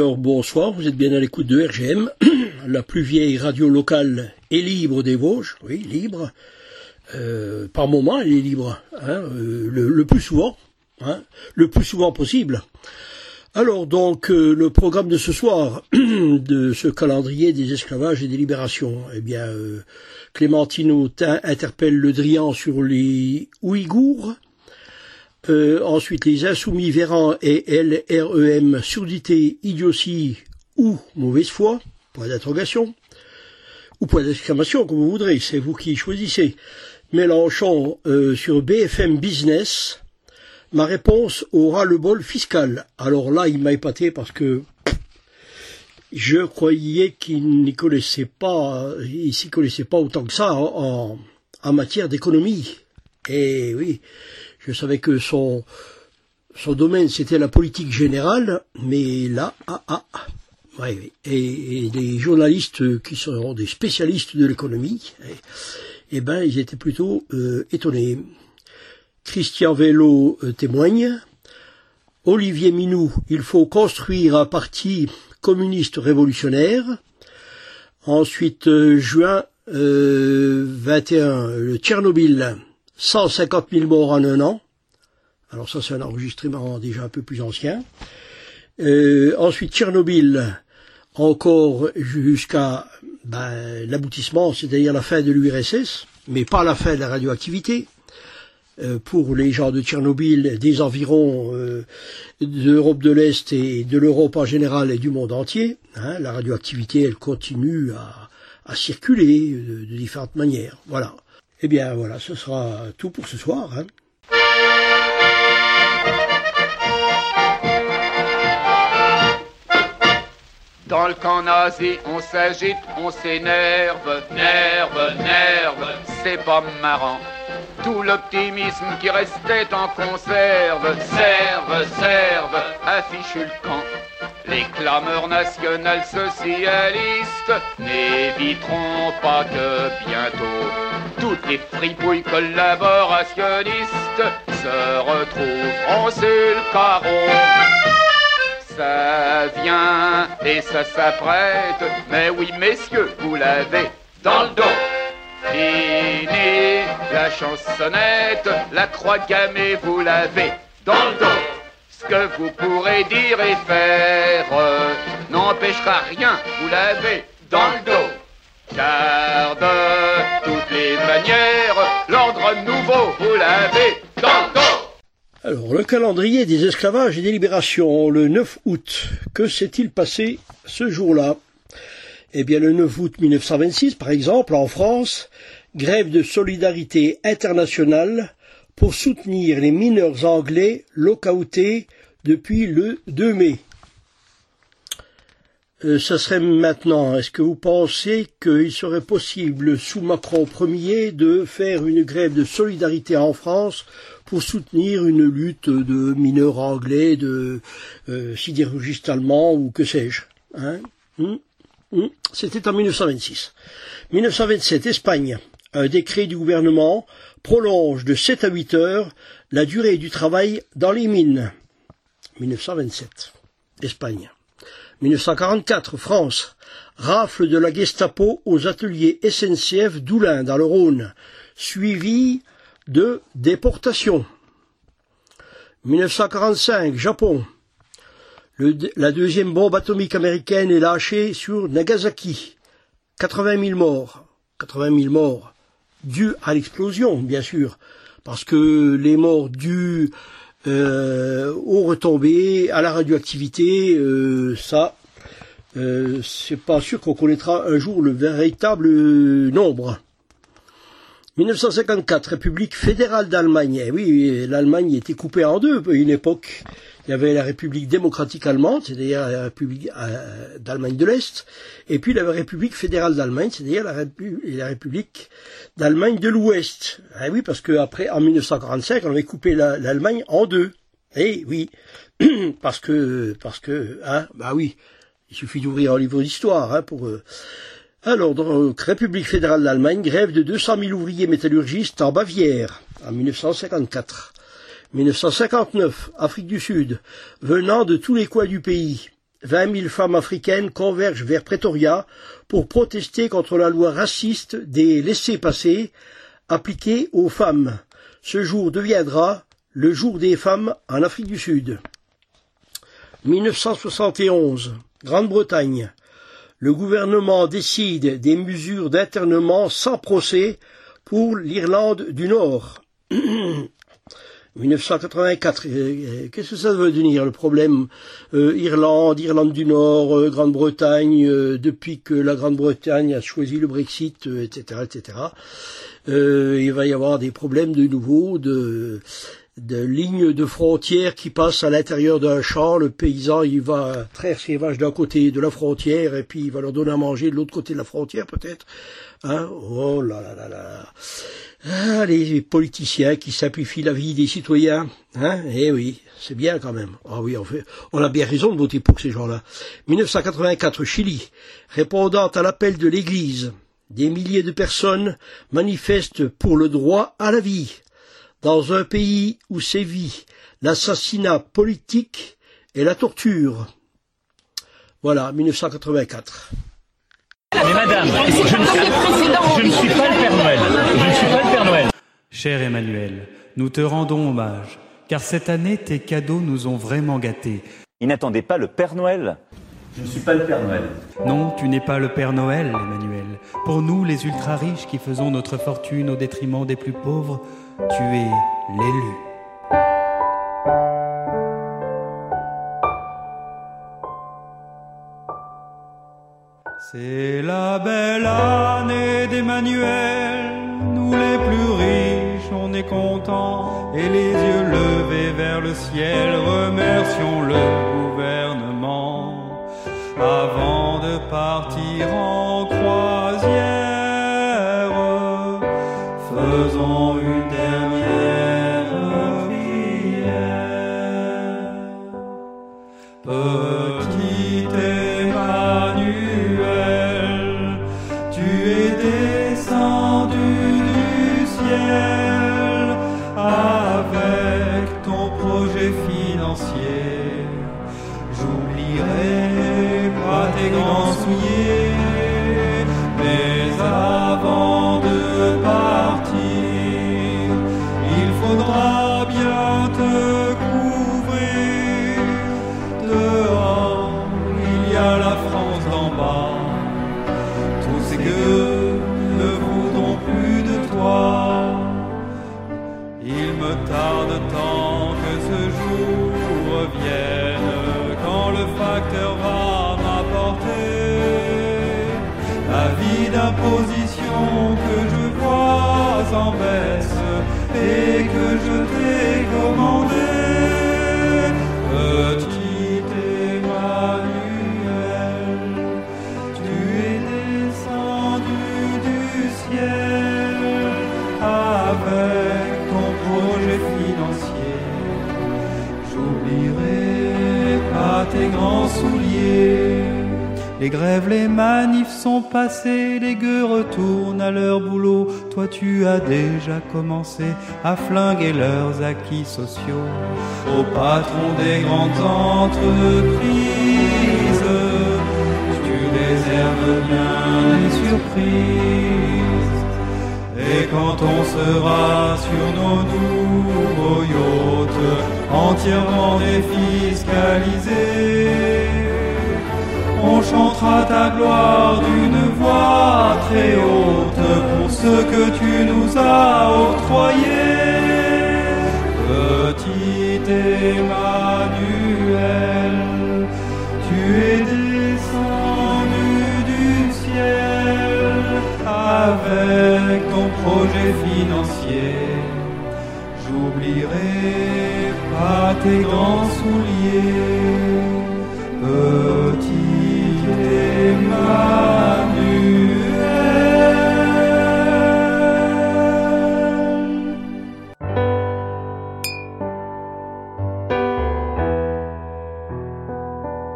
bonsoir. Vous êtes bien à l'écoute de RGM, la plus vieille radio locale et libre des Vosges. Oui, libre. Euh, par moment, elle est libre. Hein, euh, le, plus souvent. Hein, le plus souvent possible. Alors, donc, euh, le programme de ce soir, de ce calendrier des esclavages et des libérations, eh bien, Clémentine Autain interpelle le Drian sur les Ouïghours. Euh, ensuite, les insoumis Véran et LREM, surdité, idiotie ou mauvaise foi, point d'interrogation, ou point d'exclamation, comme vous voudrez, c'est vous qui choisissez. Mélenchon euh, sur BFM Business, ma réponse aura le bol fiscal. Alors là, il m'a épaté parce que je croyais qu'il n'y connaissait pas, il s'y connaissait pas autant que ça en, en matière d'économie. Et oui, je savais que son, son domaine c'était la politique générale, mais là, ah, ah, oui, Et, les journalistes qui sont des spécialistes de l'économie, eh, eh, ben, ils étaient plutôt euh, étonnés. Christian Vélo euh, témoigne. Olivier Minou, il faut construire un parti communiste révolutionnaire. Ensuite, euh, juin 21, le Tchernobyl, 150 000 morts en un an. Alors ça, c'est un enregistrement déjà un peu plus ancien. Euh, ensuite, Tchernobyl, encore jusqu'à ben, l'aboutissement, c'est-à-dire la fin de l'URSS, mais pas la fin de la radioactivité. Euh, pour les gens de Tchernobyl, des environs euh, d'Europe de l'Est et de l'Europe en général et du monde entier, hein, la radioactivité, elle continue à, circuler de, différentes manières. Voilà. Eh bien voilà, ce sera tout pour ce soir. Hein. Dans le camp nazi, on s'agite, on s'énerve, nerve, nerve, c'est pas marrant. Tout l'optimisme qui restait en conserve, serve, serve, affiche le camp. Les clameurs nationales socialistes n'éviteront pas que bientôt toutes les fripouilles collaborationnistes se retrouveront sur le carreau. Ça vient et ça s'apprête, mais oui messieurs, vous l'avez dans le dos. Fini la chansonnette, la croix gammée, vous l'avez dans le dos. Que vous pourrez dire et faire n'empêchera rien, vous l'avez dans le dos. Car de toutes les manières, l'ordre nouveau, vous l'avez dans le dos. Alors, le calendrier des esclavages et des libérations, le 9 août. Que s'est-il passé ce jour-là? Eh bien, le 9 août 1926, par exemple, en France, grève de solidarité internationale pour soutenir les mineurs anglais lockoutés depuis le 2 mai. Euh, ça serait maintenant, est-ce que vous pensez qu'il serait possible, sous Macron Ier, de faire une grève de solidarité en France pour soutenir une lutte de mineurs anglais, de euh, sidérurgistes allemands ou que sais-je hein? Hum, hum? C'était en 1926. 1927, Espagne. Un décret du gouvernement prolonge de 7 à 8 heures la durée du travail dans les mines. 1927. Espagne. 1944, France. Rafle de la Gestapo aux ateliers SNCF d'Oulin, dans le Rhône, suivi de déportation. 1945, Japon. la deuxième bombe atomique américaine est lâchée sur Nagasaki. 80 000 morts. 80 000 morts dus à l'explosion, bien sûr, parce que les morts dus euh, aux retombées, à la radioactivité, euh, ça, euh, c'est pas sûr qu'on connaîtra un jour le véritable nombre. 1954, République fédérale d'Allemagne. Eh oui, l'Allemagne était coupée en deux à une époque. Il y avait la République démocratique allemande, c'est-à-dire la République euh, d'Allemagne de l'Est, et puis la République fédérale d'Allemagne, c'est-à-dire la, République d'Allemagne de l'Ouest. Eh oui, parce qu'après, en 1945, on avait coupé l'Allemagne en deux. Eh oui, parce que, parce que, hein, bah oui, il suffit d'ouvrir un livre d'histoire hein, pour. Euh, alors, donc, République fédérale d'Allemagne, grève de 200 000 ouvriers métallurgistes en Bavière, en 1954. 1959, Afrique du Sud, venant de tous les coins du pays. 20 000 femmes africaines convergent vers Pretoria pour protester contre la loi raciste des laissés-passer appliquée aux femmes. Ce jour deviendra le jour des femmes en Afrique du Sud. 1971, Grande-Bretagne le gouvernement décide des mesures d'internement sans procès pour l'Irlande du Nord. 1984, euh, euh, qu'est-ce que ça veut dire le problème euh, Irlande, Irlande du Nord, Grande-Bretagne, depuis que la Grande-Bretagne a choisi le Brexit, etc., etc. il va y avoir des problèmes de nouveau de de lignes de frontières qui passent à l'intérieur d'un champ. Le paysan, il va traire ses vaches d'un côté de la frontière et puis il va leur donner à manger de l'autre côté de la frontière peut-être. Hein oh là là là là. Ah, les politiciens qui simplifient la vie des citoyens. Hein? Eh oui, c'est bien quand même. Ah oui, on, on a bien raison de voter pour ces gens-là. 1984, Chili. Répondant à l'appel de l'Église, des milliers de personnes manifestent pour le droit à la vie dans un pays où sévit l'assassinat politique et la torture. Voilà, 1984. Mais madame, je ne, suis, pas le Père Noël. Je ne suis pas le Père Noël. Cher Emmanuel, nous te rendons hommage, car cette année, tes cadeaux nous ont vraiment gâtés. Il n'attendait pas le Père Noël. Je ne suis pas le Père Noël. Non, tu n'es pas le Père Noël, Emmanuel. Pour nous, les ultra-riches qui faisons notre fortune au détriment des plus pauvres, tu es l'élu. C'est la belle année d'Emmanuel, nous les plus riches, on est contents, et les yeux levés vers le ciel, remercions le gouvernement avant de partir en croisière. Vie d'imposition que je vois en baisse et que je t'ai commandé. Petit Emmanuel, tu es descendu du ciel avec ton projet financier. J'oublierai pas tes grands souliers. Les grèves, les manifs sont passés, les gueux retournent à leur boulot. Toi, tu as déjà commencé à flinguer leurs acquis sociaux. Au patron des grandes entreprises, tu réserves bien des surprises. Et quand on sera sur nos nouveaux yachts, entièrement défiscalisés, on chantera ta gloire d'une voix très haute pour ce que tu nous as octroyé. Petit Emmanuel, tu es descendu du ciel avec ton projet financier. J'oublierai pas tes grands souliers. Petit.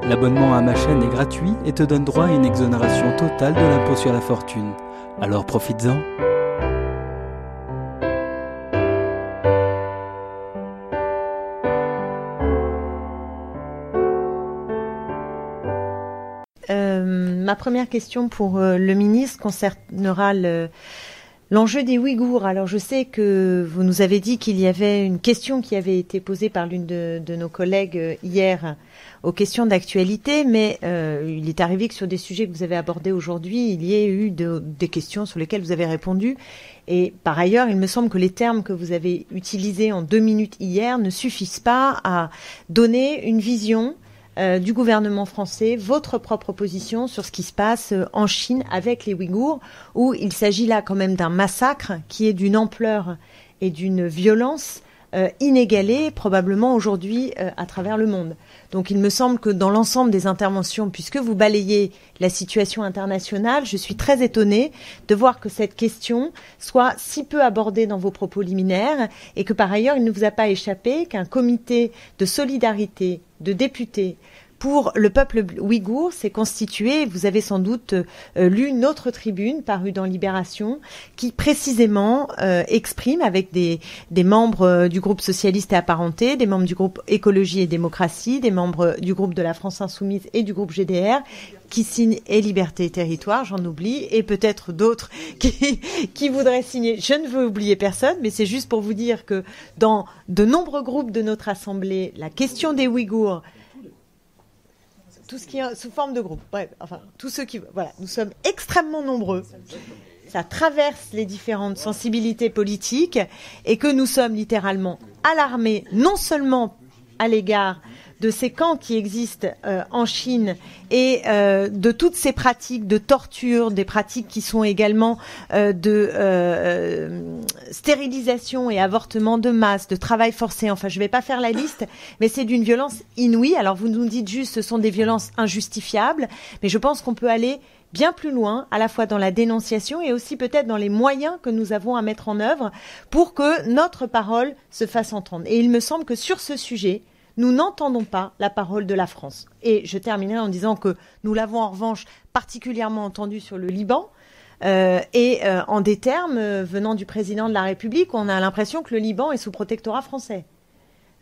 L'abonnement à ma chaîne est gratuit et te donne droit à une exonération totale de l'impôt sur la fortune. Alors profites-en. Ma première question pour euh, le ministre concernera le- l'enjeu des Ouïghours. Alors je sais que vous nous avez dit qu'il y avait une question qui avait été posée par l'une de, nos collègues euh, hier aux questions d'actualité, mais euh, il est arrivé que sur des sujets que vous avez abordés aujourd'hui, il y ait eu de- des questions sur lesquelles vous avez répondu. Et par ailleurs, il me semble que les termes que vous avez utilisés en deux minutes hier ne suffisent pas à donner une vision euh, du gouvernement français, votre propre position sur ce qui se passe euh, en Chine avec les Ouïghours, où il s'agit là quand même d'un massacre qui est d'une ampleur et d'une violence euh, inégalée probablement aujourd'hui à travers le monde. Donc il me semble que dans l'ensemble des interventions, puisque vous balayez la situation internationale, je suis très étonnée de voir que cette question soit si peu abordée dans vos propos liminaires et que par ailleurs il ne vous a pas échappé qu'un comité de solidarité de députés pour le peuple ouïghour s'est constitué. Vous avez sans doute euh, lu une autre tribune parue dans Libération qui précisément euh, exprime avec des, des membres euh, du groupe socialiste et apparenté, des membres du groupe écologie et démocratie, des membres du groupe de la France insoumise et du groupe GDR qui signent et liberté et territoire, j'en oublie, et peut-être d'autres qui, qui voudraient signer. Je ne veux oublier personne, mais c'est juste pour vous dire que dans de nombreux groupes de notre Assemblée, la question des Ouïghours tout ce qui est sous forme de groupe. Bref, enfin, tous ceux qui, voilà, nous sommes extrêmement nombreux. Ça traverse les différentes sensibilités politiques et que nous sommes littéralement alarmés, non seulement à l'égard de ces camps qui existent euh, en Chine et euh, de toutes ces pratiques de torture, des pratiques qui sont également euh, de stérilisation et avortement de masse, de travail forcé. Enfin, je ne vais pas faire la liste, mais c'est d'une violence inouïe. Alors, vous nous dites juste, ce sont des violences injustifiables, mais je pense qu'on peut aller bien plus loin, à la fois dans la dénonciation et aussi peut-être dans les moyens que nous avons à mettre en œuvre pour que notre parole se fasse entendre. Et il me semble que sur ce sujet, nous n'entendons pas la parole de la France. Et je terminerai en disant que nous l'avons en revanche particulièrement entendu sur le Liban. Euh, et euh, en des termes euh, venant du président de la République, on a l'impression que le Liban est sous protectorat français.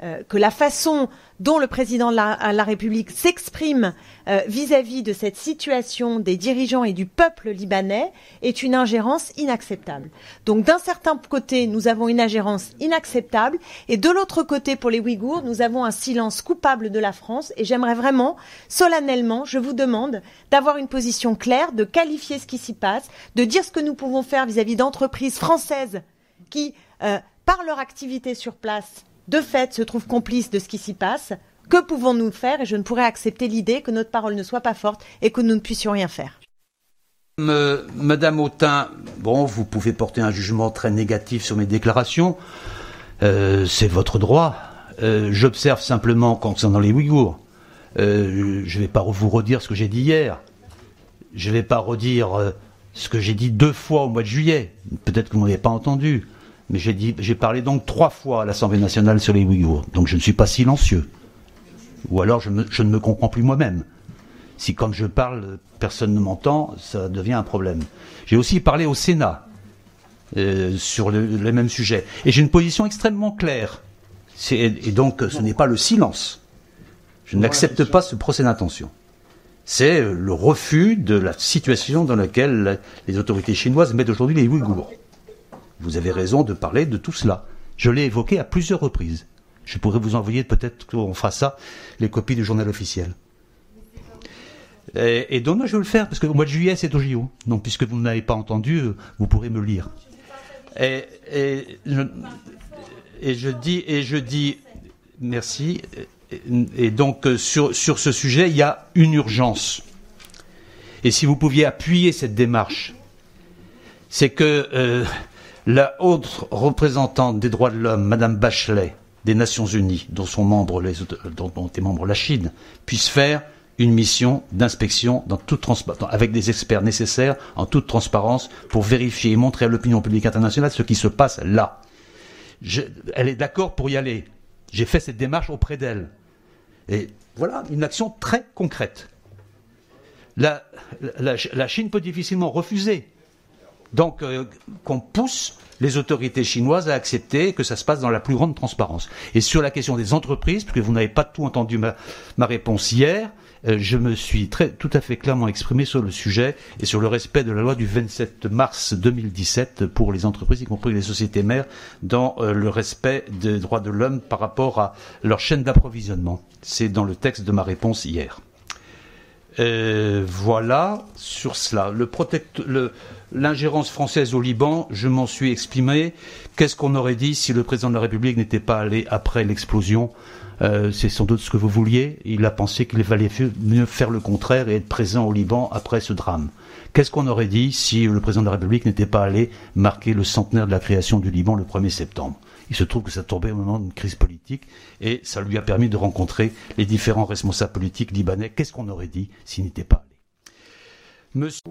Euh, que la façon dont le président de la, République s'exprime euh, vis-à-vis de cette situation des dirigeants et du peuple libanais est une ingérence inacceptable. Donc d'un certain côté, nous avons une ingérence inacceptable et de l'autre côté, pour les Ouïghours, nous avons un silence coupable de la France et j'aimerais vraiment, solennellement, je vous demande d'avoir une position claire, de qualifier ce qui s'y passe, de dire ce que nous pouvons faire vis-à-vis d'entreprises françaises qui, euh, par leur activité sur place, de fait, se trouve complice de ce qui s'y passe. Que pouvons-nous faire? Et je ne pourrais accepter l'idée que notre parole ne soit pas forte et que nous ne puissions rien faire. Madame Autain, bon, vous pouvez porter un jugement très négatif sur mes déclarations. Euh, c'est votre droit. Euh, j'observe simplement concernant les Ouïghours. Euh, je ne vais pas vous redire ce que j'ai dit hier. Je ne vais pas redire ce que j'ai dit deux fois au mois de juillet. Peut-être que vous ne m'avez pas entendu. Mais j'ai dit, j'ai parlé donc trois fois à l'Assemblée nationale sur les Ouïghours. Donc je ne suis pas silencieux. Ou alors je, ne me comprends plus moi-même. Si quand je parle, personne ne m'entend, ça devient un problème. J'ai aussi parlé au Sénat euh, sur le, les mêmes sujets. Et j'ai une position extrêmement claire. Et donc ce n'est pas le silence. Je n'accepte pas ce procès d'intention. C'est le refus de la situation dans laquelle les autorités chinoises mettent aujourd'hui les Ouïghours. Vous avez raison de parler de tout cela. Je l'ai évoqué à plusieurs reprises. Je pourrais vous envoyer, peut-être qu'on fera ça, les copies du journal officiel. Et, donc, moi, je vais le faire, parce que mois de juillet, c'est au JO. Donc, puisque vous n'avez pas entendu, euh, vous pourrez me lire. Et, je, dis, et je dis, merci. Et, donc, euh, sur, sur ce sujet, il y a une urgence. Et si vous pouviez appuyer cette démarche, c'est que euh, la haute représentante des droits de l'homme, Madame Bachelet, des Nations Unies, dont sont membres dont est membre la Chine, puisse faire une mission d'inspection dans toute avec des experts nécessaires en toute transparence pour vérifier et montrer à l'opinion publique internationale ce qui se passe là. elle est d'accord pour y aller. J'ai fait cette démarche auprès d'elle. Et voilà une action très concrète. la Chine peut difficilement refuser donc, euh, qu'on pousse les autorités chinoises à accepter que ça se passe dans la plus grande transparence. Et sur la question des entreprises, puisque vous n'avez pas tout entendu ma, réponse hier, euh, je me suis tout à fait clairement exprimé sur le sujet et sur le respect de la loi du 27 mars 2017 pour les entreprises, y compris les sociétés mères, dans euh, le respect des droits de l'homme par rapport à leur chaîne d'approvisionnement. C'est dans le texte de ma réponse hier. Voilà sur cela. L'ingérence française au Liban, je m'en suis exprimé. Qu'est-ce qu'on aurait dit si le président de la République n'était pas allé après l'explosion? Euh, C'est sans doute ce que vous vouliez. Il a pensé qu'il valait mieux faire le contraire et être présent au Liban après ce drame. Qu'est-ce qu'on aurait dit si le président de la République n'était pas allé marquer le centenaire de la création du Liban le 1er septembre? Il se trouve que ça tombait au moment d'une crise politique et ça lui a permis de rencontrer les différents responsables politiques libanais. Qu'est-ce qu'on aurait dit s'il n'était pas allé? Monsieur...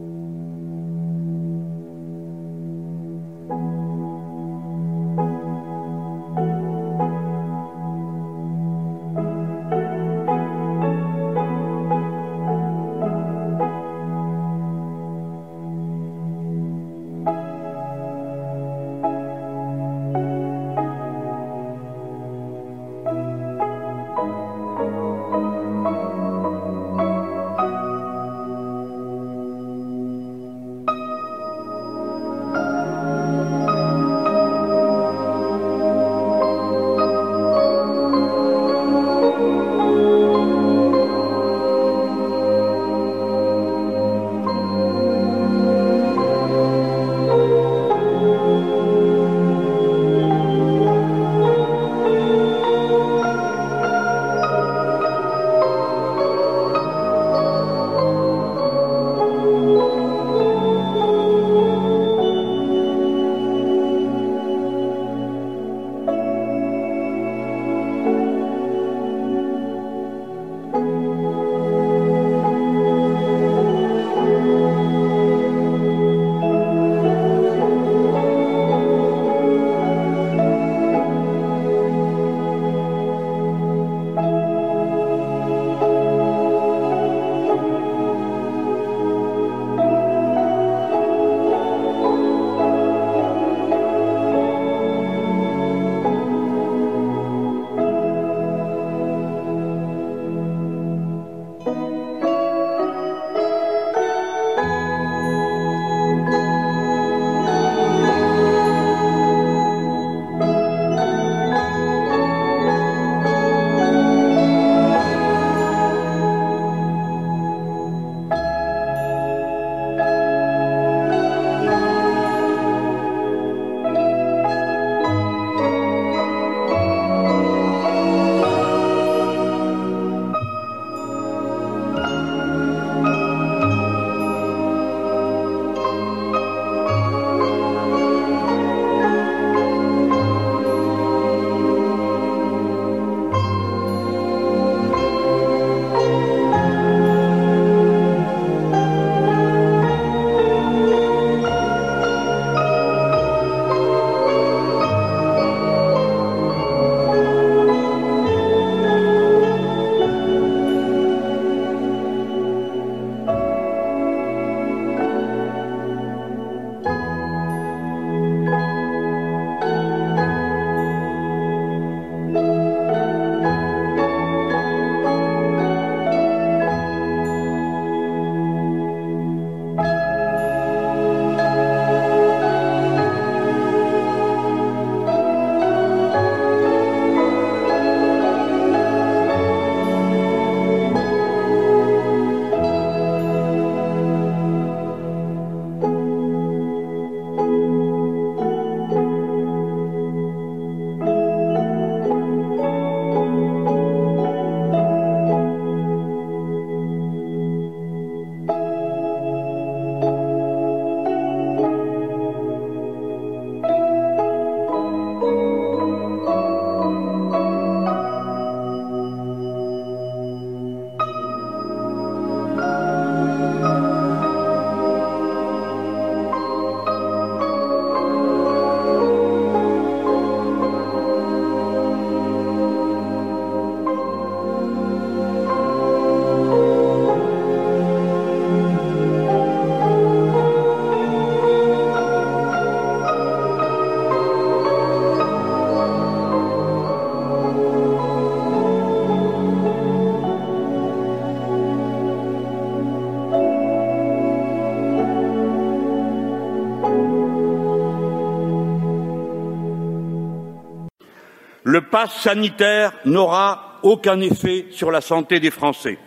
le pass sanitaire n'aura aucun effet sur la santé des Français.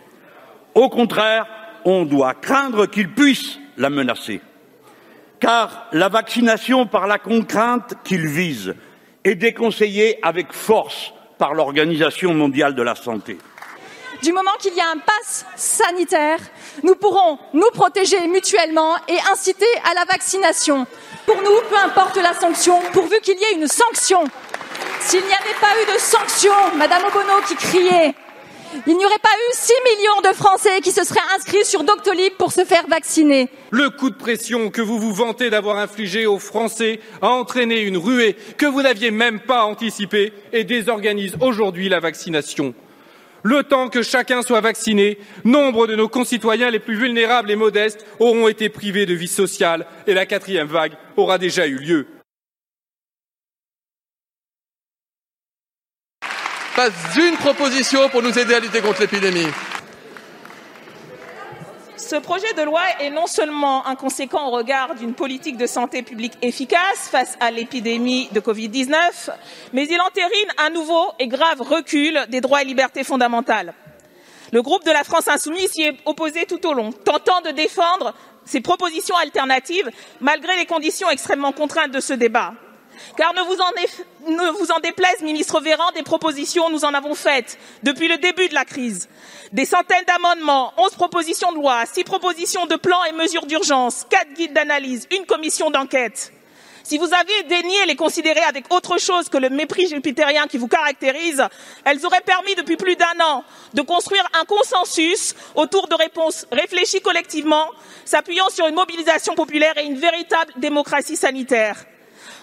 Au contraire, on doit craindre qu'il puisse la menacer. Car la vaccination par la contrainte qu'il vise est déconseillée avec force par l'Organisation mondiale de la santé. Du moment qu'il y a un pass sanitaire, nous pourrons nous protéger mutuellement et inciter à la vaccination. Pour nous, peu importe la sanction, pourvu qu'il y ait une sanction. S'il n'y avait pas eu de sanction, Madame Obono qui criait, il n'y aurait pas eu 6 millions de Français qui se seraient inscrits sur Doctolib pour se faire vacciner. Le coup de pression que vous vous vantez d'avoir infligé aux Français a entraîné une ruée que vous n'aviez même pas anticipée et désorganise aujourd'hui la vaccination. Le temps que chacun soit vacciné, nombre de nos concitoyens les plus vulnérables et modestes auront été privés de vie sociale et la quatrième vague aura déjà eu lieu. Pas une proposition pour nous aider à lutter contre l'épidémie. Ce projet de loi est non seulement inconséquent au regard d'une politique de santé publique efficace face à l'épidémie de Covid-19, mais il entérine un nouveau et grave recul des droits et libertés fondamentales. Le groupe de la France insoumise s'y est opposé tout au long, tentant de défendre ses propositions alternatives malgré les conditions extrêmement contraintes de ce débat. Car ne vous, en déplaise, ministre Véran, des propositions, nous en avons faites depuis le début de la crise. Des centaines d'amendements, onze propositions de loi, six propositions de plans et mesures d'urgence, quatre guides d'analyse, une commission d'enquête. Si vous aviez daigné les considérer avec autre chose que le mépris jupitérien qui vous caractérise, elles auraient permis depuis plus d'un an de construire un consensus autour de réponses réfléchies collectivement, s'appuyant sur une mobilisation populaire et une véritable démocratie sanitaire.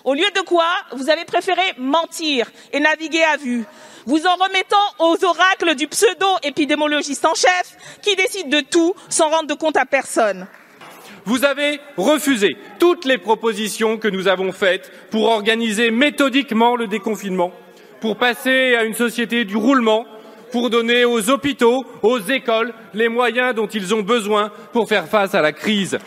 Au lieu de quoi, vous avez préféré mentir et naviguer à vue, vous en remettant aux oracles du pseudo-épidémologiste en chef qui décide de tout sans rendre compte à personne. Vous avez refusé toutes les propositions que nous avons faites pour organiser méthodiquement le déconfinement, pour passer à une société du roulement, pour donner aux hôpitaux, aux écoles les moyens dont ils ont besoin pour faire face à la crise.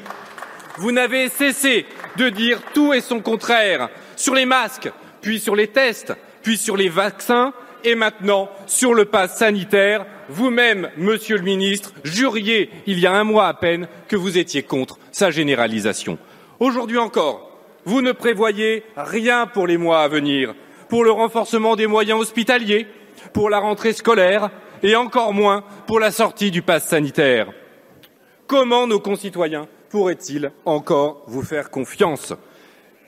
Vous n'avez cessé de dire tout et son contraire sur les masques, puis sur les tests, puis sur les vaccins et maintenant sur le pass sanitaire. Vous-même, Monsieur le Ministre, juriez il y a un mois à peine que vous étiez contre sa généralisation. Aujourd'hui encore, vous ne prévoyez rien pour les mois à venir, pour le renforcement des moyens hospitaliers, pour la rentrée scolaire et encore moins pour la sortie du pass sanitaire. Comment nos concitoyens pourraient-ils encore vous faire confiance?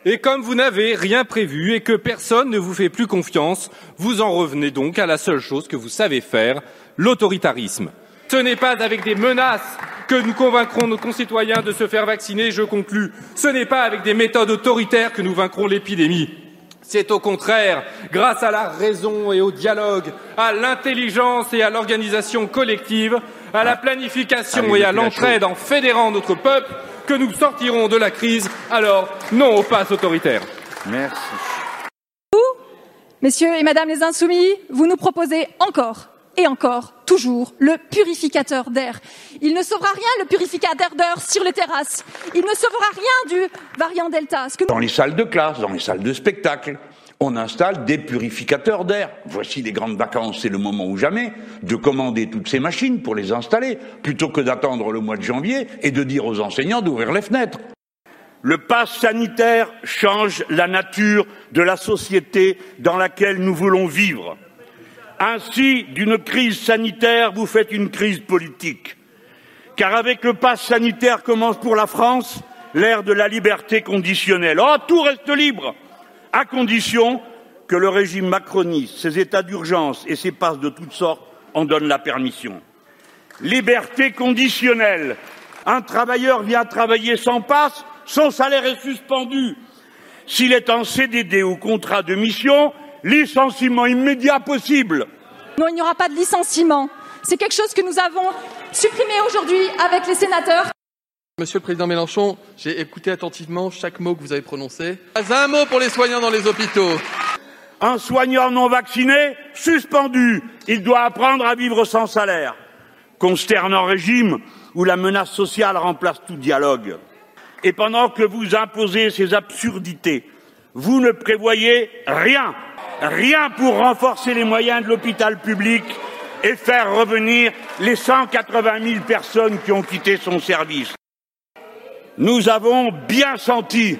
Et comme vous n'avez rien prévu et que personne ne vous fait plus confiance, vous en revenez donc à la seule chose que vous savez faire, l'autoritarisme. Ce n'est pas avec des menaces que nous convaincrons nos concitoyens de se faire vacciner, je conclus. Ce n'est pas avec des méthodes autoritaires que nous vaincrons l'épidémie. C'est au contraire grâce à la raison et au dialogue, à l'intelligence et à l'organisation collective, à la planification et à l'entraide en fédérant notre peuple que nous sortirons de la crise. Alors, non au pass autoritaire. Merci. Vous, messieurs et madame les insoumis, vous nous proposez encore et encore, toujours, le purificateur d'air. Il ne sauvera rien, le purificateur d'air, sur les terrasses. Il ne sauvera rien du variant Delta. Ce que nous... Dans les salles de classe, dans les salles de spectacle, on installe des purificateurs d'air. Voici les grandes vacances, c'est le moment ou jamais de commander toutes ces machines pour les installer, plutôt que d'attendre le mois de janvier et de dire aux enseignants d'ouvrir les fenêtres. Le pass sanitaire change la nature de la société dans laquelle nous voulons vivre. Ainsi, d'une crise sanitaire, vous faites une crise politique. Car avec le pass sanitaire commence pour la France l'ère de la liberté conditionnelle. Oh, tout reste libre à condition que le régime macroniste, ses états d'urgence et ses passes de toutes sortes en donnent la permission. Liberté conditionnelle. Un travailleur vient travailler sans passe, son salaire est suspendu. S'il est en CDD ou contrat de mission, licenciement immédiat possible. Non, il n'y aura pas de licenciement. C'est quelque chose que nous avons supprimé aujourd'hui avec les sénateurs. Monsieur le Président Mélenchon, j'ai écouté attentivement chaque mot que vous avez prononcé. Pas un mot pour les soignants dans les hôpitaux. Un soignant non vacciné, suspendu. Il doit apprendre à vivre sans salaire. Consternant régime où la menace sociale remplace tout dialogue. Et pendant que vous imposez ces absurdités, vous ne prévoyez rien, rien pour renforcer les moyens de l'hôpital public et faire revenir les 180 000 personnes qui ont quitté son service. Nous avons bien senti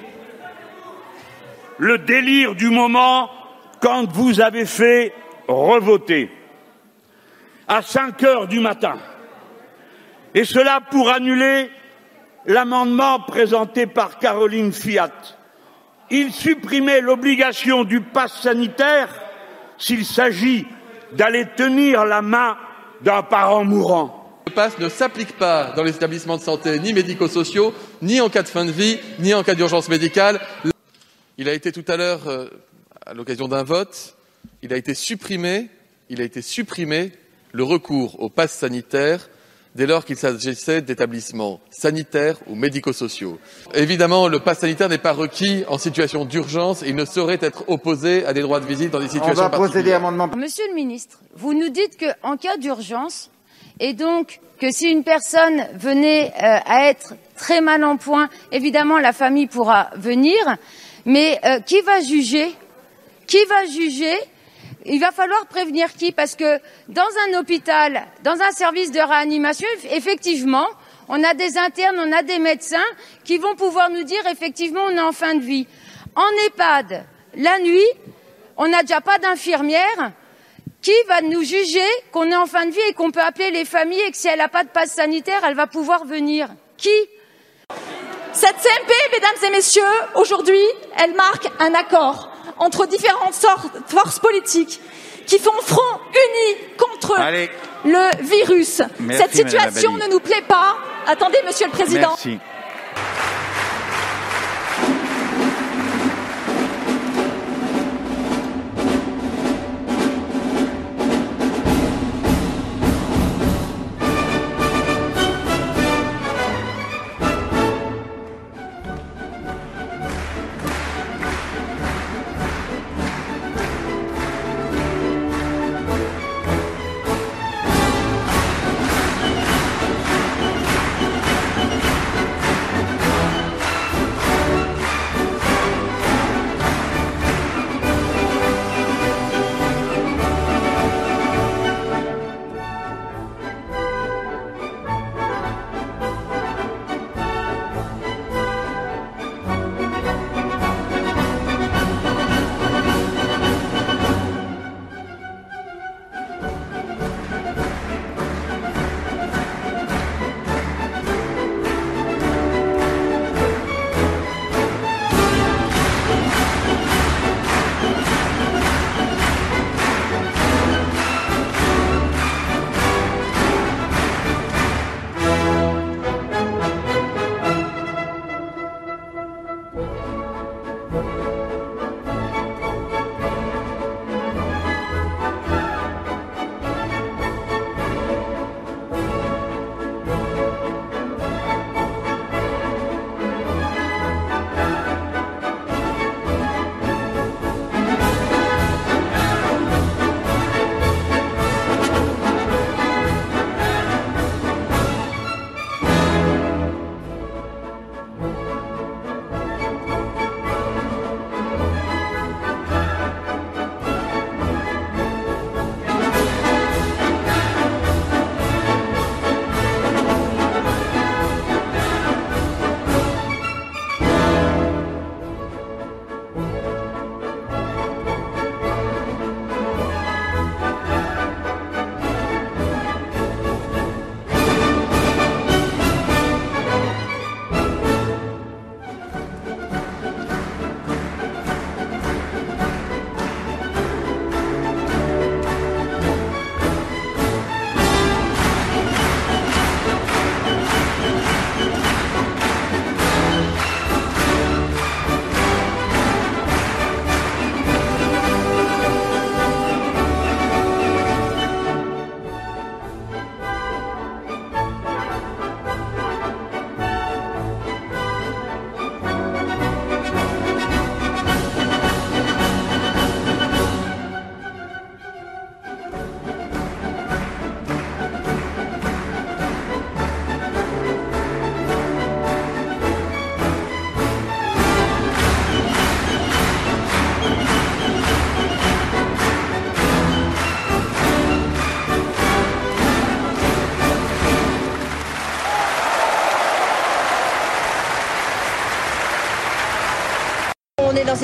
le délire du moment quand vous avez fait revoter à 5 heures du matin, et cela pour annuler l'amendement présenté par Caroline Fiat. Il supprimait l'obligation du pass sanitaire s'il s'agit d'aller tenir la main d'un parent mourant. Le pass ne s'applique pas dans les établissements de santé ni médico-sociaux, ni en cas de fin de vie, ni en cas d'urgence médicale. Il a été tout à l'heure, euh, à l'occasion d'un vote, il a été supprimé, il a été supprimé le recours au pass sanitaire dès lors qu'il s'agissait d'établissements sanitaires ou médico-sociaux. Évidemment, le pass sanitaire n'est pas requis en situation d'urgence et il ne saurait être opposé à des droits de visite dans des situations On va procéder à amendement. Monsieur le ministre, vous nous dites qu'en cas d'urgence, et donc que si une personne venait euh, à être très mal en point, évidemment la famille pourra venir, mais euh, qui va juger? Qui va juger? Il va falloir prévenir qui? Parce que dans un hôpital, dans un service de réanimation, effectivement, on a des internes, on a des médecins qui vont pouvoir nous dire effectivement on est en fin de vie. En EHPAD, la nuit, on n'a déjà pas d'infirmière. Qui va nous juger qu'on est en fin de vie et qu'on peut appeler les familles et que si elle n'a pas de passe sanitaire, elle va pouvoir venir? Qui? Cette CMP, mesdames et messieurs, aujourd'hui, elle marque un accord entre différentes forces politiques qui font front uni contre Allez. le virus. Merci, Cette situation ne nous plaît pas. Attendez, Monsieur le Président. Merci.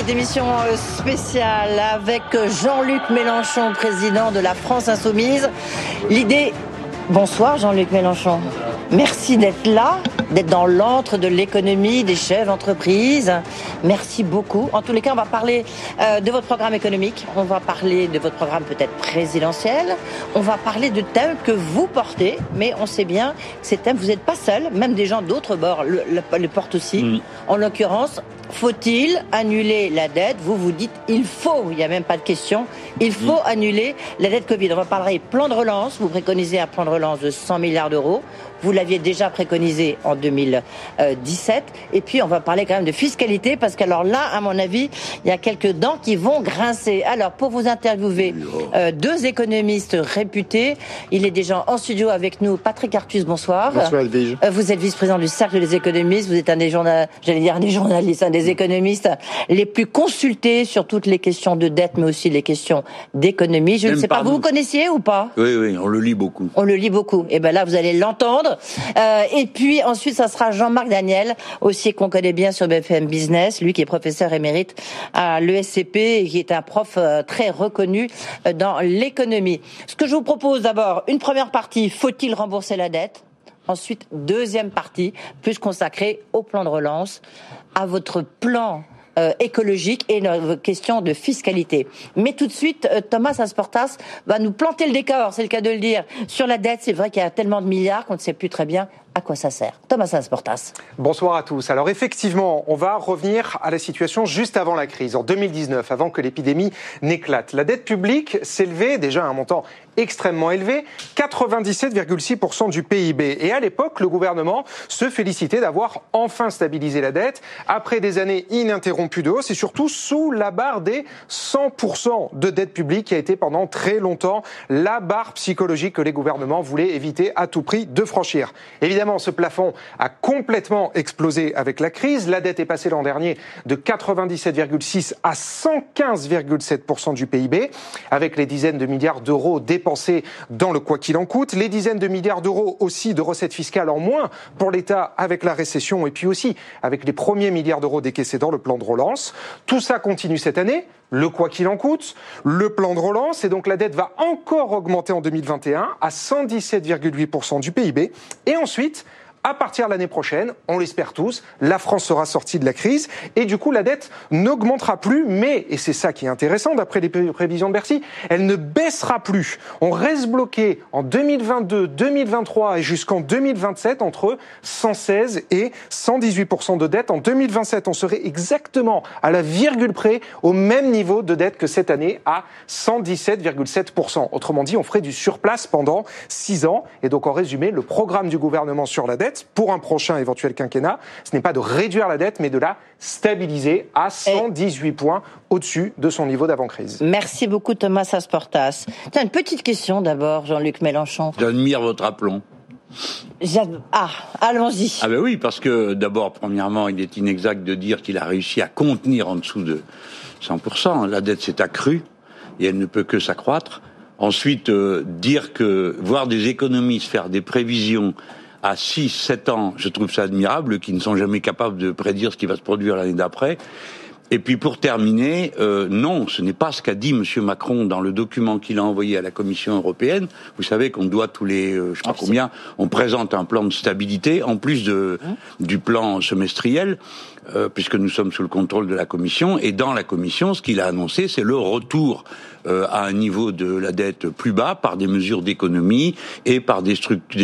Cette émission euh, spéciale avec Jean-Luc Mélenchon, président de la France Insoumise. L'idée... Bonsoir Jean-Luc Mélenchon. Merci d'être là, d'être dans l'antre de l'économie des chefs d'entreprise. Merci beaucoup. En tous les cas, on va parler euh, de votre programme économique, on va parler de votre programme peut-être présidentiel, on va parler de thèmes que vous portez, mais on sait bien ces thèmes, vous n'êtes pas seul, même des gens d'autres bords le, le, le portent aussi. En l'occurrence, faut-il annuler la dette? Vous vous dites il faut, il n'y a même pas de question, il faut annuler la dette Covid. On va parler plan de relance, vous préconisez un plan de relance de 100 milliards d'euros. Vous l'aviez déjà préconisé en 2017. Et puis, on va parler quand même de fiscalité, parce qu'alors là, à mon avis, il y a quelques dents qui vont grincer. Alors, pour vous interviewer, euh, deux économistes réputés, il est déjà en studio avec nous. Patrick Artus, bonsoir. Bonsoir, Edwige. Euh, Vous êtes vice-président du Cercle des économistes. Vous êtes un des journalistes, j'allais dire un des journalistes, un des économistes les plus consultés sur toutes les questions de dette, mais aussi les questions d'économie. Je ne sais pas, vous vous connaissiez ou pas? Oui, oui, on le lit beaucoup. on le lit beaucoup. Et ben là, vous allez l'entendre. Euh, et puis ensuite, ça sera Jean-Marc Daniel, aussi qu'on connaît bien sur BFM Business, lui qui est professeur émérite à l'ESCP et qui est un prof euh, très reconnu euh, dans l'économie. Ce que je vous propose d'abord, une première partie, faut-il rembourser la dette? Ensuite, deuxième partie, plus consacrée au plan de relance, à votre plan euh, écologique et nos questions de fiscalité. Mais tout de suite, euh, Thomas Asportas va nous planter le décor, c'est le cas de le dire. Sur la dette, c'est vrai qu'il y a tellement de milliards qu'on ne sait plus très bien à quoi ça sert. Thomas Asportas. Bonsoir à tous. Alors effectivement, on va revenir à la situation juste avant la crise, en 2019, avant que l'épidémie n'éclate. La dette publique s'élevait déjà à un montant extrêmement élevé, 97,6% du PIB. Et à l'époque, le gouvernement se félicitait d'avoir enfin stabilisé la dette après des années ininterrompues de hausse et surtout sous la barre des 100% de dette publique qui a été pendant très longtemps la barre psychologique que les gouvernements voulaient éviter à tout prix de franchir. Évidemment, ce plafond a complètement explosé avec la crise. La dette est passée l'an dernier de 97,6 à 115,7% du PIB, avec les dizaines de milliards d'euros dépensés dans le quoi qu'il en coûte, les dizaines de milliards d'euros aussi de recettes fiscales en moins pour l'État avec la récession et puis aussi avec les premiers milliards d'euros décaissés dans le plan de relance. Tout ça continue cette année. Le quoi qu'il en coûte, le plan de relance, et donc la dette va encore augmenter en 2021 à 117,8% du PIB. Et ensuite, à partir de l'année prochaine, on l'espère tous, la France sera sortie de la crise et du coup la dette n'augmentera plus, mais, et c'est ça qui est intéressant d'après les pré- prévisions de Bercy, elle ne baissera plus. On reste bloqué en 2022, 2023 et jusqu'en 2027 entre 116 et 118% de dette. En 2027, on serait exactement à la virgule près au même niveau de dette que cette année à 117,7%. Autrement dit, on ferait du surplace pendant 6 ans. Et donc en résumé, le programme du gouvernement sur la dette pour un prochain éventuel quinquennat, ce n'est pas de réduire la dette, mais de la stabiliser à 118 points au-dessus de son niveau d'avant-crise. Merci beaucoup Thomas Asportas. Tiens, une petite question d'abord, Jean-Luc Mélenchon. J'admire votre aplomb. Ah, allons-y. Ah ben oui, parce que d'abord, premièrement, il est inexact de dire qu'il a réussi à contenir en dessous de 100%. La dette s'est accrue et elle ne peut que s'accroître. Ensuite, euh, dire que voir des économistes faire des prévisions à 6, 7 ans, je trouve ça admirable, qui ne sont jamais capables de prédire ce qui va se produire l'année d'après. Et puis pour terminer, euh, non, ce n'est pas ce qu'a dit M. Macron dans le document qu'il a envoyé à la Commission européenne. Vous savez qu'on doit tous les, euh, je sais pas combien, on présente un plan de stabilité en plus de du plan semestriel, euh, puisque nous sommes sous le contrôle de la Commission. Et dans la Commission, ce qu'il a annoncé, c'est le retour euh, à un niveau de la dette plus bas par des mesures d'économie et par des,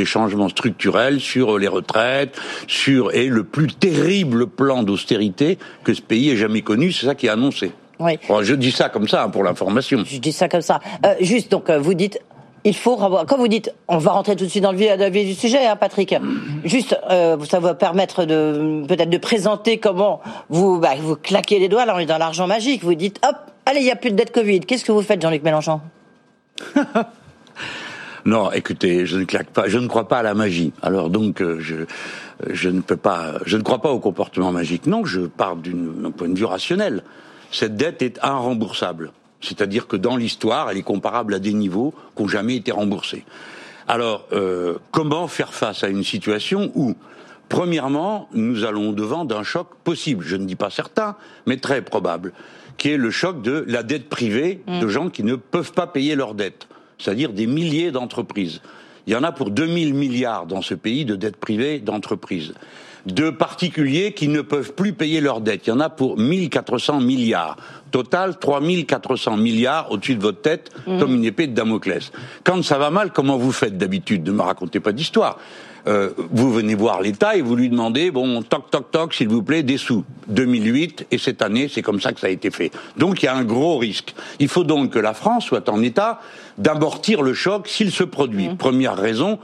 changements structurels sur les retraites, sur et le plus terrible plan d'austérité que ce pays ait jamais connu. C'est ça qui est annoncé. Oui. Bon, je dis ça comme ça hein, pour l'information. Je dis ça comme ça. Euh, juste, donc, vous dites, il faut revoir. Quand vous dites, on va rentrer tout de suite dans le vif, le du sujet, hein, Patrick. Juste, euh, ça va permettre de peut-être de présenter comment vous bah, vous claquez les doigts. Là, on est dans l'argent magique. Vous dites, hop, allez, il y a plus de dette Covid. Qu'est-ce que vous faites, Jean-Luc Mélenchon? Non, écoutez, je ne claque pas, je ne crois pas à la magie. Alors donc, euh, je, je ne peux pas, je ne crois pas au comportement magique. Non, je pars d'un point de vue rationnel. Cette dette est irremboursable. C'est-à-dire que dans l'histoire, elle est comparable à des niveaux qui n'ont jamais été remboursés. Alors, euh, comment faire face à une situation où, Premièrement, nous allons devant d'un choc possible, je ne dis pas certain, mais très probable, qui est le choc de la dette privée de gens qui ne peuvent pas payer leur dette, c'est-à-dire des milliers d'entreprises. Il y en a pour 2000 milliards dans ce pays de dettes privées d'entreprises. De particuliers qui ne peuvent plus payer leurs dettes. Il y en a pour 1400 milliards. Total, 3400 milliards au-dessus de votre tête, comme une épée de Damoclès. Quand ça va mal, comment vous faites d'habitude Ne me racontez pas d'histoire. Euh, vous venez voir l'État et vous lui demandez, bon, toc, toc, toc, s'il vous plaît, des sous. 2008 et cette année, c'est comme ça que ça a été fait. Donc il y a un gros risque. Il faut donc que la France soit en état d'amortir le choc s'il se produit. Première raison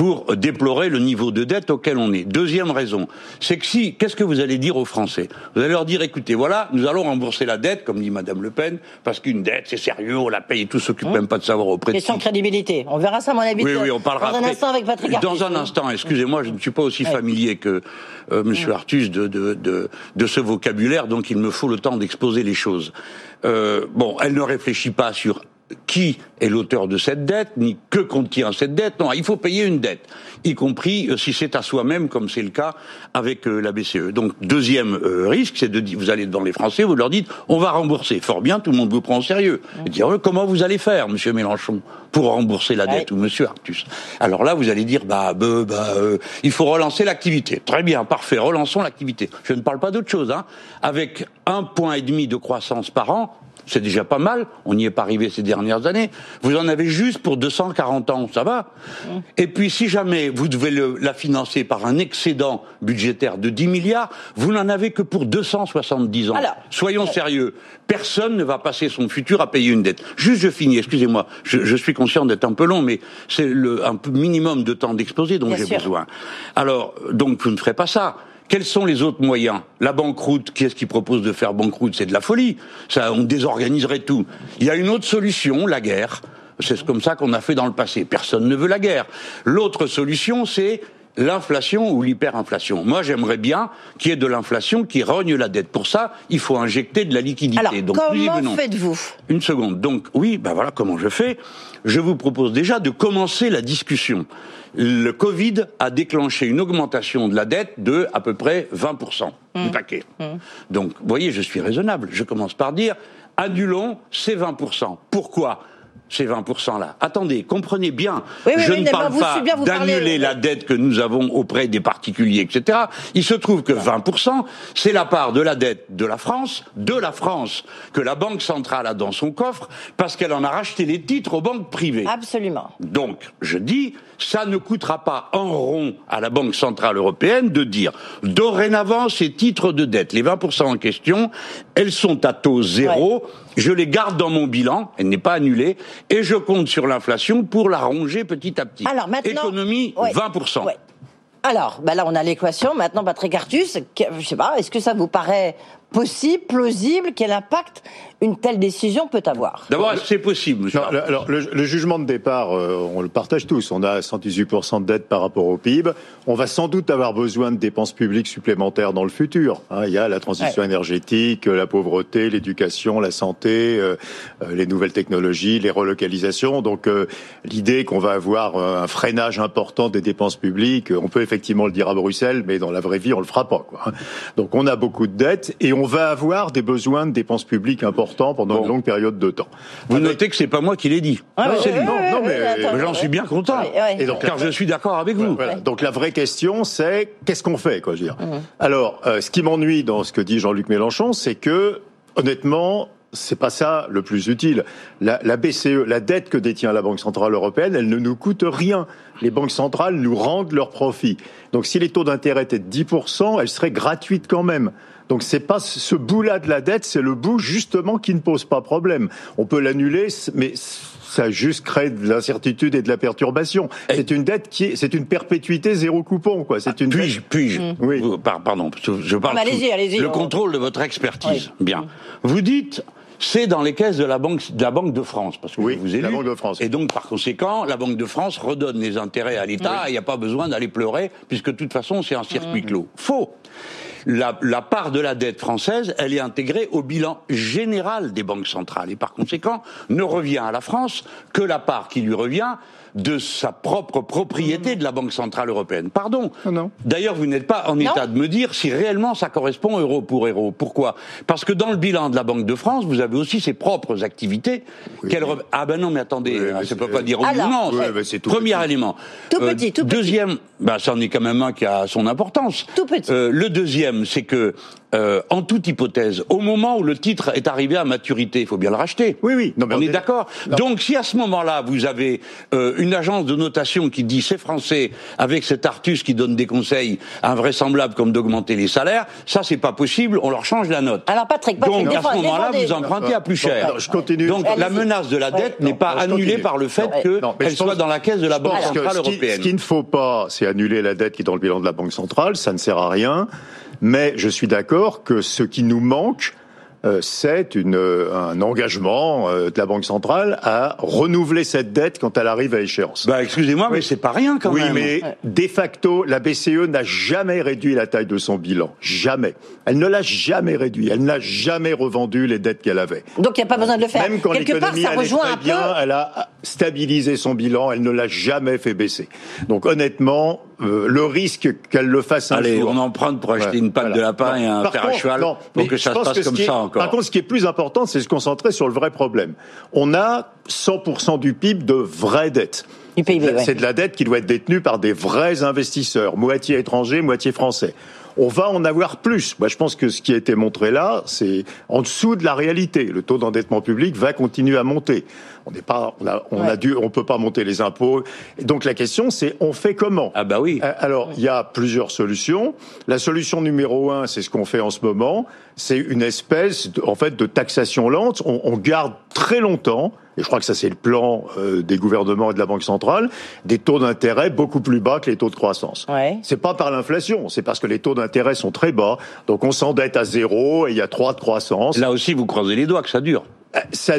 pour déplorer le niveau de dette auquel on est. Deuxième raison, c'est que si, qu'est-ce que vous allez dire aux Français? Vous allez leur dire, écoutez, voilà, nous allons rembourser la dette, comme dit Madame Le Pen, parce qu'une dette, c'est sérieux, on la paye et tout s'occupe même pas de savoir auprès de Question qui. de crédibilité. On verra ça, à mon avis, Oui, oui, on parlera dans un instant avec Patrick Artus. Dans un instant, excusez-moi, je ne suis pas aussi Ouais. familier que euh, Monsieur Artus de, de, de, de ce vocabulaire, donc il me faut le temps d'exposer les choses. Euh, bon, elle ne réfléchit pas sur qui est l'auteur de cette dette, ni que contient cette dette. Non, il faut payer une dette, y compris euh, si c'est à soi-même, comme c'est le cas avec euh, la BCE. Donc, deuxième euh, risque, c'est de dire, vous allez devant les Français, vous leur dites, on va rembourser. Fort bien, tout le monde vous prend au sérieux. Et dire, comment vous allez faire, Monsieur Mélenchon, pour rembourser la dette, ou Monsieur Artus? Alors là, vous allez dire, bah, bah, bah, euh, il faut relancer l'activité. Très bien, parfait, relançons l'activité. Je ne parle pas d'autre chose, hein. Avec un point et demi de croissance par an, c'est déjà pas mal. On n'y est pas arrivé ces dernières années. Vous en avez juste pour 240 ans, ça va. Et puis, si jamais vous devez le- la financer par un excédent budgétaire de 10 milliards, vous n'en avez que pour 270 ans. Alors, Soyons sérieux. Personne ne va passer son futur à payer une dette. Juste, je finis. Excusez-moi. Je, je suis conscient d'être un peu long, mais c'est le un minimum de temps d'exposer dont j'ai besoin. Alors, donc, vous ne ferez pas ça. Quels sont les autres moyens? La banqueroute, qui est-ce qui propose de faire banqueroute? C'est de la folie. Ça, on désorganiserait tout. Il y a une autre solution, la guerre. C'est comme ça qu'on a fait dans le passé. Personne ne veut la guerre. L'autre solution, c'est l'inflation ou l'hyperinflation. Moi, j'aimerais bien qu'il y ait de l'inflation qui rogne la dette. Pour ça, il faut injecter de la liquidité. Alors, Donc, comment faites-vous? Une seconde. Donc, oui, ben voilà comment je fais. Je vous propose déjà de commencer la discussion. Le Covid a déclenché une augmentation de la dette de à peu près 20% du paquet. Donc, vous voyez, je suis raisonnable. Je commence par dire, annulons ces 20%. Pourquoi? Ces 20%-là. Attendez, comprenez bien, Oui, oui, je oui, ne parle vous pas d'annuler la dette que nous avons auprès des particuliers, etc. Il se trouve que 20%, c'est la part de la dette de la France, de la France, que la Banque centrale a dans son coffre, parce qu'elle en a racheté les titres aux banques privées. Absolument. Donc, je dis, ça ne coûtera pas un rond à la Banque Centrale Européenne de dire, dorénavant, ces titres de dette, les 20% en question, elles sont à taux zéro, je les garde dans mon bilan, elle n'est pas annulée, et je compte sur l'inflation pour la ronger petit à petit. Alors maintenant, Économie, Ouais. 20%. Ouais. Alors, bah là, on a l'équation. Maintenant, Patrick Artus, je sais pas, est-ce que ça vous paraît possible, plausible Quel impact une telle décision peut avoir D'abord, est-ce que c'est possible, monsieur Non, le, alors, le, le jugement de départ, euh, on le partage tous. On a 118% de dette par rapport au PIB. On va sans doute avoir besoin de dépenses publiques supplémentaires dans le futur. hein. il y a la transition Ouais. énergétique, euh, la pauvreté, l'éducation, la santé, euh, euh, les nouvelles technologies, les relocalisations. Donc, euh, l'idée qu'on va avoir euh, un freinage important des dépenses publiques, on peut effectivement le dire à Bruxelles, mais dans la vraie vie, on le fera pas. Quoi. hein. Donc, on a beaucoup de dettes et on va avoir des besoins de dépenses publiques importants pendant une longue période de temps. Vous notez que c'est pas moi qui l'ai dit. Ah, Non, ouais, c'est ouais, lui. ouais, Non, mais- J'en suis bien content. Et donc, car je suis d'accord avec vous. Voilà. Donc la vraie question, c'est qu'est-ce qu'on fait, quoi, je veux dire. Mmh. Alors, euh, ce qui m'ennuie dans ce que dit Jean-Luc Mélenchon, c'est que, honnêtement, c'est pas ça le plus utile. La, la BCE, la dette que détient la Banque centrale européenne, elle ne nous coûte rien. Les banques centrales nous rendent leurs profits. Donc, si les taux d'intérêt étaient de 10%, elle serait gratuite quand même. Donc c'est pas ce bout-là de la dette, c'est le bout justement qui ne pose pas problème. On peut l'annuler, mais ça juste crée de l'incertitude et de la perturbation. C'est une dette qui est, c'est une perpétuité zéro coupon, quoi. C'est une. Puis-je, puis-je, Oui. vous- par- pardon, je parle Non, mais allez-y, allez-y, le on- contrôle de votre expertise. Bien. Vous dites, c'est dans les caisses de la banque de la Banque de France, parce que je vous ai la lu. Banque de France. Et donc, par conséquent, la Banque de France redonne les intérêts à l'État. et Il n'y a pas besoin d'aller pleurer, puisque de toute façon, c'est un circuit clos. Faux. la, la part de la dette française, elle est intégrée au bilan général des banques centrales. Et par conséquent, ne revient à la France que la part qui lui revient de sa propre propriété de la Banque Centrale Européenne. Pardon. D'ailleurs, vous n'êtes pas en état de me dire si réellement ça correspond euro pour euro. Pourquoi? Parce que dans le bilan de la Banque de France, vous avez aussi ses propres activités. qu'elle re- Ah ben non, mais attendez, ça ne peut pas dire oui Alors, ou non. tout Premier petit. élément. Tout petit, tout petit. Deuxième, ben, ça en est quand même un qui a son importance. Tout petit. Euh, le deuxième, c'est que, euh, en toute hypothèse, au moment où le titre est arrivé à maturité, il faut bien le racheter. Oui, oui. Non, mais on on est d'accord. Donc, si à ce moment-là, vous avez euh, une agence de notation qui dit c'est français, avec cet Artus qui donne des conseils invraisemblables comme d'augmenter les salaires, ça c'est pas possible. On leur change la note. Alors Patrick, Patrick, Donc à ce moment-là, vous empruntez à plus cher. Non, je continue. Donc la menace de la Ouais. dette n'est pas annulée par le fait qu'elle soit dans la caisse de la Banque centrale européenne. Ce qu'il ne faut pas, c'est annuler la dette qui est dans le bilan de la Banque centrale, ça ne sert à rien. Mais je suis d'accord que ce qui nous manque, euh, c'est une, euh, un engagement euh, de la Banque centrale à renouveler cette dette quand elle arrive à échéance. Bah excusez-moi, mais c'est pas rien quand oui, même. mais de facto, la BCE n'a jamais réduit la taille de son bilan. Jamais. Elle ne l'a jamais réduit. Elle n'a jamais revendu les dettes qu'elle avait. Donc il n'y a pas besoin de le faire. Même quand Quelque part, l'économie ça allait rejoint très un bien, peu. elle a stabilisé son bilan, elle ne l'a jamais fait baisser. Donc honnêtement, euh, le risque qu'elle le fasse un Allez, jour... on emprunte pour acheter Ouais, une patte voilà. de lapin et un fer à cheval non, pour mais que ça se passe comme qui est- ça encore. Par contre, ce qui est plus important, c'est se concentrer sur le vrai problème. On a 100% du PIB de vraie dette. Du PIB, C'est de- ouais. C'est de la dette qui doit être détenue par des vrais investisseurs, moitié étrangers, moitié français. On va en avoir plus. Moi, je pense que ce qui a été montré là, c'est en dessous de la réalité. Le taux d'endettement public va continuer à monter. On n'est pas, on a, on a dû, on peut pas monter les impôts. Et donc la question, c'est on fait comment? Ah bah oui. Euh, Alors, il y a plusieurs solutions. La solution numéro un, c'est ce qu'on fait en ce moment. C'est une espèce, de- en fait, de taxation lente. On, on garde très longtemps, et je crois que ça c'est le plan euh, des gouvernements et de la Banque centrale, des taux d'intérêt beaucoup plus bas que les taux de croissance. Ouais. C'est pas par l'inflation, c'est parce que les taux d'intérêt sont très bas. Donc on s'endette à zéro et il y a trois de croissance. Là aussi, vous croisez les doigts que ça dure. Ça,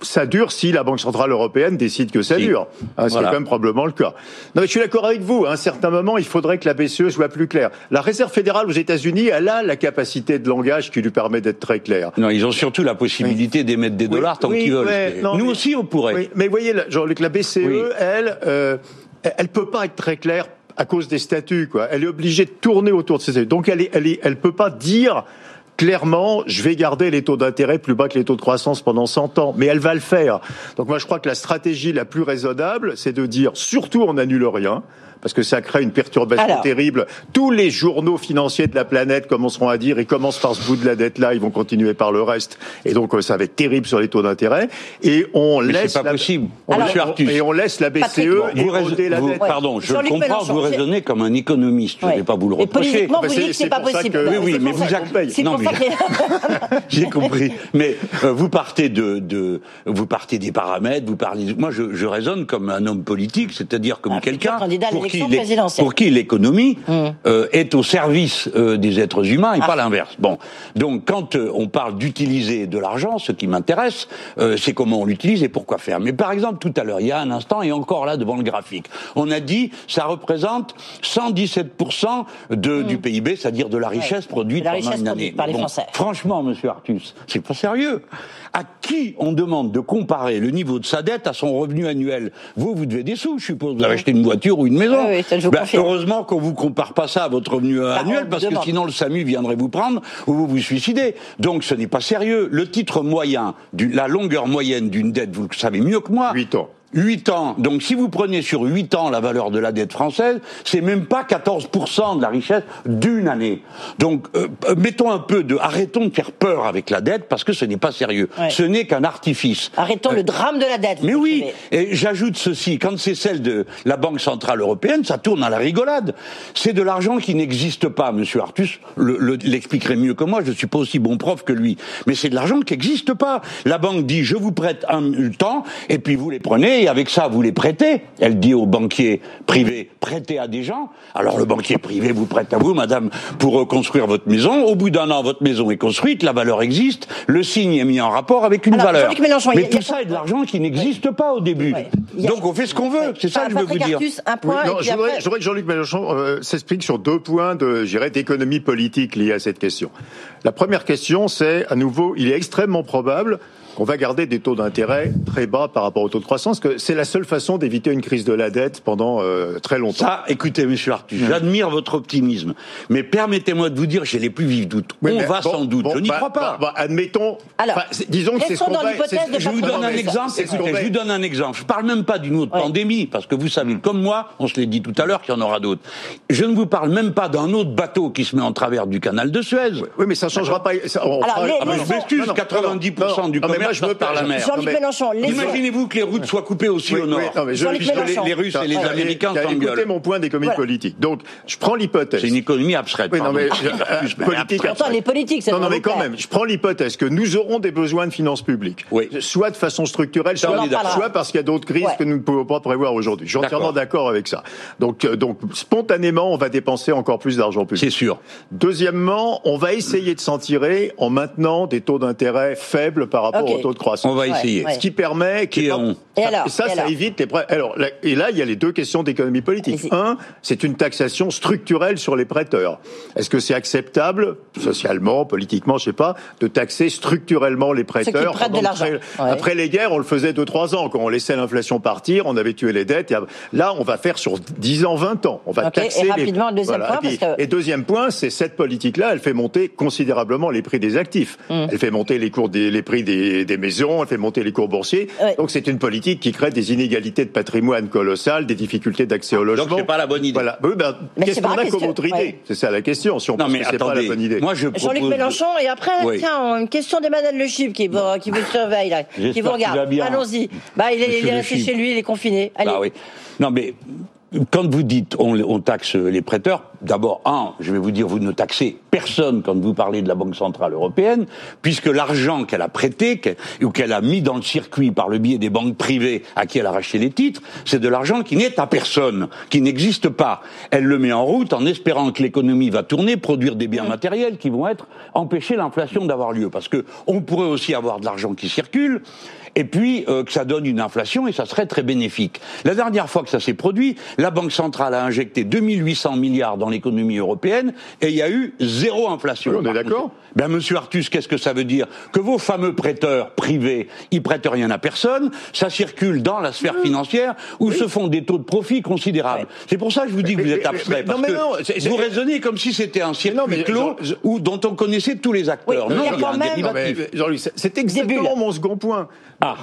ça dure si la Banque Centrale Européenne décide que ça dure. Hein, c'est Voilà. quand même probablement le cas. Non, mais je suis d'accord avec vous. À un certain moment, il faudrait que la BCE soit plus claire. La Réserve fédérale aux États-Unis, elle a la capacité de langage qui lui permet d'être très claire. Non, ils ont surtout la possibilité d'émettre des dollars tant oui, qu'ils veulent. non, Nous mais- aussi, on pourrait. Mais voyez, Jean-Luc, la BCE, elle, euh, elle peut pas être très claire à cause des statuts. Quoi. Elle est obligée de tourner autour de ces statuts. Donc, elle, est, elle, est, elle peut pas dire clairement, je vais garder les taux d'intérêt plus bas que les taux de croissance pendant 100 ans. Mais elle va le faire. Donc, moi, je crois que la stratégie la plus raisonnable, c'est de dire, surtout, on n'annule rien. Parce que ça crée une perturbation Alors. terrible. Tous les journaux financiers de la planète commenceront à dire, ils commencent par ce bout de la dette-là, ils vont continuer par le reste. Et donc, euh, ça va être terrible sur les taux d'intérêt. Et on Mais laisse c'est pas la- possible. on- Artus. et on laisse la BCE Vous éroder la vous- dette. pardon, je le comprends, Mélenchon, vous raisonnez comme un économiste. Je ne Ouais. vais pas vous le Et reprocher. politiquement, Bah, vous c'est- dites que c'est pas possible. que- Oui, oui, mais vous. J'ai compris. Mais euh, vous partez de, de, vous partez des paramètres. Vous parlez. Moi, je, je raisonne comme un homme politique, c'est-à-dire comme futur quelqu'un pour qui, pour qui l'économie Mmh. euh, est au service euh, des êtres humains et Ah. pas l'inverse. Bon, donc quand euh, on parle d'utiliser de l'argent, ce qui m'intéresse, euh, c'est comment on l'utilise et pourquoi faire. Mais par exemple, tout à l'heure, il y a un instant et encore là devant le graphique, on a dit ça représente 117% de, du PIB, c'est-à-dire de la richesse produite la pendant richesse une année. par les Bon, Français. Franchement, Monsieur Artus, c'est pas sérieux. À qui on demande de comparer le niveau de sa dette à son revenu annuel Vous, vous devez des sous, je suppose. Vous avez acheté une voiture ou une maison. Oui, oui, ça, je vous Ben, heureusement qu'on vous compare pas ça à votre revenu annuel, parce que demande. sinon le SAMU viendrait vous prendre ou vous vous suicidez. Donc ce n'est pas sérieux. Le titre moyen, du- la longueur moyenne d'une dette, vous le savez mieux que moi. 8 ans. 8 ans. Donc si vous prenez sur 8 ans la valeur de la dette française, c'est même pas 14% de la richesse d'une année. Donc euh, euh, mettons un peu de arrêtons de faire peur avec la dette parce que ce n'est pas sérieux. Ouais. Ce n'est qu'un artifice. Arrêtons le drame de la dette. Mais oui, et j'ajoute ceci, quand c'est celle de la Banque Centrale Européenne, ça tourne à la rigolade. C'est de l'argent qui n'existe pas, Monsieur Artus le- le- l'expliquerait mieux que moi, je suis pas aussi bon prof que lui. Mais c'est de l'argent qui n'existe pas. La banque dit, je vous prête un temps, et puis vous les prenez, et avec ça, vous les prêtez. Elle dit aux banquiers privés, prêtez à des gens. Alors le banquier privé vous prête à vous, madame, pour reconstruire votre maison. Au bout d'un an, votre maison est construite, la valeur existe, le signe est mis en rapport avec une Alors, valeur. Jean-Luc Mélenchon, il y Mais a- il y a tout ça est de l'argent qui n'existe pas au début. Ouais. A- Donc on fait ce qu'on veut, c'est ça que je veux vous dire. Un point. Oui, non, je, voudrais, après- je voudrais que Jean-Luc Mélenchon euh, s'explique sur deux points de, d'économie politique liés à cette question. La première question, c'est à nouveau, il est extrêmement probable qu'on va garder des taux d'intérêt très bas par rapport au taux de croissance, que c'est la seule façon d'éviter une crise de la dette pendant euh, très longtemps. Ça, écoutez, monsieur Arthur, j'admire votre optimisme, mais permettez-moi de vous dire, j'ai les plus vifs doutes. Oui, on va bon, sans doute, bon, je n'y bah, crois pas. bah, bah, admettons. Alors, disons que c'est ce qu'on dans va. l'hypothèse c'est- de Je vous donne un exemple, écoutez, je vous donne un exemple. Je parle même pas d'une autre pandémie, parce que vous savez, comme moi, on se l'est dit tout à l'heure qu'il y en aura d'autres. Je ne vous parle même pas d'un autre bateau qui se met en travers du canal de Suez. Oui, mais ça changera pas. ça- on Alors, fera- les- Ah les- je m'excuse, Non, non, 90% du non, je me par la mer. Jean-Luc Mélenchon, les Imaginez-vous que les routes soient coupées aussi au oui, nord. non, mais je- Jean-Luc puisque les, Russes et les Américains écoutez s'engueulent. mon point d'économie politique. Donc, je prends l'hypothèse. C'est une économie abstraite. Non, mais, politique les politiques, Non, non, mais quand même, je prends l'hypothèse que nous aurons des besoins de finances publiques. Oui. Soit de façon structurelle, soit, parce qu'il y a d'autres crises que nous ne pouvons pas prévoir aujourd'hui. Je suis entièrement d'accord avec ça. Donc, euh, donc, spontanément, on va dépenser encore plus d'argent public. C'est sûr. Deuxièmement, on va essayer de s'en tirer en maintenant des taux d'intérêt faibles par rapport Taux de croissance. On va essayer. Ouais. Ce qui permet... Qui on Et alors ça, Et ça alors évite les prêts. Alors, là- et là, il y a les deux questions d'économie politique. Un, c'est une taxation structurelle sur les prêteurs. Est-ce que c'est acceptable, socialement, politiquement, je sais pas, de taxer structurellement les prêteurs prêtent de pendant l'argent. Ouais. Après les guerres, on le faisait deux, trois ans. Quand on laissait l'inflation partir, on avait tué les dettes. Et là, on va faire sur 10 ans, 20 ans. On va et taxer les... rapidement, le deuxième point, Et, puis- parce que- et deuxième point, c'est cette politique-là, elle fait monter considérablement les prix des actifs. Hum. Elle fait monter les cours des, les prix des, des maisons, elle fait monter les cours boursiers. Ouais. Donc c'est une politique qui crée des inégalités de patrimoine colossales, des difficultés d'accès au logement. Donc c'est pas la bonne idée. Voilà. Oui, ben, Mais Qu'est-ce qu'on a comme autre idée Ouais. C'est ça la question. Si on Non pense mais que c'est pas la bonne idée. moi je propose... Jean-Luc Mélenchon, et après, Oui. tiens, une question d'Emmanuel Le Chip qui, vous- qui vous surveille, là, qui vous regarde. Allons-y. Bah, il est, il est resté chez lui, il est confiné. Allez. Bah oui. Non mais quand vous dites on, taxe les prêteurs, d'abord un, je vais vous dire vous ne taxez personne quand vous parlez de la Banque centrale européenne, puisque l'argent qu'elle a prêté ou qu'elle a mis dans le circuit par le biais des banques privées à qui elle a racheté les titres, c'est de l'argent qui n'est à personne, qui n'existe pas. Elle le met en route en espérant que l'économie va tourner, produire des biens matériels qui vont être empêcher l'inflation d'avoir lieu, parce que on pourrait aussi avoir de l'argent qui circule et puis euh, que ça donne une inflation et ça serait très bénéfique. La dernière fois que ça s'est produit, la Banque centrale a injecté 2800 milliards dans l'économie européenne et il y a eu zéro inflation. Oui, on est d'accord. Ben Monsieur Artus, qu'est-ce que ça veut dire? Que vos fameux prêteurs privés, ils prêtent rien à personne, ça circule dans la sphère financière où se font des taux de profit considérables. C'est pour ça que je vous dis que vous êtes mais- abstrait, mais- non, parce mais que non, c'est- vous raisonnez comme si c'était un circuit mais clos je- je- où, dont on connaissait tous les acteurs. Oui, non, il y a un même- Non, c'est- c'est exactement mon second point.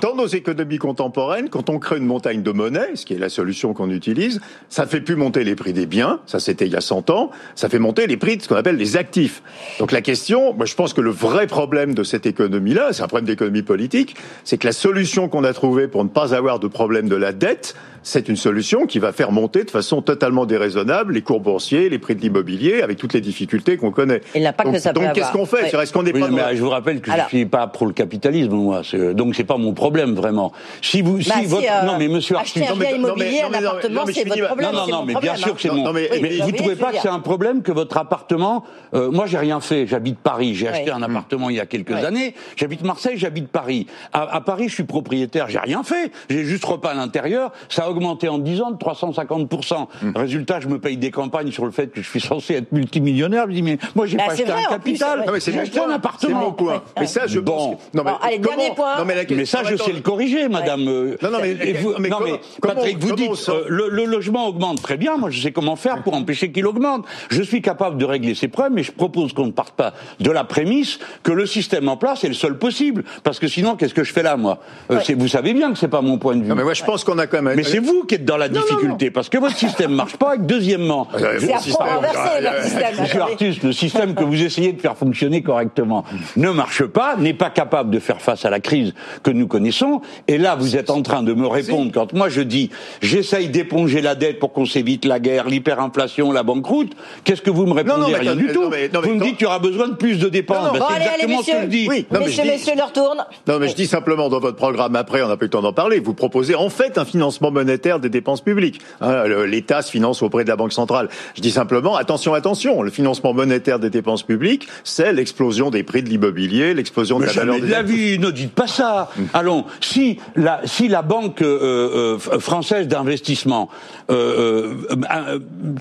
Dans nos économies contemporaines, quand on crée une montagne de monnaie, ce qui est la solution qu'on utilise, ça fait plus monter les prix des biens, ça c'était il y a 100 ans, ça fait monter les prix de ce qu'on appelle les actifs. Donc la question, moi je pense que le vrai problème de cette économie-là, c'est un problème d'économie politique, c'est que la solution qu'on a trouvée pour ne pas avoir de problème de la dette, c'est une solution qui va faire monter de façon totalement déraisonnable les cours boursiers, les prix de l'immobilier, avec toutes les difficultés qu'on connaît. Et l'impact donc, que ça peut donc qu'est-ce qu'on fait Ouais. Est-ce qu'on Oui, pas mais je vous rappelle que Alors- je suis pas pour le capitalisme, moi. C'est- Donc c'est pas mon problème vraiment. Si vous, Bah, si si, votre, euh, non mais Monsieur acheter Arthur, un bien immobilier, un appartement, c'est votre problème. non, non, non, mais bien sûr que c'est Non, mon. non, mais- vous trouvez pas que c'est un problème que votre appartement euh, Moi, j'ai rien fait. J'habite Paris. J'ai acheté un appartement il y a quelques années. J'habite Marseille. J'habite Paris. À, à Paris, je suis propriétaire. J'ai rien fait. J'ai juste repeint l'intérieur. Ça a augmenté en 10 ans de 350% Hmm. Résultat, je me paye des campagnes sur le fait que je suis censé être multimillionnaire. Je dis mais moi, j'ai Bah, pas acheté vrai, un capital. ouais. Non, mais c'est J'ai acheté un appartement. C'est mon point. Mais ça, je Bon. pense. que- Non, mais Bon, allez, comment- dernier point. Non, mais, la Mais ça, je Attends, sais le corriger, madame. euh, Non, non, mais- et vous- mais non, comment- mais comment- Patrick, vous comment dites euh, le, le logement augmente très bien. Moi, je sais comment faire pour empêcher qu'il augmente. Je suis capable de régler ces problèmes, mais je propose qu'on ne parte pas de la prémisse que le système en place est le seul possible. Parce que sinon, qu'est-ce que je fais là, moi? Euh, Vous savez bien que c'est pas mon point de vue. Non, mais moi, je pense qu'on a quand même. Mais c'est vous qui êtes dans la difficulté, parce que votre système marche pas. Et que deuxièmement, Euh, C'est à système. votre système. Monsieur attendez. Artus, le système que vous essayez de faire fonctionner correctement ne marche pas, n'est pas capable de faire face à la crise que nous connaissons. Et là, vous êtes en train de me répondre quand moi je dis j'essaye d'éponger la dette pour qu'on s'évite la guerre, l'hyperinflation, la banqueroute. Qu'est-ce que vous me répondez? non, Rien du non, tout. mais- non, mais vous me dites qu'il y aura besoin de plus de dépenses. Non, non, Ben, Bon, c'est allez, allez, exactement ce que je dis. Non, je messieurs, dis- messieurs, leur tourne. Non, mais je dis simplement dans votre programme après, on n'a pas eu le temps d'en parler. Vous proposez en fait un financement monétaire monétaire des dépenses publiques. Hein, L'État se finance auprès de la Banque centrale. Je dis simplement, attention, attention, le financement monétaire des dépenses publiques, c'est l'explosion des prix de l'immobilier, l'explosion de la valeur des de la vie, ne dites pas ça. Allons, si la, si la banque euh, euh, française d'investissement euh,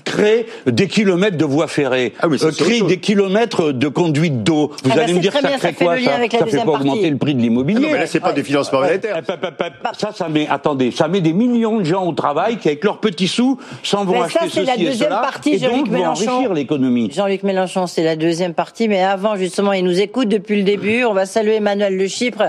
crée des kilomètres de voies ferrées, Ah oui, euh, crée des kilomètres de conduites d'eau, vous Ah bah, allez me dire ça bien, crée ça quoi ça fait pas partie. augmenter le prix de l'immobilier. Ah non, mais là, c'est pas des financements monétaires. Eh, pa- pa- pa- Ça, ça met, attendez, ça met des millions de gens au travail qui, avec leurs petits sous, s'en vont ça, acheter la ceci et deuxième cela, partie, et donc Jean-Luc vont Mélenchon. enrichir l'économie. Jean-Luc Mélenchon, c'est la deuxième partie, mais avant, justement, il nous écoute depuis le début. On va saluer Emmanuel Le Chypre,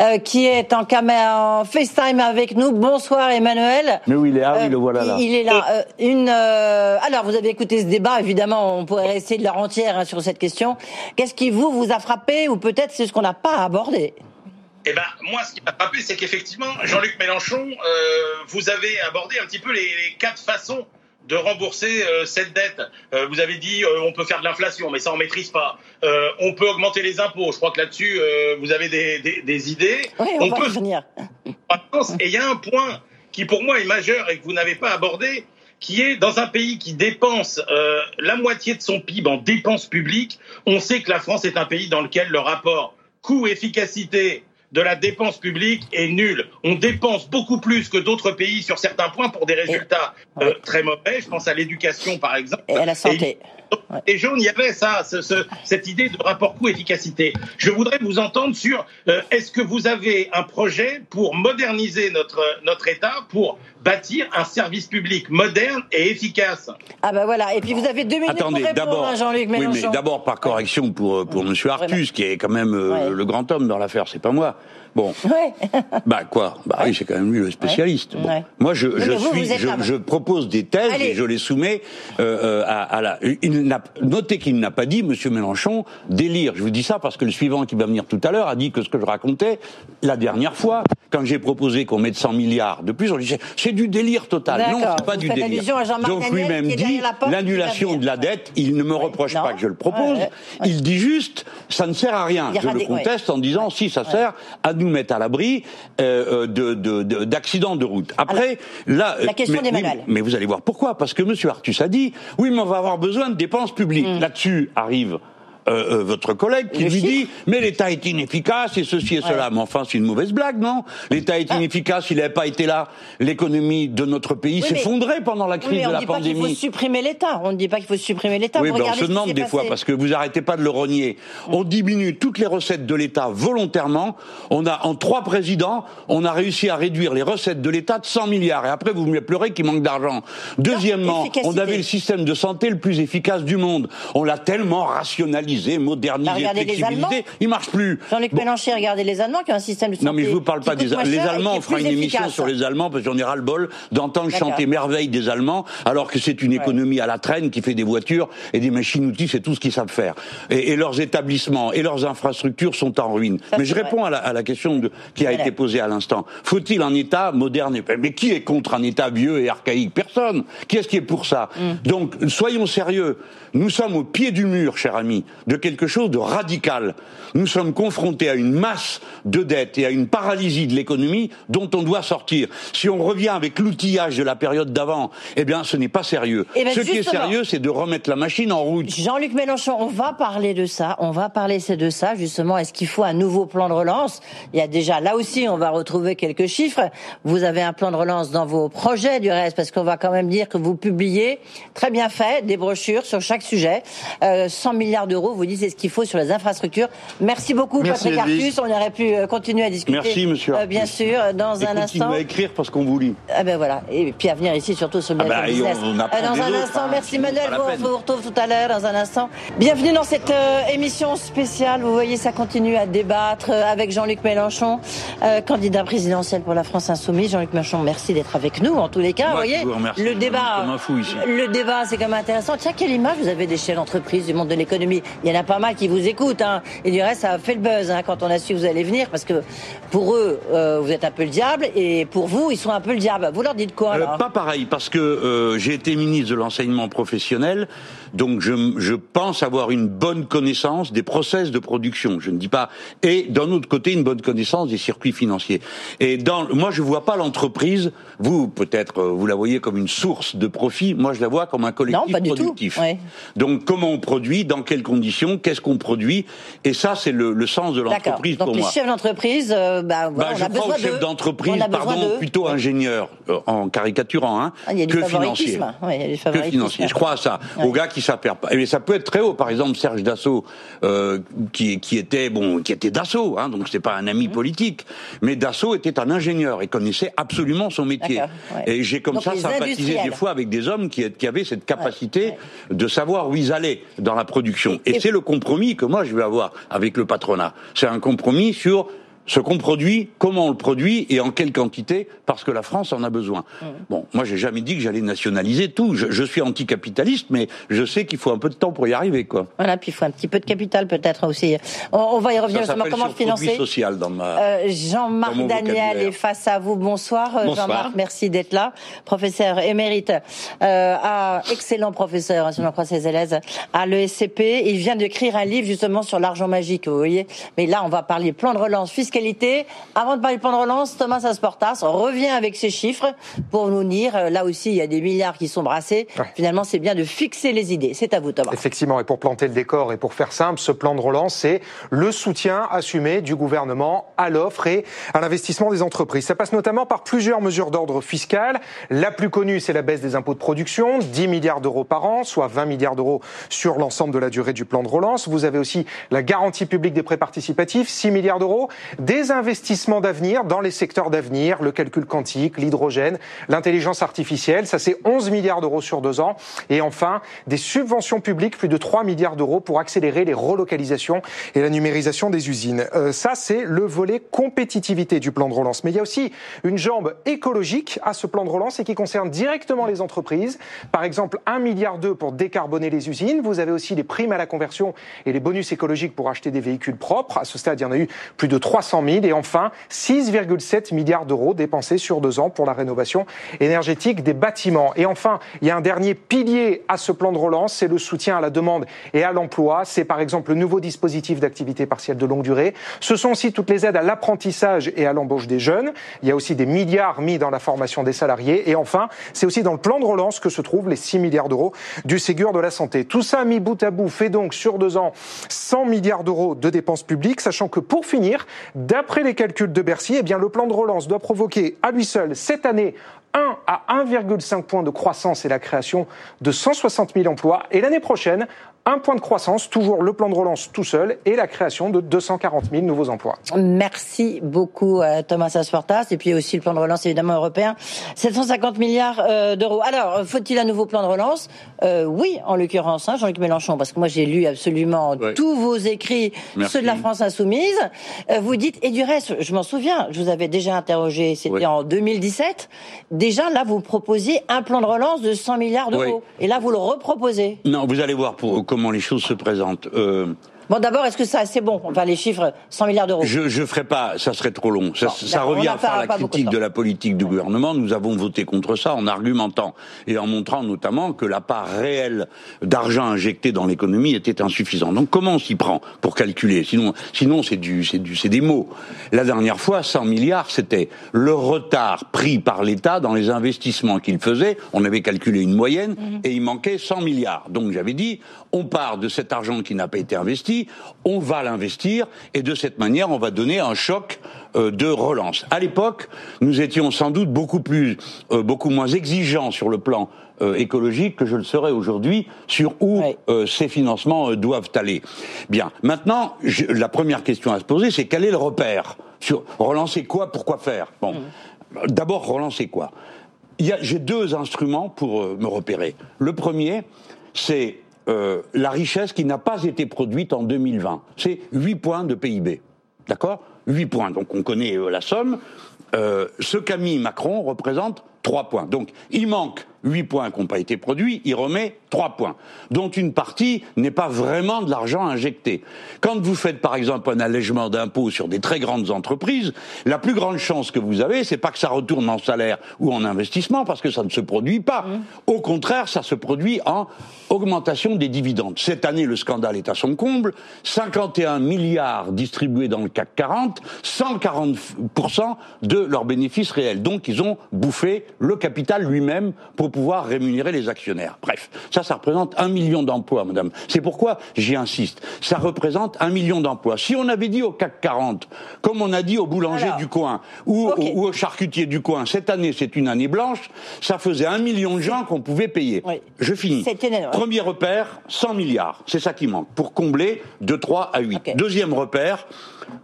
euh, qui est en caméra, en FaceTime avec nous. Bonsoir, Emmanuel. Mais oui, il est, oui, Euh, le voilà là. Il, il est là. Euh, une. alors, vous avez écouté ce débat. Évidemment, on pourrait essayer de la entière hein, sur cette question. Qu'est-ce qui vous vous a frappé, ou peut-être c'est ce qu'on n'a pas abordé? Eh ben, moi, ce qui m'a frappé, c'est qu'effectivement, Jean-Luc Mélenchon, euh, vous avez abordé un petit peu les, les quatre façons de rembourser euh, cette dette. Euh, vous avez dit, euh, on peut faire de l'inflation, mais ça, on maîtrise pas. On peut augmenter les impôts. Je crois que là-dessus, vous avez des, des, des idées. Oui, on, va peut revenir. et il y a un point qui pour moi est majeur et que vous n'avez pas abordé, qui est dans un pays qui dépense la moitié de son PIB en dépenses publiques, on sait que la France est un pays dans lequel le rapport coût-efficacité de la dépense publique est nul. On dépense beaucoup plus que d'autres pays sur certains points pour des résultats euh, très mauvais. Je pense à l'éducation par exemple. Et à la santé. Et jaune, il y avait ça, ce- ce- cette idée de rapport coût-efficacité. Je voudrais vous entendre sur euh, est-ce que vous avez un projet pour moderniser notre, notre État, pour bâtir un service public moderne et efficace? Ah ben voilà. Et puis vous avez deux minutes Attendez, pour répondre, d'abord, hein, Jean-Luc oui, mais d'abord par correction pour pour Monsieur Artus, qui est quand même euh, Ouais. le grand homme dans l'affaire, c'est pas moi. Bon, Ouais. bah quoi? Bah oui, c'est quand même lui le spécialiste. Bon. Ouais. Moi, je, je vous, suis, vous je, propose des thèses Allez. et je les soumets euh, euh, à, à la. Il notez qu'il n'a pas dit, Monsieur Mélenchon, délire. Je vous dis ça parce que le suivant qui va venir tout à l'heure a dit que ce que je racontais la dernière fois, quand j'ai proposé qu'on mette 100 milliards de plus, on disait c'est du délire total. Non, c'est pas Vous du délire. à Donc lui-même dit l'annulation de la dette. Il ne me reproche Non. pas que je le propose. Il dit juste ça ne sert à rien. Il Je le conteste en disant si ça sert à nous mettre à l'abri euh, de de- de- d'accidents de, route. Après, là, la question mais, mais, mais vous allez voir pourquoi Parce que Monsieur Artus a dit oui, mais on va avoir besoin de dépenses publiques. Mm. Là-dessus arrive. Euh, euh, votre collègue qui Le lui chiffre. dit mais l'État est inefficace et ceci et cela. Mais enfin, c'est une mauvaise blague, non? L'État Ah. est inefficace, il n'avait pas été là. L'économie de notre pays Oui, s'effondrait pendant la Oui, crise de on la dit pas qu'il faut pandémie. supprimer l'État. On ne dit pas qu'il faut supprimer l'État. Oui, ben on se demande des passé. fois, parce que vous arrêtez pas de le renier. On diminue toutes les recettes de l'État volontairement. On a, en trois présidents, on a réussi à réduire les recettes de l'État de 100 milliards. Et après, vous me pleurez qu'il manque d'argent. Deuxièmement, on avait le système de santé le plus efficace du monde. On l'a tellement rationalisé, Bah, les flexibilisé. Allemands. Il marche plus. Jean-Luc Mélenchon, regardez les Allemands qui ont un système de santé. Non, mais je vous parle pas des moins les Allemands. On fera une émission efficace. sur les Allemands parce que j'en ai ras le bol d'entendre chanter merveille des Allemands alors que c'est une économie à la traîne qui fait des voitures et des machines-outils, c'est tout ce qu'ils savent faire. Et, et leurs établissements et leurs infrastructures sont en ruine. Ça, mais je vrai. réponds à la, à la question de, qui a Voilà. été posée à l'instant. Faut-il un État moderne et Mais qui est contre un État vieux et archaïque? Personne. Qui est-ce qui est pour ça? Mm. Donc, soyons sérieux. Nous sommes au pied du mur, cher ami, de quelque chose de radical. Nous sommes confrontés à une masse de dettes et à une paralysie de l'économie dont on doit sortir. Si on revient avec l'outillage de la période d'avant, eh bien, ce n'est pas sérieux. Eh ben, ce qui est sérieux, c'est de remettre la machine en route. Jean-Luc Mélenchon, on va parler de ça. On va parler de ça, justement. Est-ce qu'il faut un nouveau plan de relance? Il y a déjà, là aussi, on va retrouver quelques chiffres. Vous avez un plan de relance dans vos projets, du reste, parce qu'on va quand même dire que vous publiez, très bien fait, des brochures sur chaque sujet. Euh, 100 milliards d'euros, vous dites, c'est ce qu'il faut sur les infrastructures. Merci beaucoup, Merci, Patrick. Artus. On aurait pu euh, continuer à discuter. Merci, monsieur euh, bien sûr, dans Et un instant. à écrire parce qu'on vous lit. Ah ben voilà, et puis à venir ici surtout sur le Ah bah, on- Business. on Euh, dans un autres, instant, hein, merci Manuel, on vous retrouve tout à l'heure dans un instant. Bienvenue dans cette euh, émission spéciale, vous voyez ça continue à débattre euh, avec Jean-Luc Mélenchon, euh, candidat présidentiel pour la France Insoumise. Jean-Luc Mélenchon, merci d'être avec nous en tous les cas, Moi vous voyez. vous. Le débat, le débat c'est quand même intéressant. Tiens, quelle image vous avez des chefs d'entreprise du monde de l'économie Il il y en a pas mal qui vous écoutent. Hein. Et du reste, ça a fait le buzz hein, quand on a su que vous allez venir, parce que pour eux, euh, vous êtes un peu le diable, et pour vous, ils sont un peu le diable. Vous leur dites quoi Euh, alors? pas pareil, parce que euh, j'ai été ministre de l'enseignement professionnel, donc je, je pense avoir une bonne connaissance des process de production. Je ne dis pas et d'un autre côté une bonne connaissance des circuits financiers. Et dans, moi, je vois pas l'entreprise. Vous, peut-être, euh, vous la voyez comme une source de profit. Moi, je la vois comme un collectif Non, pas du tout. productif. Ouais. Donc, comment on produit, dans quelles conditions, qu'est-ce qu'on produit, et ça, c'est le, le sens de l'entreprise Donc pour les moi. chefs d'entreprise, euh, bah, voilà, Bah, on je a crois aux chefs d'entreprise, pardon, d'eux. plutôt ingénieurs, euh, en caricaturant, hein, Ah, que financiers. Ouais, Que financiers. Je crois à ça. Aux gars qui savent faire. Et ça peut être très haut. Par exemple, Serge Dassault, euh, qui, qui était bon, qui était Dassault, hein, donc c'est pas un Mhm. ami politique, mais Dassault était un ingénieur et connaissait absolument son métier. Ouais. Et j'ai comme Donc, ça sympathisé des fois avec des hommes qui, qui avaient cette capacité de savoir où ils allaient dans la production. Et, c'est le compromis que moi je vais avoir avec le patronat. C'est un compromis sur ce qu'on produit, comment on le produit et en quelle quantité, parce que la France en a besoin. Bon, moi j'ai jamais dit que j'allais nationaliser tout. Je, je suis anticapitaliste, mais je sais qu'il faut un peu de temps pour y arriver, quoi. Voilà, puis il faut un petit peu de capital peut-être aussi. On, on va y revenir Ça justement comment financer. social dans ma. Euh, Jean-Marc Daniel est face à vous. Bonsoir, euh, Bonsoir. Jean-Marc. Merci d'être là. Professeur émérite, euh, à, excellent professeur, hein, si on croit ses élèves, à l'ESCP. Il vient d'écrire un livre justement sur l'argent magique, vous voyez. Mais là, on va parler plan de relance, Avant de parler de plan de relance, Thomas Asportas revient avec ses chiffres pour nous dire, euh, là aussi, il y a des milliards qui sont brassés. Finalement, c'est bien de fixer les idées. C'est à vous, Thomas. Effectivement, et pour planter le décor et pour faire simple, ce plan de relance, c'est le soutien assumé du gouvernement à l'offre et à l'investissement des entreprises. Ça passe notamment par plusieurs mesures d'ordre fiscal. La plus connue, c'est la baisse des impôts de production, 10 milliards d'euros par an, soit 20 milliards d'euros sur l'ensemble de la durée du plan de relance. Vous avez aussi la garantie publique des prêts participatifs, 6 milliards d'euros, des investissements d'avenir dans les secteurs d'avenir, le calcul quantique, l'hydrogène, l'intelligence artificielle, ça c'est 11 milliards d'euros sur deux ans. Et enfin, des subventions publiques, plus de 3 milliards d'euros pour accélérer les relocalisations et la numérisation des usines. Euh, ça, c'est le volet compétitivité du plan de relance. Mais il y a aussi une jambe écologique à ce plan de relance et qui concerne directement les entreprises. Par exemple, 1 milliard d'euros pour décarboner les usines. Vous avez aussi les primes à la conversion et les bonus écologiques pour acheter des véhicules propres. À ce stade, il y en a eu plus de 300 000. Et enfin, 6,7 milliards d'euros dépensés sur deux ans pour la rénovation énergétique des bâtiments. Et enfin, il y a un dernier pilier à ce plan de relance, c'est le soutien à la demande et à l'emploi. C'est par exemple le nouveau dispositif d'activité partielle de longue durée. Ce sont aussi toutes les aides à l'apprentissage et à l'embauche des jeunes. Il y a aussi des milliards mis dans la formation des salariés. Et enfin, c'est aussi dans le plan de relance que se trouvent les 6 milliards d'euros du Ségur de la santé. Tout ça mis bout à bout fait donc sur deux ans 100 milliards d'euros de dépenses publiques, sachant que pour finir, d'après les calculs de Bercy, eh bien, le plan de relance doit provoquer à lui seul cette année 1 à 1,5 points de croissance et la création de 160 000 emplois. Et l'année prochaine, un point de croissance, toujours le plan de relance tout seul, et la création de 240 000 nouveaux emplois. Merci beaucoup euh, Thomas Asportas et puis aussi le plan de relance évidemment européen 750 milliards euh, d'euros. Alors faut-il un nouveau plan de relance? Euh, Oui en l'occurrence hein, Jean-Luc Mélenchon parce que moi j'ai lu absolument tous vos écrits Merci. ceux de la France insoumise. Vous dites et du reste je m'en souviens je vous avais déjà interrogé c'était Oui. en 2017 déjà là vous proposiez un plan de relance de 100 milliards d'euros Oui. et là vous le reproposez. Non, vous allez voir pour, comment les choses se présentent. Euh, Bon d'abord est-ce que ça c'est bon enfin les chiffres 100 milliards d'euros? Je je ferai pas, ça serait trop long. Ça, ça revient en à faire la critique de la politique du gouvernement. Nous avons voté contre ça en argumentant et en montrant notamment que la part réelle d'argent injecté dans l'économie était insuffisante. Donc comment on s'y prend pour calculer? Sinon, sinon c'est du, c'est du, c'est des mots. La dernière fois, 100 milliards, c'était le retard pris par l'État dans les investissements qu'il faisait. On avait calculé une moyenne et il manquait 100 milliards. Donc j'avais dit, on part de cet argent qui n'a pas été investi, on va l'investir et de cette manière, on va donner un choc euh, de relance. À l'époque, nous étions sans doute beaucoup plus, euh, beaucoup moins exigeants sur le plan euh, écologique que je le serai aujourd'hui sur où euh, ces financements euh, doivent aller. Bien. Maintenant, je- la première question à se poser, c'est quel est le repère sur relancer quoi, pourquoi faire? Bon, d'abord relancer quoi? J'ai deux instruments pour me repérer. Le premier, c'est euh, la richesse qui n'a pas été produite en 2020. C'est 8 points de PIB. D'accord? 8 points. Donc on connaît euh, la somme. Euh, ce qu'a Macron représente 3 points. Donc il manque 8 points qui n'ont pas été produits, il remet 3 points, dont une partie n'est pas vraiment de l'argent injecté. Quand vous faites par exemple un allègement d'impôts sur des très grandes entreprises, la plus grande chance que vous avez, c'est pas que ça retourne en salaire ou en investissement, parce que ça ne se produit pas. Au contraire, ça se produit en augmentation des dividendes. Cette année, le scandale est à son comble. 51 milliards distribués dans le CAC 40, 140% de leurs bénéfices réels. Donc, ils ont bouffé le capital lui-même pour pouvoir rémunérer les actionnaires. Bref, ça, ça représente un million d'emplois, madame. C'est pourquoi j'y insiste. Ça représente un million d'emplois. Si on avait dit au CAC 40, comme on a dit au boulanger Alors, du coin ou, au charcutier du coin, cette année, c'est une année blanche, ça faisait un million de gens qu'on pouvait payer. Je finis. Premier repère, 100 milliards. C'est ça qui manque pour combler de 3 à 8. Deuxième repère,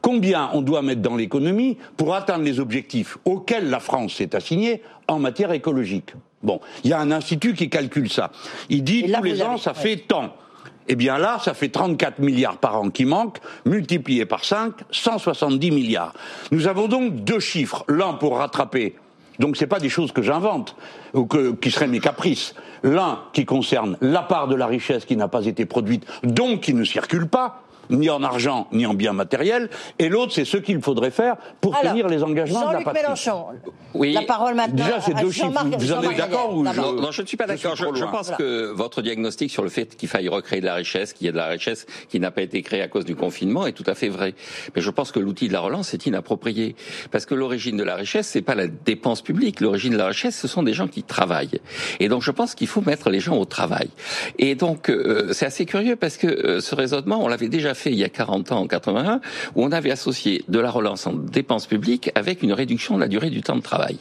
combien on doit mettre dans l'économie pour atteindre les objectifs auxquels la France s'est assignée en matière écologique. Bon, il y a un institut qui calcule ça. Il dit tous les ans, avez- ça fait tant. Eh bien là, ça fait 34 milliards par an qui manquent, multiplié par 5, 170 milliards. Nous avons donc deux chiffres, l'un pour rattraper. Donc c'est pas des choses que j'invente ou que, qui seraient mes caprices. L'un qui concerne la part de la richesse qui n'a pas été produite, donc qui ne circule pas, ni en argent ni en biens matériels, et l'autre c'est ce qu'il faudrait faire pour Alors, tenir les engagements de la Jean-Luc patrie. Mélenchon, Oui. la parole maintenant Déjà, c'est à deux Jean-Marc- chiffres. Vous en êtes d'accord ou je- Non, non, je ne suis pas je d'accord. Je, pense Voilà. que votre diagnostic sur le fait qu'il faille recréer de la richesse, qu'il y ait de la richesse qui n'a pas été créée à cause du confinement est tout à fait vrai. Mais je pense que l'outil de la relance est inapproprié. Parce que l'origine de la richesse, c'est pas la dépense publique. L'origine de la richesse, ce sont des gens qui travaillent. Et donc, je pense qu'il faut mettre les gens au travail. Et donc, euh, c'est assez curieux parce que euh, ce raisonnement, on l'avait déjà fait il y a 40 ans, en 81, où on avait associé de la relance en dépenses publiques avec une réduction de la durée du temps de travail.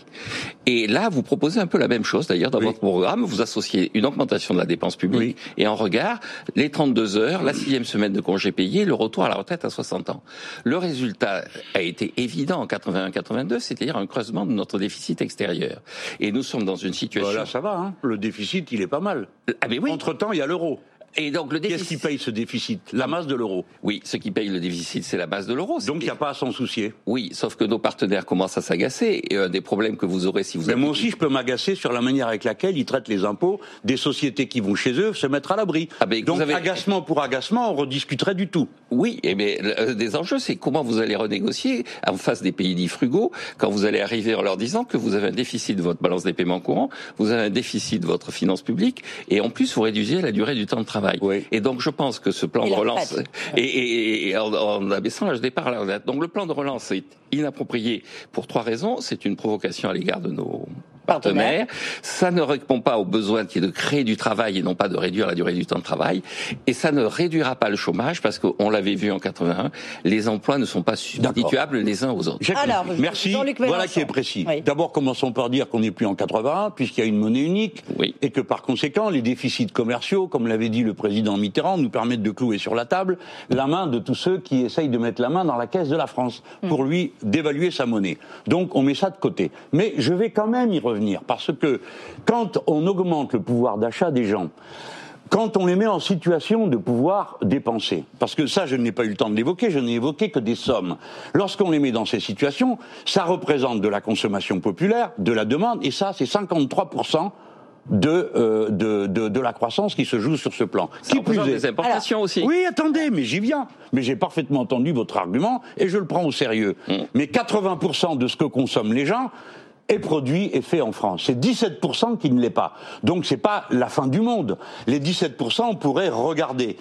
Et là, vous proposez un peu la même chose, d'ailleurs, dans votre programme. Vous associez une augmentation de la dépense publique et en regard, les 32 heures, la sixième semaine de congé payé, le retour à la retraite à 60 ans. Le résultat a été évident en 81-82, c'est-à-dire un creusement de notre déficit extérieur. Et nous sommes dans une situation... Voilà, ça va. Hein. Le déficit, il est pas mal. Ah mais oui. Entre-temps, il y a l'euro. Et donc le Qu'est-ce qui paye ce déficit? La masse de l'euro. Oui, ce qui paye le déficit, c'est la base de l'euro. Donc il n'y a pas à s'en soucier. Oui, sauf que nos partenaires commencent à s'agacer. Et un des problèmes que vous aurez si vous Mais moi aussi, je peux m'agacer sur la manière avec laquelle ils traitent les impôts des sociétés qui vont chez eux se mettre à l'abri. Donc, avez- agacement pour agacement, on rediscuterait du tout. Oui, et mais le- des enjeux, c'est comment vous allez renégocier en face des pays dits frugaux quand vous allez arriver en leur disant que vous avez un déficit de votre balance des paiements courants, vous avez un déficit de votre finance publique, et en plus vous réduisez la durée du temps de travail. Et donc je pense que ce plan Et de la relance, et, et- et en, en abaissant l'âge de départ à la retraite. Donc le plan de relance est inapproprié pour trois raisons. C'est une provocation à l'égard de nos partenaires. Ça ne répond pas aux besoins qui est de créer du travail et non pas de réduire la durée du temps de travail. Et ça ne réduira pas le chômage parce qu'on l'avait vu en 81, les emplois ne sont pas substituables les uns aux autres. Compris. Merci. Voilà qui est précis. D'abord, commençons par dire qu'on n'est plus en 81, puisqu'il y a une monnaie unique, et que par conséquent, les déficits commerciaux, comme l'avait dit le président Mitterrand, nous permettent de clouer sur la table la main de tous ceux qui essayent de mettre la main dans la caisse de la France pour lui dévaluer sa monnaie. Donc, on met ça de côté. Mais je vais quand même y revenir, parce que quand on augmente le pouvoir d'achat des gens, quand on les met en situation de pouvoir dépenser, parce que ça, je n'ai pas eu le temps de l'évoquer, je n'ai évoqué que des sommes. Lorsqu'on les met dans ces situations, ça représente de la consommation populaire, de la demande, et ça, c'est 53% de, euh, de, de, de la croissance qui se joue sur ce plan. Qui plus est- des importations aussi. Oui, attendez, mais j'y viens. Mais j'ai parfaitement entendu votre argument et je le prends au sérieux. Mm. Mais 80% de ce que consomment les gens est produit et fait en France. C'est 17% qui ne l'est pas. Donc c'est pas la fin du monde. Les 17%, on pourrait regarder.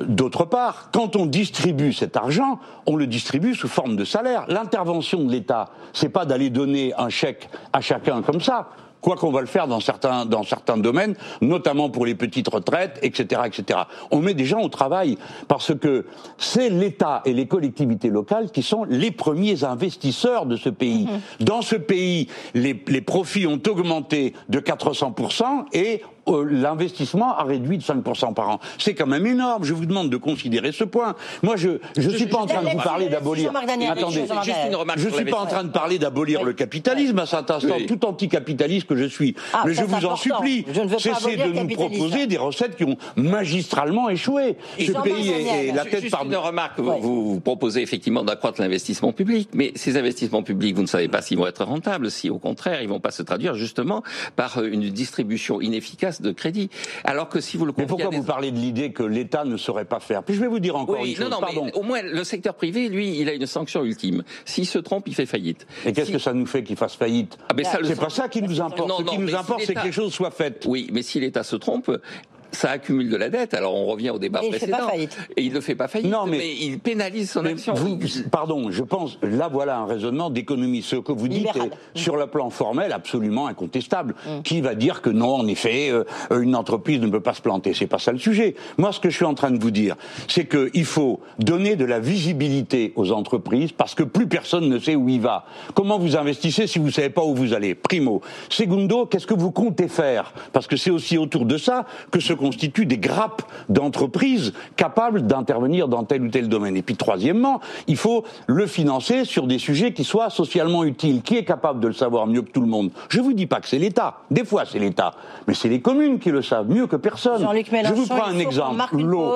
D'autre part, quand on distribue cet argent, on le distribue sous forme de salaire. L'intervention de l'État, c'est pas d'aller donner un chèque à chacun comme ça. Quoi qu'on va le faire dans certains, dans certains domaines, notamment pour les petites retraites, etc., etc. On met des gens au travail parce que c'est l'État et les collectivités locales qui sont les premiers investisseurs de ce pays. Dans ce pays, les, les profits ont augmenté de 400% et euh, l'investissement a réduit de 5% par an. C'est quand même énorme. Je vous demande de considérer ce point. Moi, je je suis pas en train de vous parler d'abolir. Attendez, Jean-Marc Juste une remarque je sur suis pas en train de parler d'abolir le capitalisme à cet instant, tout anticapitaliste que je suis. Ah, Mais je vous en supplie, Je ne veux pas cessez de nous proposer des recettes qui ont magistralement échoué. Ce pays est, la tête par une remarque, vous, proposez effectivement d'accroître l'investissement public, mais ces investissements publics, vous ne savez pas s'ils vont être rentables, si au contraire, ils vont pas se traduire justement par euh, une distribution inefficace de crédit. Alors que si vous le Mais pourquoi des- vous parlez de l'idée que l'État ne saurait pas faire? Puis je vais vous dire encore Oui, une chose. non, non, pardon. mais au moins le secteur privé, lui, il a une sanction ultime. S'il se trompe, il fait faillite. Et qu'est-ce Si- que ça nous fait qu'il fasse faillite? Ah, C'est pas ça qui nous importe. Non, Ce non, qui nous importe, c'est que les choses soient faites. Oui, mais si l'État se trompe, ça accumule de la dette. Alors on revient au débat Et il fait précédent. pas faillite. Et il ne fait pas faillite, Non, mais- mais, il pénalise son action. vous- pardon, je pense, là voilà un raisonnement d'économie. Ce que vous dites Libéral. est, sur le plan formel, absolument incontestable. Mm. Qui va dire que non, en effet, euh, une entreprise ne peut pas se planter? C'est pas ça le sujet. Moi, ce que je suis en train de vous dire, c'est qu'il faut donner de la visibilité aux entreprises parce que plus personne ne sait où il va. Comment vous investissez si vous savez pas où vous allez? Primo. Segundo, qu'est-ce que vous comptez faire? Parce que c'est aussi autour de ça que se constituent des grappes d'entreprises capables d'intervenir dans tel ou tel domaine. Et puis troisièmement, il faut le financer sur des sujets qui soient socialement utiles. Qui est capable de le savoir mieux que tout le monde? Je vous dis pas que c'est l'État. Des fois, c'est l'État. Mais c'est les communes qui le savent mieux que personne. Je vous prends un exemple. L'eau.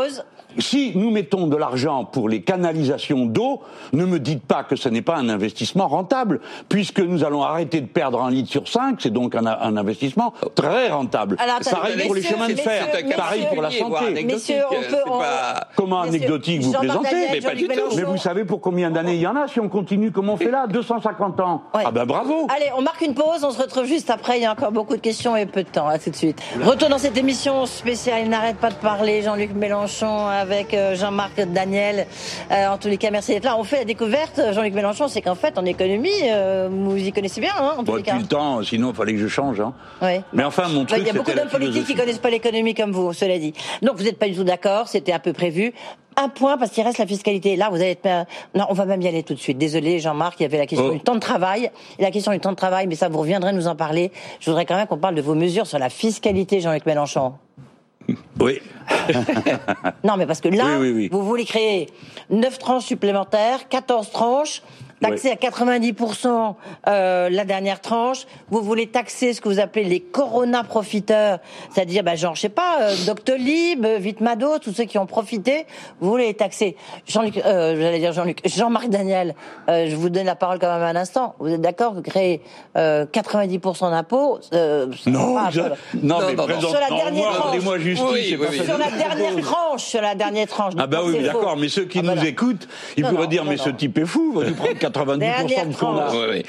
Si nous mettons de l'argent pour les canalisations d'eau, ne me dites pas que ce n'est pas un investissement rentable, puisque nous allons arrêter de perdre un litre sur cinq, c'est donc un, un investissement très rentable. Alors, pour les chemins de fer, pareil pour la santé. Messieurs, on peut- c'est on- pas- Comment Messieurs, anecdotique vous plaisantez Mais pas du tout. Mais vous savez pour combien d'années il y en a si on continue comme on fait là 250 ans. Ouais. Ah ben bravo Allez, on marque une pause, on se retrouve juste après. Il y a encore beaucoup de questions et peu de temps. À tout de suite. Retour dans cette émission spéciale. Il n'arrête pas de parler. Jean-Luc Mélenchon avec euh, Jean-Marc Daniel. Euh, en tous les cas, merci d'être là. On fait la découverte, Jean-Luc Mélenchon, c'est qu'en fait, en économie, euh, vous y connaissez bien, hein, en tous Bon, les cas. depuis le temps, sinon il fallait que je change. Hein. Ouais. Mais enfin, mon Ouais, truc, Il y a beaucoup d'hommes politiques qui philosophie. connaissent pas l'économie comme vous, cela dit. Donc vous n'êtes pas du tout d'accord, c'était un peu prévu. Un point parce qu'il reste la fiscalité. Là, vous allez être. Non, on va même y aller tout de suite. Désolé, Jean-Marc, il y avait la question Oh. du temps de travail. Et la question du temps de travail, mais ça, vous reviendrez nous en parler. Je voudrais quand même qu'on parle de vos mesures sur la fiscalité, Jean-Luc Mélenchon. Oui. Non, mais parce que là, Oui, oui, oui. vous voulez créer 9 tranches supplémentaires, 14 tranches, taxer à 90% euh, la dernière tranche. Vous voulez taxer ce que vous appelez les corona profiteurs, c'est-à-dire, bah, genre, je sais pas, euh, Doctolib, euh, Vitmado, tous ceux qui ont profité. Vous voulez les taxer. Jean-Luc, euh, j'allais dire Jean-Luc, Jean-Marc Daniel, euh, je vous donne la parole quand même un instant. Vous êtes d'accord que créer euh, 90% d'impôts, euh, c'est Non, pas- je- non, mais non, non. présente- Sur la non, dernière moi, tranche. rendez-moi justice. Oui, oui, sur la vous dernière tranche, sur la dernière tranche. Ah bah oui, mais d'accord, mais ceux qui Ah nous non. écoutent, ils Non, pourraient non, dire, non, mais non. ce type est fou, nous prendre 90% Dernière de.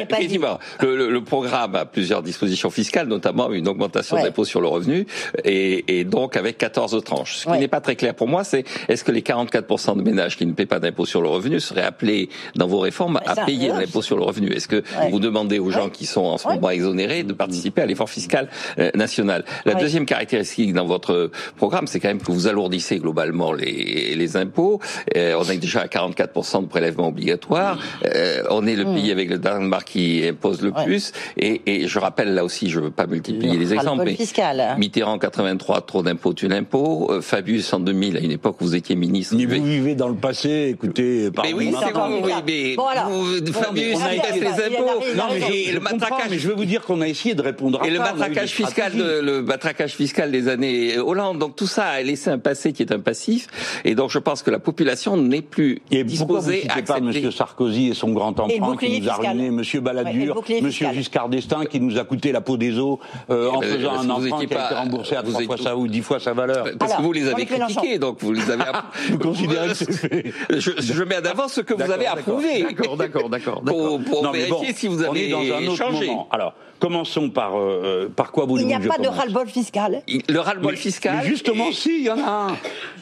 Effectivement, le, le- le programme a plusieurs dispositions fiscales, notamment une augmentation Ouais. de l'impôt sur le revenu, et, et donc avec 14 tranches. Ce qui Ouais. n'est pas très clair pour moi, c'est est-ce que les 44% de ménages qui ne paient pas d'impôt sur le revenu seraient appelés dans vos réformes Ouais, à payer l'impôt sur le revenu? Est-ce que Ouais. vous demandez aux gens qui sont en ce Ouais. moment exonérés de participer à l'effort fiscal euh, national? La Ouais. deuxième caractéristique dans votre programme, c'est quand même que vous alourdissez globalement les, les impôts. Euh, on est déjà à 44% de prélèvements obligatoires. Euh, on est le pays avec le Danemark qui impose le. Ouais. plus. Et, et je rappelle là aussi, je veux pas multiplier les exemples, mais fiscal. Mitterrand 83, trop d'impôts tue l'impôt. Euh, Fabius en 2000, à une époque où vous étiez ministre. Mais vous vivez dans le passé, écoutez, mais oui, c'est oui, mais Bon, alors. vous, Fabius, on a il été- les impôts. Non, mais Et le matraquage mais je veux vous dire qu'on a essayé de répondre à et le matraquage fiscal, de, le matraquage fiscal des années Hollande. Donc tout ça a laissé un passé qui est un passif. Et donc je pense que la population n'est plus Et disposée à pas accepter. M. Sarkozy et son grand bouclier qui nous a ruiné, M. Balladur, M. Giscard d'Estaing qui nous a coûté la peau des os euh, en ben, faisant un étiez qui a été pas- remboursé à trois fois sa ou dix fois sa valeur. Parce Alors, que vous les avez critiqués, donc vous les avez. Vous considérez que c'est fait je, je mets en avant ce que vous avez approuvé. D'accord, d'accord, d'accord. Pour, pour Non, vérifier bon, si vous on est avez dans un autre changé. moment. Alors, commençons par euh, euh, par quoi vous Il n'y a pas de ras-le-bol fiscal. Le ras-le-bol Mais- fiscal. Mais justement, et- si, il y en a un.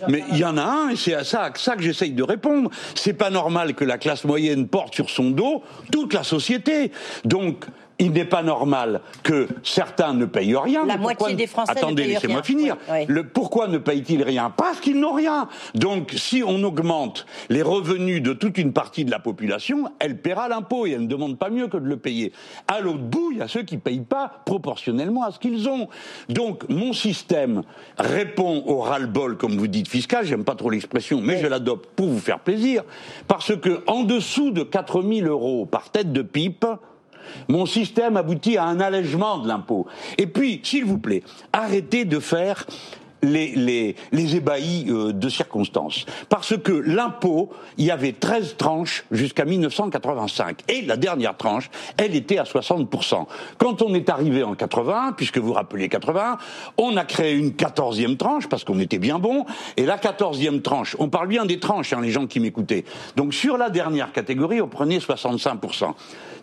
Mais il y en a un, et c'est à ça, à ça que j'essaye de répondre. C'est pas normal que la classe moyenne porte sur son dos toute la société. Donc, il n'est pas normal que certains ne payent rien. La moitié pourquoi- des Français ne Attendez, payent laissez-moi finir. Oui, oui. Le, pourquoi ne payent-ils rien? Parce qu'ils n'ont rien. Donc, si on augmente les revenus de toute une partie de la population, elle paiera l'impôt et elle ne demande pas mieux que de le payer. À l'autre bout, il y a ceux qui ne payent pas proportionnellement à ce qu'ils ont. Donc, mon système répond au ras-le-bol, comme vous dites, fiscal. J'aime pas trop l'expression, mais je l'adopte pour vous faire plaisir. Parce que, en dessous de 4000 euros par tête de pipe, mon système aboutit à un allègement de l'impôt. Et puis, s'il vous plaît, arrêtez de faire les, ébahis euh, de circonstances. Parce que l'impôt, il y avait 13 tranches jusqu'à 1985. Et la dernière tranche, elle était à 60%. Quand on est arrivé en 81, puisque vous rappelez 81, on a créé une 14e tranche, parce qu'on était bien bon. Et la 14e tranche, on parle bien des tranches, hein, les gens qui m'écoutaient. Donc sur la dernière catégorie, on prenait 65%.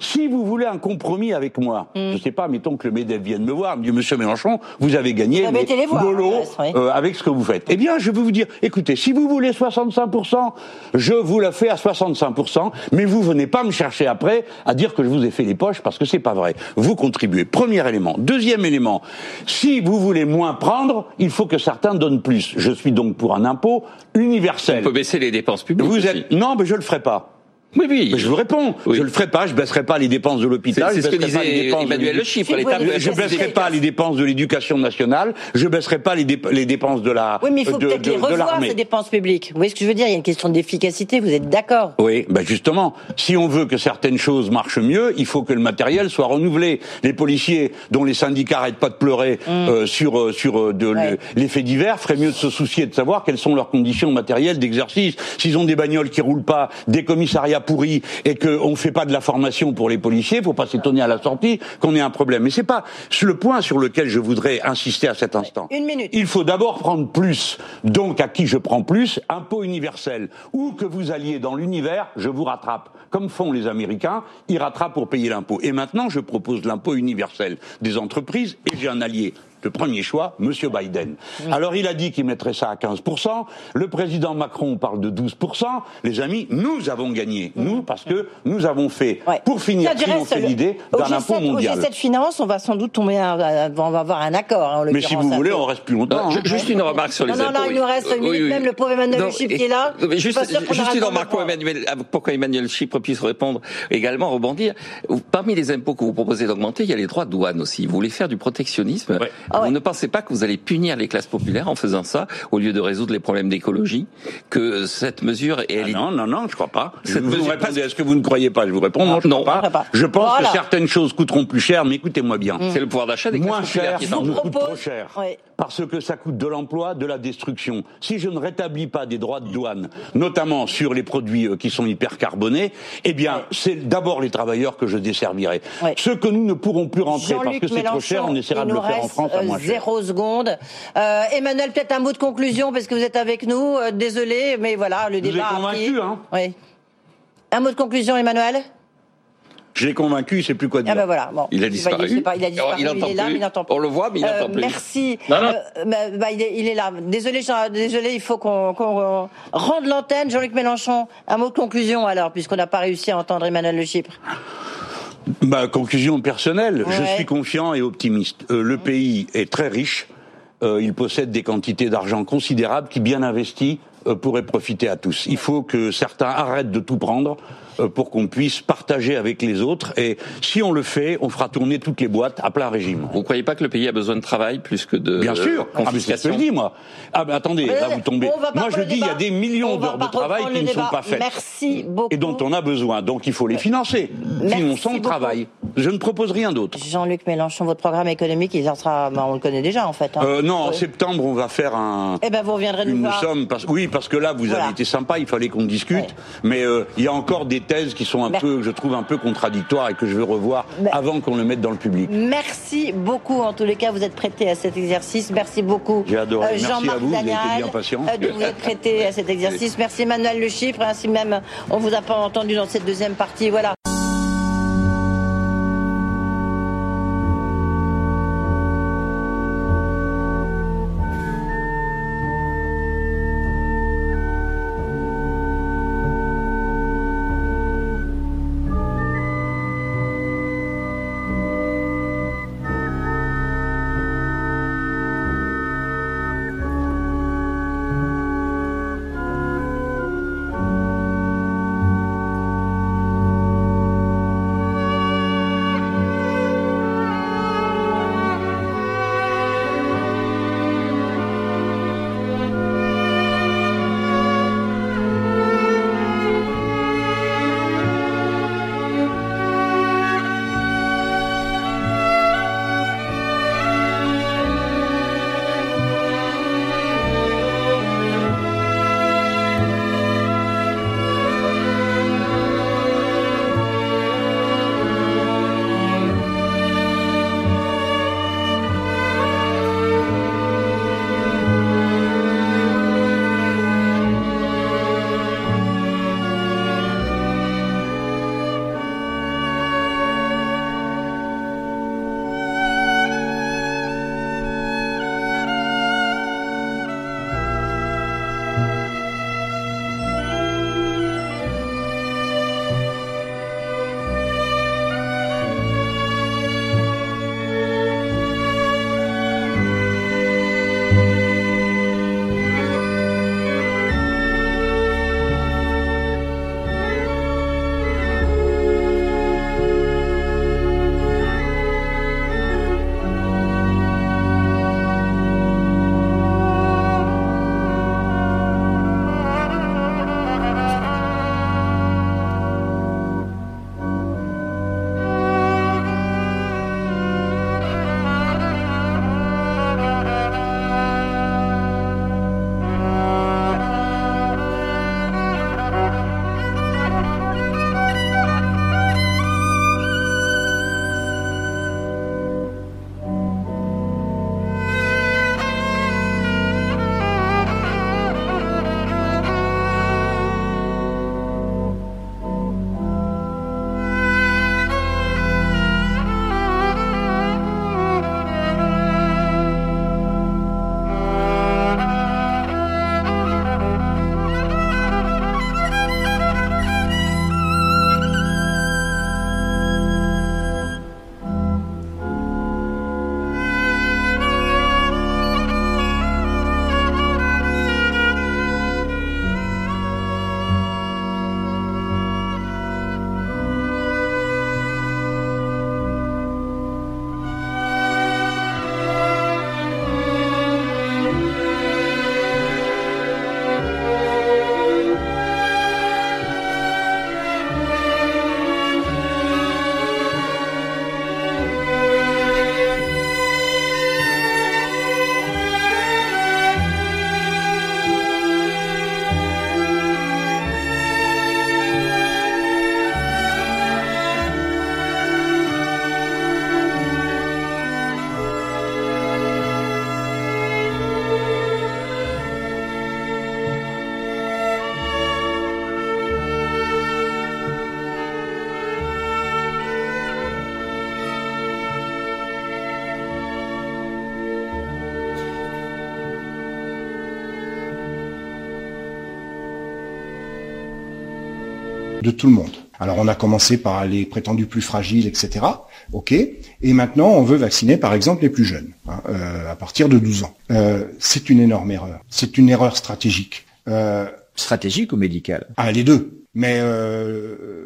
Si vous voulez un compromis avec moi, je sais pas, mettons que le MEDEF vienne me voir, me dit Monsieur Mélenchon, vous avez gagné, Vous les voir, mollo, reste, oui. euh, avec ce que vous faites. Eh bien, je vais vous dire, écoutez, si vous voulez 65%, je vous le fais à 65%, mais vous venez pas me chercher après à dire que je vous ai fait les poches parce que c'est pas vrai. Vous contribuez. Premier élément. Deuxième élément. Si vous voulez moins prendre, il faut que certains donnent plus. Je suis donc pour un impôt universel. On peut baisser les dépenses publiques. Vous aussi. êtes non, mais je le ferai pas. Oui, oui. Mais je vous réponds. Je le ferai pas. Je baisserai pas les dépenses de l'hôpital. C'est- ce que baisserai pas disait les dépenses de Emmanuel l'édu- Le Chiffre, l'État doit Je baisserai pas les dépenses de l'éducation nationale. Je baisserai pas les, dép- les dépenses de la. Oui, mais il faut peut-être les revoir, ces dépenses publiques. Vous voyez ce que je veux dire? Il y a une question d'efficacité, vous êtes d'accord? Oui, ben justement, si on veut que certaines choses marchent mieux, il faut que le matériel soit renouvelé. Les policiers, dont les syndicats arrêtent pas de pleurer euh, sur euh, sur euh, de, les faits divers, ferait mieux de se soucier de savoir quelles sont leurs conditions matérielles d'exercice. S'ils ont des bagnoles qui roulent pas, des commissariats pourris et qu'on fait pas de la formation pour les policiers, faut pas s'étonner à la sortie qu'on ait un problème. Mais c'est pas le point sur lequel je voudrais insister à cet instant. Une minute. Il faut d'abord prendre plus. Donc, à qui je prends plus Impôt universel. Où que vous alliez dans l'univers, je vous rattrape. Comme font les Américains, ils rattrapent pour payer l'impôt. Et maintenant, je propose l'impôt universel des entreprises et j'ai un allié. Le premier choix, Monsieur Biden. Alors il a dit qu'il mettrait ça à 15%. Le président Macron parle de 12%. Les amis, nous avons gagné. Nous, parce que nous avons fait, pour finir, triompher l'idée au d'un G7 impôt mondial. Au G7 Finance, on va sans doute tomber, à- on va avoir un accord. hein, Mais si vous voulez, peu. on reste plus longtemps. Hein. Juste une remarque sur les Non, non, impôts. non, il nous reste une Oui, minute, oui. même le pauvre Emmanuel Non, Chypre qui est là. mais Juste, une remarque pour. Emmanuel, pour qu'Emmanuel Chypre puisse répondre également, rebondir. Parmi les impôts que vous proposez d'augmenter, il y a les droits de douane aussi. Vous voulez faire du protectionnisme. Ah Vous ne pensez pas que vous allez punir les classes populaires en faisant ça, au lieu de résoudre les problèmes d'écologie, que cette mesure est... Ah non, non, non, je crois pas. Je Cette vous mesure- répondez, est-ce que vous ne croyez pas Je vous réponds, non, je Non. crois pas. Je pense Voilà. que certaines choses coûteront plus cher, mais écoutez-moi bien. C'est le pouvoir d'achat des Moins classes populaires cher, qui est en coûte trop cher. Parce que ça coûte de l'emploi, de la destruction. Si je ne rétablis pas des droits de douane, notamment sur les produits euh, qui sont hyper carbonés, eh bien, c'est d'abord les travailleurs que je desservirai. Ceux que nous ne pourrons plus rentrer parce que c'est trop cher, on essaiera de le faire en France à euh, moins cher. Zéro seconde. Euh, Emmanuel, peut-être un mot de conclusion parce que vous êtes avec nous. Euh, désolé, mais voilà, le vous débat a convaincu, hein. Oui. Un mot de conclusion, Emmanuel? Je l'ai convaincu, il sait plus quoi dire. Ah ben voilà. Bon. Il a disparu. sais pas, il a disparu. Il entend est là, plus. mais il n'entend plus. On le voit, mais il Euh, n'entend plus. Merci. Non, non. Euh, bah, bah, il, est, il est là. Désolé, Jean- désolé, il faut qu'on rende l'antenne. Jean-Luc Mélenchon, un mot de conclusion alors, puisqu'on n'a pas réussi à entendre Emmanuel Le Chypre. Ma conclusion personnelle, je suis confiant et optimiste. Euh, le pays est très riche. Euh, il possède des quantités d'argent considérables qui, bien investis, euh, pourraient profiter à tous. Il faut que certains arrêtent de tout prendre euh, pour qu'on puisse partager avec les autres. Et si on le fait, on fera tourner toutes les boîtes à plein régime. Vous croyez pas que le pays a besoin de travail plus que de Bien sûr. Ah, mais c'est ce que je dis, moi. Ah, mais attendez, Mais là, vous tombez. Moi, je le dis, il y a des millions d'heures de travail qui le ne sont pas faites. Merci beaucoup. Et dont on a besoin. Donc, il faut les financer. Sinon, sans beaucoup. travail. Je ne propose rien d'autre. Jean-Luc Mélenchon, votre programme économique, il en sera, bah, on le connaît déjà en fait. hein. Euh, non, en Oui. septembre, on va faire un. Eh ben, vous reviendrez nous une voir. somme. Parce... Oui, parce que là, vous Voilà. avez été sympa, il fallait qu'on discute. Mais euh, il y a encore des thèses qui sont un peu, je trouve, un peu contradictoires et que je veux revoir avant qu'on le mette dans le public. Merci beaucoup. En tous les cas, vous êtes prêté à cet exercice. Merci beaucoup. J'ai adoré. Euh, Merci Jean-Marc à vous, vous avez été Daniel, bien patient. euh, vous être prêté à cet exercice. Merci Emmanuel Le Chypre. Ainsi même, on vous a pas entendu dans cette deuxième partie. Voilà. De tout le monde. Alors on a commencé par les prétendus plus fragiles, etc. Ok. Et maintenant on veut vacciner par exemple les plus jeunes, hein, euh, à partir de 12 ans. Euh, c'est une énorme erreur. C'est une erreur stratégique. Euh, stratégique ou médicale? Ah les deux. Mais euh,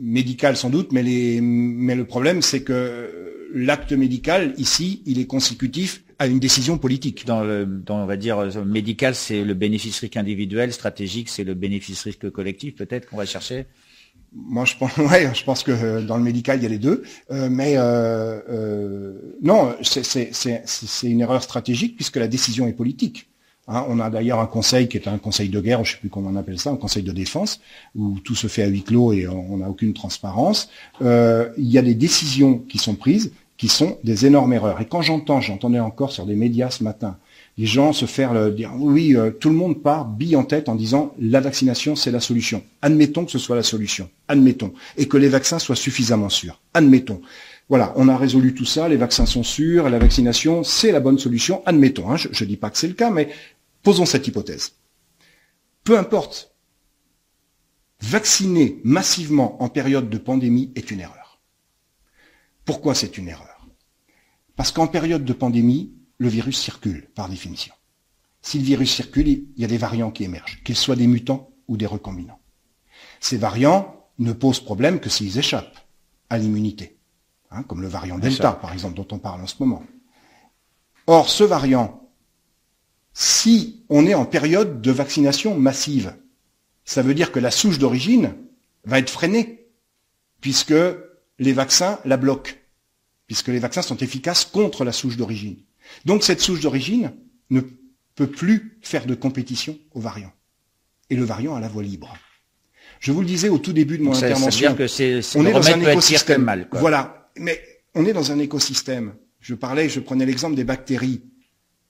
médical sans doute. Mais, les, mais le problème c'est que l'acte médical ici il est consécutif à une décision politique. Dans, le, dans on va dire médical, c'est le bénéfice risque individuel, stratégique, c'est le bénéfice risque collectif, peut-être qu'on va chercher. Moi, je pense, ouais, je pense que euh, dans le médical, il y a les deux. Euh, mais euh, euh non, c'est une erreur stratégique puisque la décision est politique. Hein, on a d'ailleurs un conseil qui est un conseil de guerre, je ne sais plus comment on appelle ça, un conseil de défense, où tout se fait à huis clos et on n'a aucune transparence. Euh, il y a des décisions qui sont prises qui sont des énormes erreurs. Et quand j'entends, j'entendais encore sur des médias ce matin, les gens se faire le, dire oui, euh, tout le monde part bille en tête en disant la vaccination c'est la solution. Admettons que ce soit la solution. Admettons. Et que les vaccins soient suffisamment sûrs. Admettons. Voilà, on a résolu tout ça, les vaccins sont sûrs, la vaccination c'est la bonne solution. Admettons. Hein, je ne dis pas que c'est le cas, mais posons cette hypothèse. Peu importe. Vacciner massivement en période de pandémie est une erreur. Pourquoi c'est une erreur? Parce qu'en période de pandémie, le virus circule, par définition. Si le virus circule, il y a des variants qui émergent, qu'ils soient des mutants ou des recombinants. Ces variants ne posent problème que s'ils échappent à l'immunité, hein, comme le variant Delta, par exemple, dont on parle en ce moment. Or, ce variant, si on est en période de vaccination massive, ça veut dire que la souche d'origine va être freinée, puisque les vaccins la bloquent, puisque les vaccins sont efficaces contre la souche d'origine. Donc cette souche d'origine ne peut plus faire de compétition au variant. Et le variant a la voie libre. Je vous le disais au tout début de mon intervention. que c'est, on est dans un écosystème. Mal, Voilà. Mais on est dans un écosystème. Je parlais, je prenais l'exemple des bactéries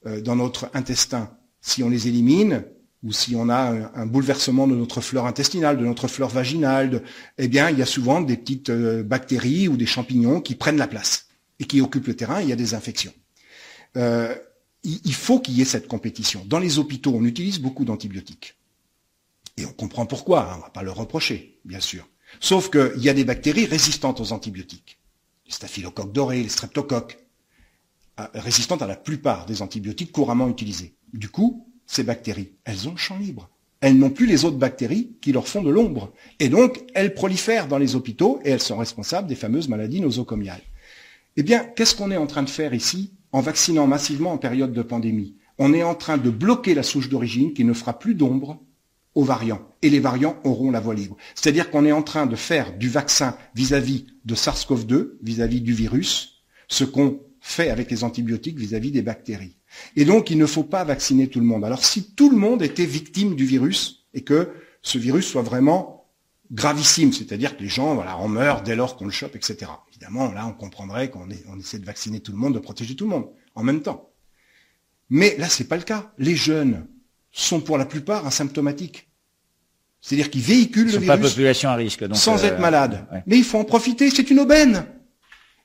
euh, dans notre intestin. Si on les élimine, ou si on a un, bouleversement de notre flore intestinale, de notre flore vaginale, eh bien, il y a souvent des petites euh, bactéries ou des champignons qui prennent la place et qui occupent le terrain. Et il y a des infections. Euh, il faut qu'il y ait cette compétition. Dans les hôpitaux, on utilise beaucoup d'antibiotiques. Et on comprend pourquoi, hein, on ne va pas le reprocher, bien sûr. Sauf qu'il y a des bactéries résistantes aux antibiotiques. Les staphylocoques dorés, les streptocoques, euh, résistantes à la plupart des antibiotiques couramment utilisés. Du coup, ces bactéries, elles ont le champ libre. Elles n'ont plus les autres bactéries qui leur font de l'ombre. Et donc, elles prolifèrent dans les hôpitaux et elles sont responsables des fameuses maladies nosocomiales. Eh bien, qu'est-ce qu'on est en train de faire ici? En vaccinant massivement en période de pandémie. On est en train de bloquer la souche d'origine qui ne fera plus d'ombre aux variants. Et les variants auront la voie libre. C'est-à-dire qu'on est en train de faire du vaccin vis-à-vis de SARS-CoV-2, vis-à-vis du virus, ce qu'on fait avec les antibiotiques vis-à-vis des bactéries. Et donc, il ne faut pas vacciner tout le monde. Alors, si tout le monde était victime du virus et que ce virus soit vraiment gravissime, c'est-à-dire que les gens, voilà, en meurent dès lors qu'on le chope, etc. Évidemment, là, on comprendrait qu'on on essaie de vacciner tout le monde, de protéger tout le monde, en même temps. Mais là, c'est pas le cas. Les jeunes sont pour la plupart asymptomatiques. C'est-à-dire qu'ils véhiculent le virus population à risque, sans être euh, malades. Mais il faut en profiter, c'est une aubaine.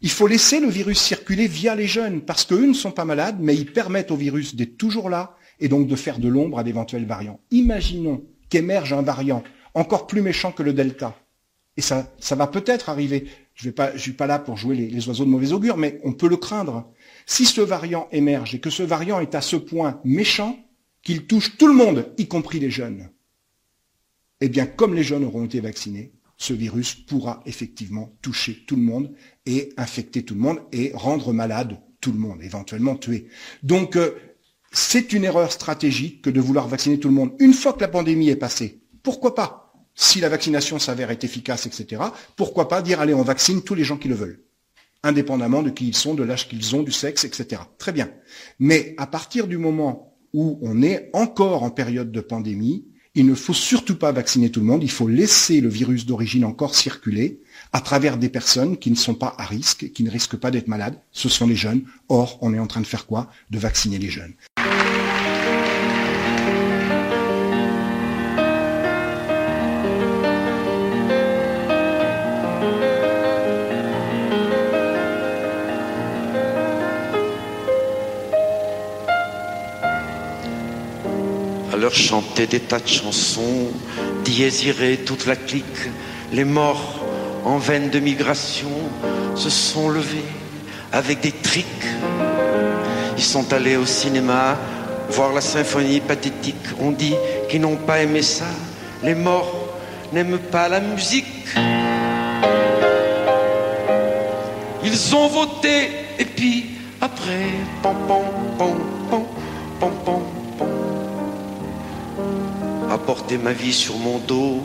Il faut laisser le virus circuler via les jeunes, parce qu'eux ne sont pas malades, mais ils permettent au virus d'être toujours là, et donc de faire de l'ombre à d'éventuels variants. Imaginons qu'émerge un variant encore plus méchant que le delta. Et ça, ça va peut-être arriver. Je ne suis pas là pour jouer les, oiseaux de mauvais augure, mais on peut le craindre. Si ce variant émerge et que ce variant est à ce point méchant qu'il touche tout le monde, y compris les jeunes, eh bien, comme les jeunes auront été vaccinés, ce virus pourra effectivement toucher tout le monde et infecter tout le monde et rendre malade tout le monde, éventuellement tuer. Donc, euh, c'est une erreur stratégique que de vouloir vacciner tout le monde. Une fois que la pandémie est passée, pourquoi pas si la vaccination s'avère être efficace, etc., pourquoi pas dire, allez, on vaccine tous les gens qui le veulent, indépendamment de qui ils sont, de l'âge qu'ils ont, du sexe, etc. Très bien. Mais à partir du moment où on est encore en période de pandémie, il ne faut surtout pas vacciner tout le monde, il faut laisser le virus d'origine encore circuler à travers des personnes qui ne sont pas à risque, qui ne risquent pas d'être malades, ce sont les jeunes. Or, on est en train de faire quoi? De vacciner les jeunes. Leur chanter des tas de chansons, diésirer toute la clique, Les morts en veine de migration se sont levés avec des trics. Ils sont allés au cinéma voir la symphonie pathétique. On dit qu'ils n'ont pas aimé ça. Les morts n'aiment pas la musique. Ils ont voté et puis après, pom pom pom pom pom pom pom. Apporter ma vie sur mon dos,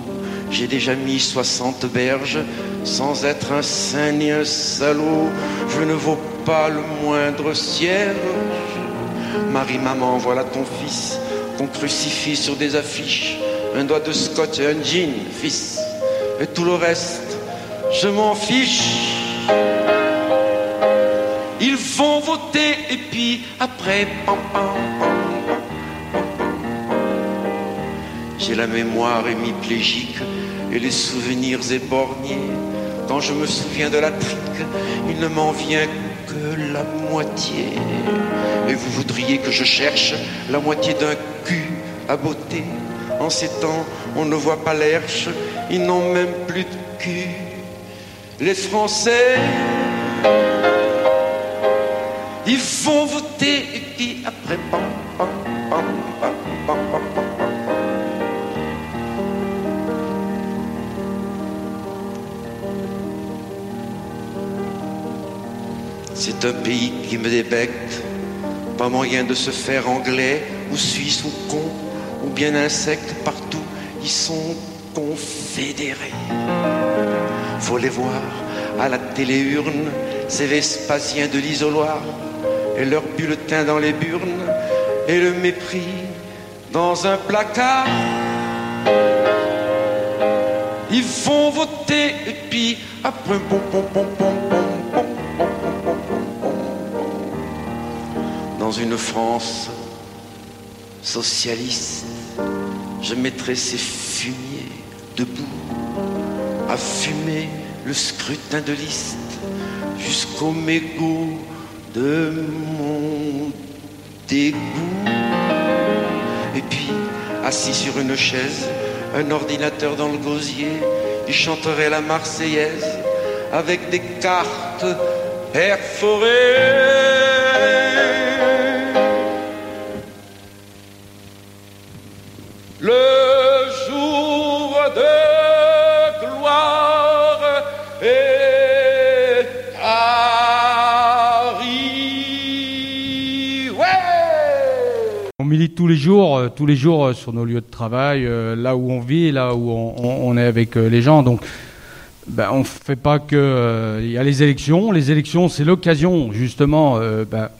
j'ai déjà mis 60 berges sans être un saint ni un salaud. Je ne vaux pas le moindre cierge. Marie, maman, voilà ton fils qu'on crucifie sur des affiches. Un doigt de scotch et un jean, fils. Et tout le reste, je m'en fiche. Ils vont voter et puis après, pam, pam, pam, j'ai la mémoire hémiplégique et les souvenirs éborgnés. Quand je me souviens de la trique, il ne m'en vient que la moitié. Et vous voudriez que je cherche la moitié d'un cul à beauté. En ces temps, on ne voit pas l'herche, ils n'ont même plus de cul. Les Français, ils vont voter et puis après, pam, pam, C'est un pays qui me débecte, pas moyen de se faire anglais ou suisse ou con ou bien insecte partout, ils sont confédérés. Faut les voir à la téléurne, ces Vespasiens de l'isoloir et leurs bulletins dans les burnes et le mépris dans un placard. Ils vont voter et puis après pom pom pom pom une France socialiste, je mettrai ces fumiers debout à fumer le scrutin de liste jusqu'au mégot de mon dégoût. Et puis, assis sur une chaise, un ordinateur dans le gosier, il chanterait la Marseillaise avec des cartes perforées. Tous les jours, euh, tous les jours euh, sur nos lieux de travail, euh, là où on vit, là où on, est avec les gens. Donc, ben, on fait pas que. Il y a les élections. Les élections, c'est l'occasion justement ben,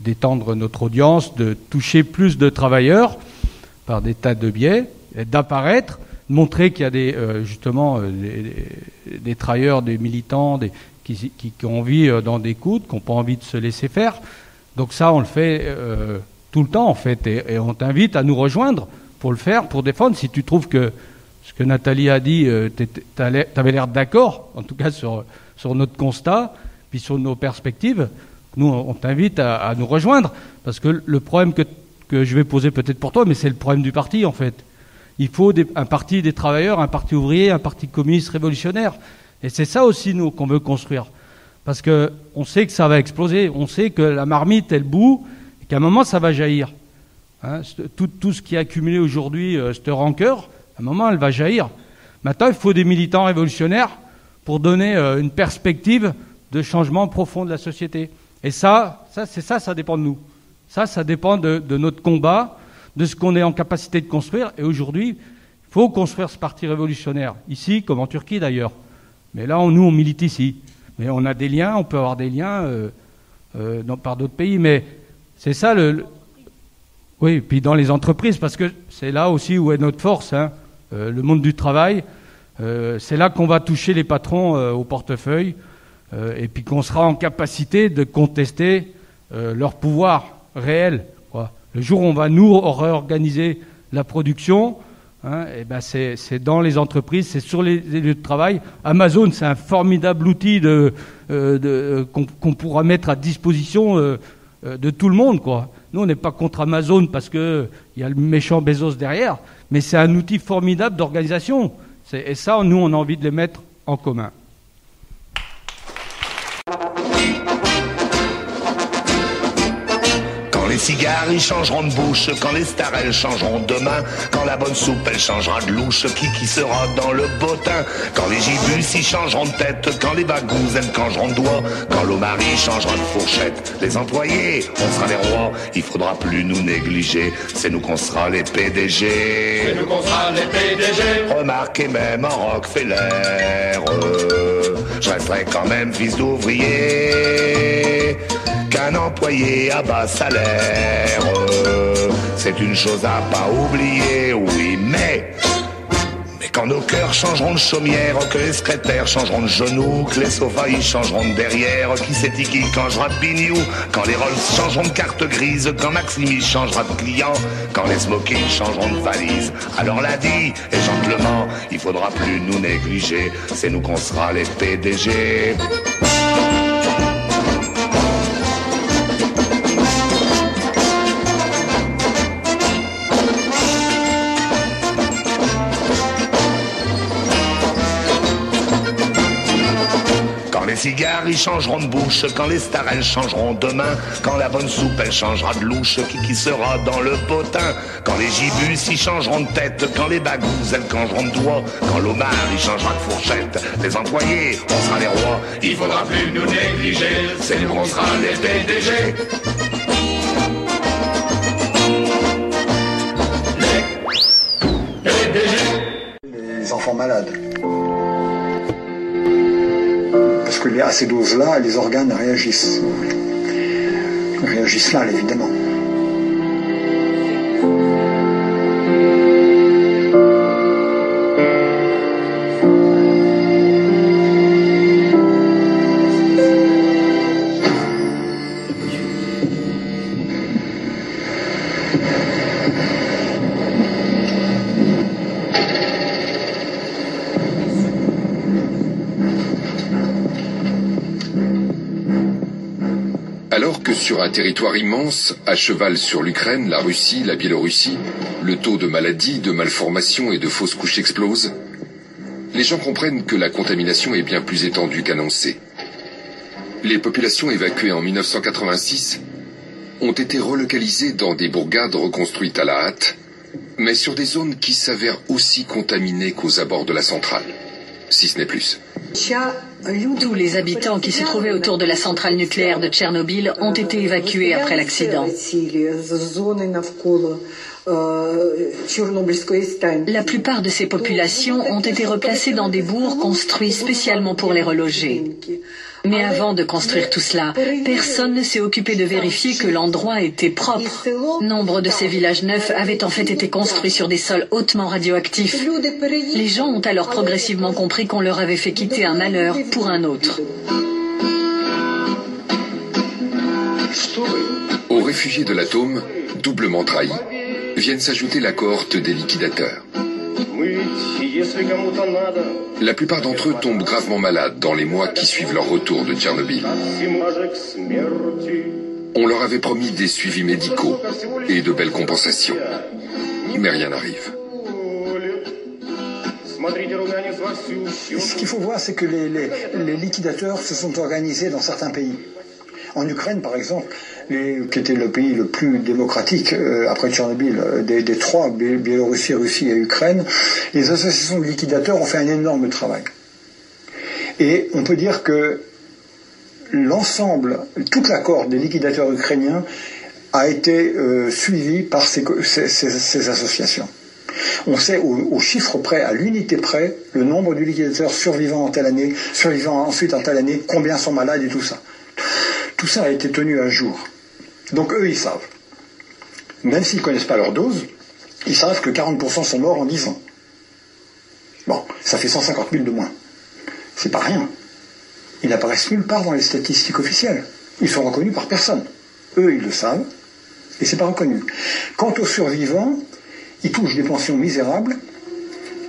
d'étendre notre audience, de toucher plus de travailleurs par des tas de biais, d'apparaître, montrer qu'il y a des justement des, des- des travailleurs, des militants, des, qui, qui, ont envie euh, d'en découdre, qui n'ont pas envie de se laisser faire. Donc ça, on le fait tout le temps en fait, et, on t'invite à nous rejoindre pour le faire, pour défendre. Si tu trouves que ce que Nathalie a dit, tu avais l'air d'accord, en tout cas sur, notre constat, puis sur nos perspectives, nous, on t'invite à, nous rejoindre. Parce que le problème que, que je vais poser peut-être pour toi, mais c'est le problème du parti, en fait. Il faut des- un parti des travailleurs, un parti ouvrier, un parti communiste révolutionnaire. Et c'est ça aussi, nous, qu'on veut construire. Parce que on sait que ça va exploser. On sait que la marmite, elle bout, qu'à un moment, ça va jaillir. Hein, tout, tout ce qui est accumulé aujourd'hui, euh, cette rancœur, à un moment, elle va jaillir. Maintenant, il faut des militants révolutionnaires pour donner euh, une perspective de changement profond de la société. Et ça, ça c'est ça, ça dépend de nous. Ça, ça dépend de, notre combat, de ce qu'on est en capacité de construire. Et aujourd'hui, il faut construire ce parti révolutionnaire, ici comme en Turquie d'ailleurs. Mais là, on- nous, on milite ici. Mais on a des liens, on peut avoir des liens euh, euh, par d'autres pays. Mais c'est ça le, oui, et puis dans les entreprises, parce que c'est là aussi où est notre force, hein, euh, le monde du travail. Euh, c'est là qu'on va toucher les patrons euh, au portefeuille, et puis qu'on sera en capacité de contester leur pouvoir réel. Le jour où on va nous réorganiser la production, hein, eh ben c'est dans les entreprises, c'est sur les, lieux de travail. Amazon, c'est un formidable outil qu'on pourra mettre à disposition de tout le monde. Quoi. Nous, on n'est pas contre Amazon parce qu'il y a le méchant Bezos derrière, mais c'est un outil formidable d'organisation. Et ça, nous, on a envie de les mettre en commun. Les cigares ils changeront de bouche, quand les stars elles changeront de main, quand la bonne soupe elle changera de louche, qui qui sera dans le bottin, quand les gibus ils changeront de tête, quand les bagous elles changeront de doigt, quand l'omari changera de fourchette, les employés, on sera les rois, il faudra plus nous négliger, c'est nous qu'on sera les PDG. C'est nous qu'on sera les PDG. Remarquez même en Rockefeller, je resterai quand même fils d'ouvrier qu'un employé à bas salaire. C'est une chose à pas oublier, oui, mais quand nos cœurs changeront de chaumière, que les secrétaires changeront de genoux, que les sofas ils changeront de derrière, qui c'est qui changera de bignou, quand les Rolls changeront de carte grise, quand Maximi changera de client, quand les smokings changeront de valise. Alors l'a dit, et gentlement, il faudra plus nous négliger, c'est nous qu'on sera les PDG. Les cigares ils changeront de bouche, quand les stars elles changeront de main, quand la bonne soupe elle changera de louche, qui qui sera dans le potin, quand les gibus ils changeront de tête, quand les bagous elles changeront de doigt, quand l'omar il changera de fourchette, les employés on sera les rois, il faudra plus nous négliger, c'est nous qu'on sera les PDG. les enfants malades. Parce que à ces doses-là, les organes réagissent. Réagissent mal, évidemment. Sur un territoire immense, à cheval sur l'Ukraine, la Russie, la Biélorussie, le taux de maladies, de malformations et de fausses couches explose, les gens comprennent que la contamination est bien plus étendue qu'annoncée. Les populations évacuées en 1986 ont été relocalisées dans des bourgades reconstruites à la hâte, mais sur des zones qui s'avèrent aussi contaminées qu'aux abords de la centrale, si ce n'est plus. Tous les habitants qui se trouvaient autour de la centrale nucléaire de Tchernobyl ont été évacués après l'accident. La plupart de ces populations ont été replacées dans des bourgs construits spécialement pour les reloger. Mais avant de construire tout cela, personne ne s'est occupé de vérifier que l'endroit était propre. Nombre de ces villages neufs avaient en fait été construits sur des sols hautement radioactifs. Les gens ont alors progressivement compris qu'on leur avait fait quitter un malheur pour un autre. Aux réfugiés de l'atome, doublement trahis, viennent s'ajouter la cohorte des liquidateurs. La plupart d'entre eux tombent gravement malades dans les mois qui suivent leur retour de Tchernobyl. On leur avait promis des suivis médicaux et de belles compensations. Mais rien n'arrive. Ce qu'il faut voir, c'est que les, les- les liquidateurs se sont organisés dans certains pays. En Ukraine, par exemple, qui était le pays le plus démocratique euh, après Tchernobyl, euh, des, trois, Biélorussie, Russie et Ukraine, les associations de liquidateurs ont fait un énorme travail. Et on peut dire que l'ensemble, toute la corde des liquidateurs ukrainiens a été euh, suivie par ces associations. On sait au, au chiffre près, à l'unité près, le nombre de liquidateurs survivants en telle année, survivants ensuite en telle année, combien sont malades et tout ça. Tout ça a été tenu à jour. Donc eux, ils savent. Même s'ils ne connaissent pas leur dose, ils savent que 40% sont morts en 10 ans. Bon, ça fait 150 000 de moins. C'est pas rien. Ils n'apparaissent nulle part dans les statistiques officielles. Ils sont reconnus par personne. Eux, ils le savent, et c'est pas reconnu. Quant aux survivants, ils touchent des pensions misérables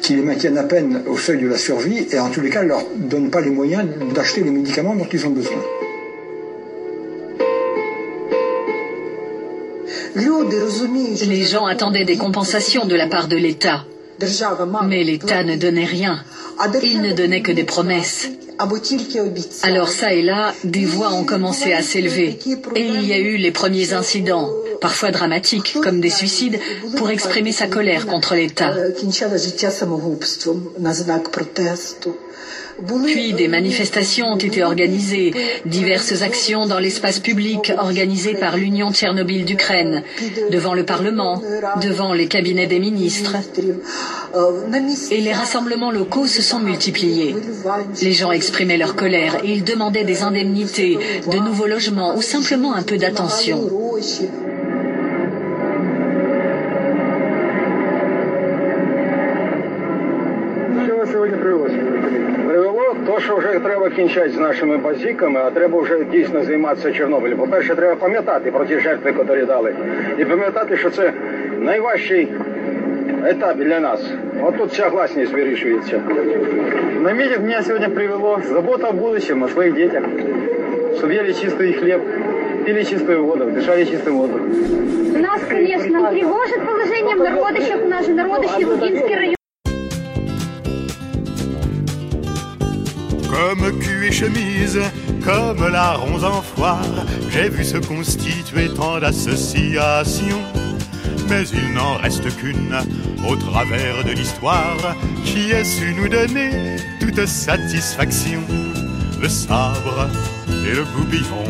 qui les maintiennent à peine au seuil de la survie et en tous les cas ne leur donnent pas les moyens d'acheter les médicaments dont ils ont besoin. Les gens attendaient des compensations de la part de l'État. Mais l'État ne donnait rien. Il ne donnait que des promesses. Alors ça et là, des voix ont commencé à s'élever. Et il y a eu les premiers incidents, parfois dramatiques, comme des suicides, pour exprimer sa colère contre l'État. Puis des manifestations ont été organisées, diverses actions dans l'espace public organisées par l'Union Tchernobyl d'Ukraine, devant le Parlement, devant les cabinets des ministres. Et les rassemblements locaux se sont multipliés. Les gens exprimaient leur colère et ils demandaient des indemnités, de nouveaux logements ou simplement un peu d'attention. що вже треба кінчати з нашими базіками, а треба вже дійсно займатися Чорнобилем. По-перше, треба пам'ятати про ті жертви, які дали. І пам'ятати, що це найважчий етап для нас. От тут вся гласність вирішується. На митинг меня сегодня привело забота о будущем, о своих детях. Чтобы ели чистый хлеб, пили чистую воду, дышали чистым воздухом. Нас, конечно, тревожит положение в Народищах, у нас же Народище, Лугинский район. Comme cul et chemise, comme larrons en foire, j'ai vu se constituer tant d'associations. Mais il n'en reste qu'une, au travers de l'histoire, qui a su nous donner toute satisfaction. Le sabre et le goupillon.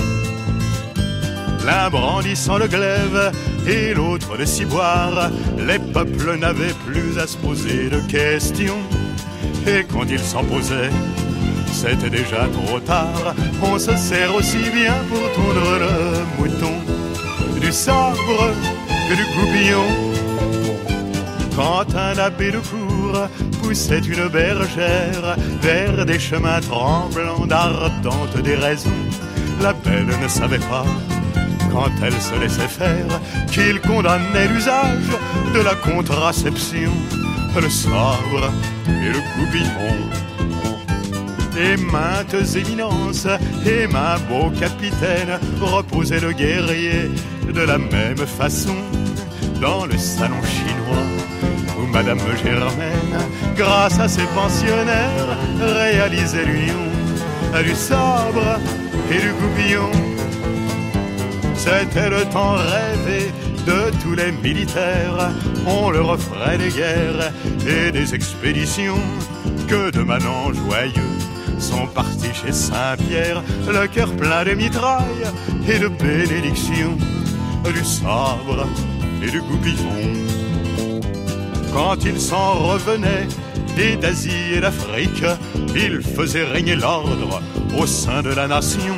L'un brandissant le glaive et l'autre le ciboire, les peuples n'avaient plus à se poser de questions. Et quand ils s'en posaient, c'était déjà trop tard. On se sert aussi bien pour tondre le mouton du sabre que du goupillon. Quand un abbé de cour poussait une bergère vers des chemins tremblants d'ardentes déraisons, la belle ne savait pas, quand elle se laissait faire, qu'il condamnait l'usage de la contraception, le sabre et le goupillon et maintes éminences et ma beau capitaine reposait le guerrier de la même façon dans le salon chinois où Madame Germaine, grâce à ses pensionnaires, réalisait l'union du sabre et du goupillon. C'était le temps rêvé de tous les militaires. On leur offrait des guerres et des expéditions que de manants joyeux sont partis chez Saint-Pierre, le cœur plein de mitrailles et de bénédictions, du sabre et du goupillon. Quand ils s'en revenaient, et d'Asie et d'Afrique, ils faisaient régner l'ordre au sein de la nation.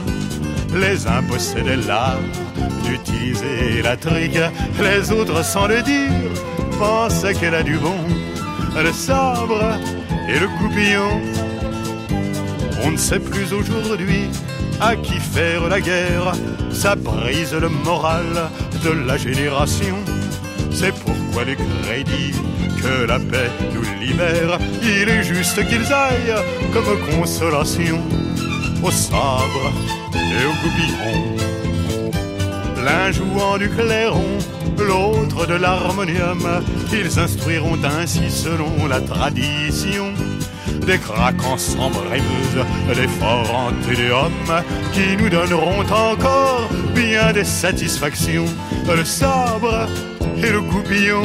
Les uns possédaient l'art d'utiliser la trique, les autres, sans le dire, pensaient qu'elle a du bon, le sabre et le goupillon. On ne sait plus aujourd'hui à qui faire la guerre, ça brise le moral de la génération. C'est pourquoi les crédits que la paix nous libère, il est juste qu'ils aillent comme consolation au sabre et au goupillon. L'un jouant du clairon, l'autre de l'harmonium, ils instruiront ainsi selon la tradition des craquants sans brémeuse, des forts antédéums qui nous donneront encore bien des satisfactions. Le sabre et le goupillon.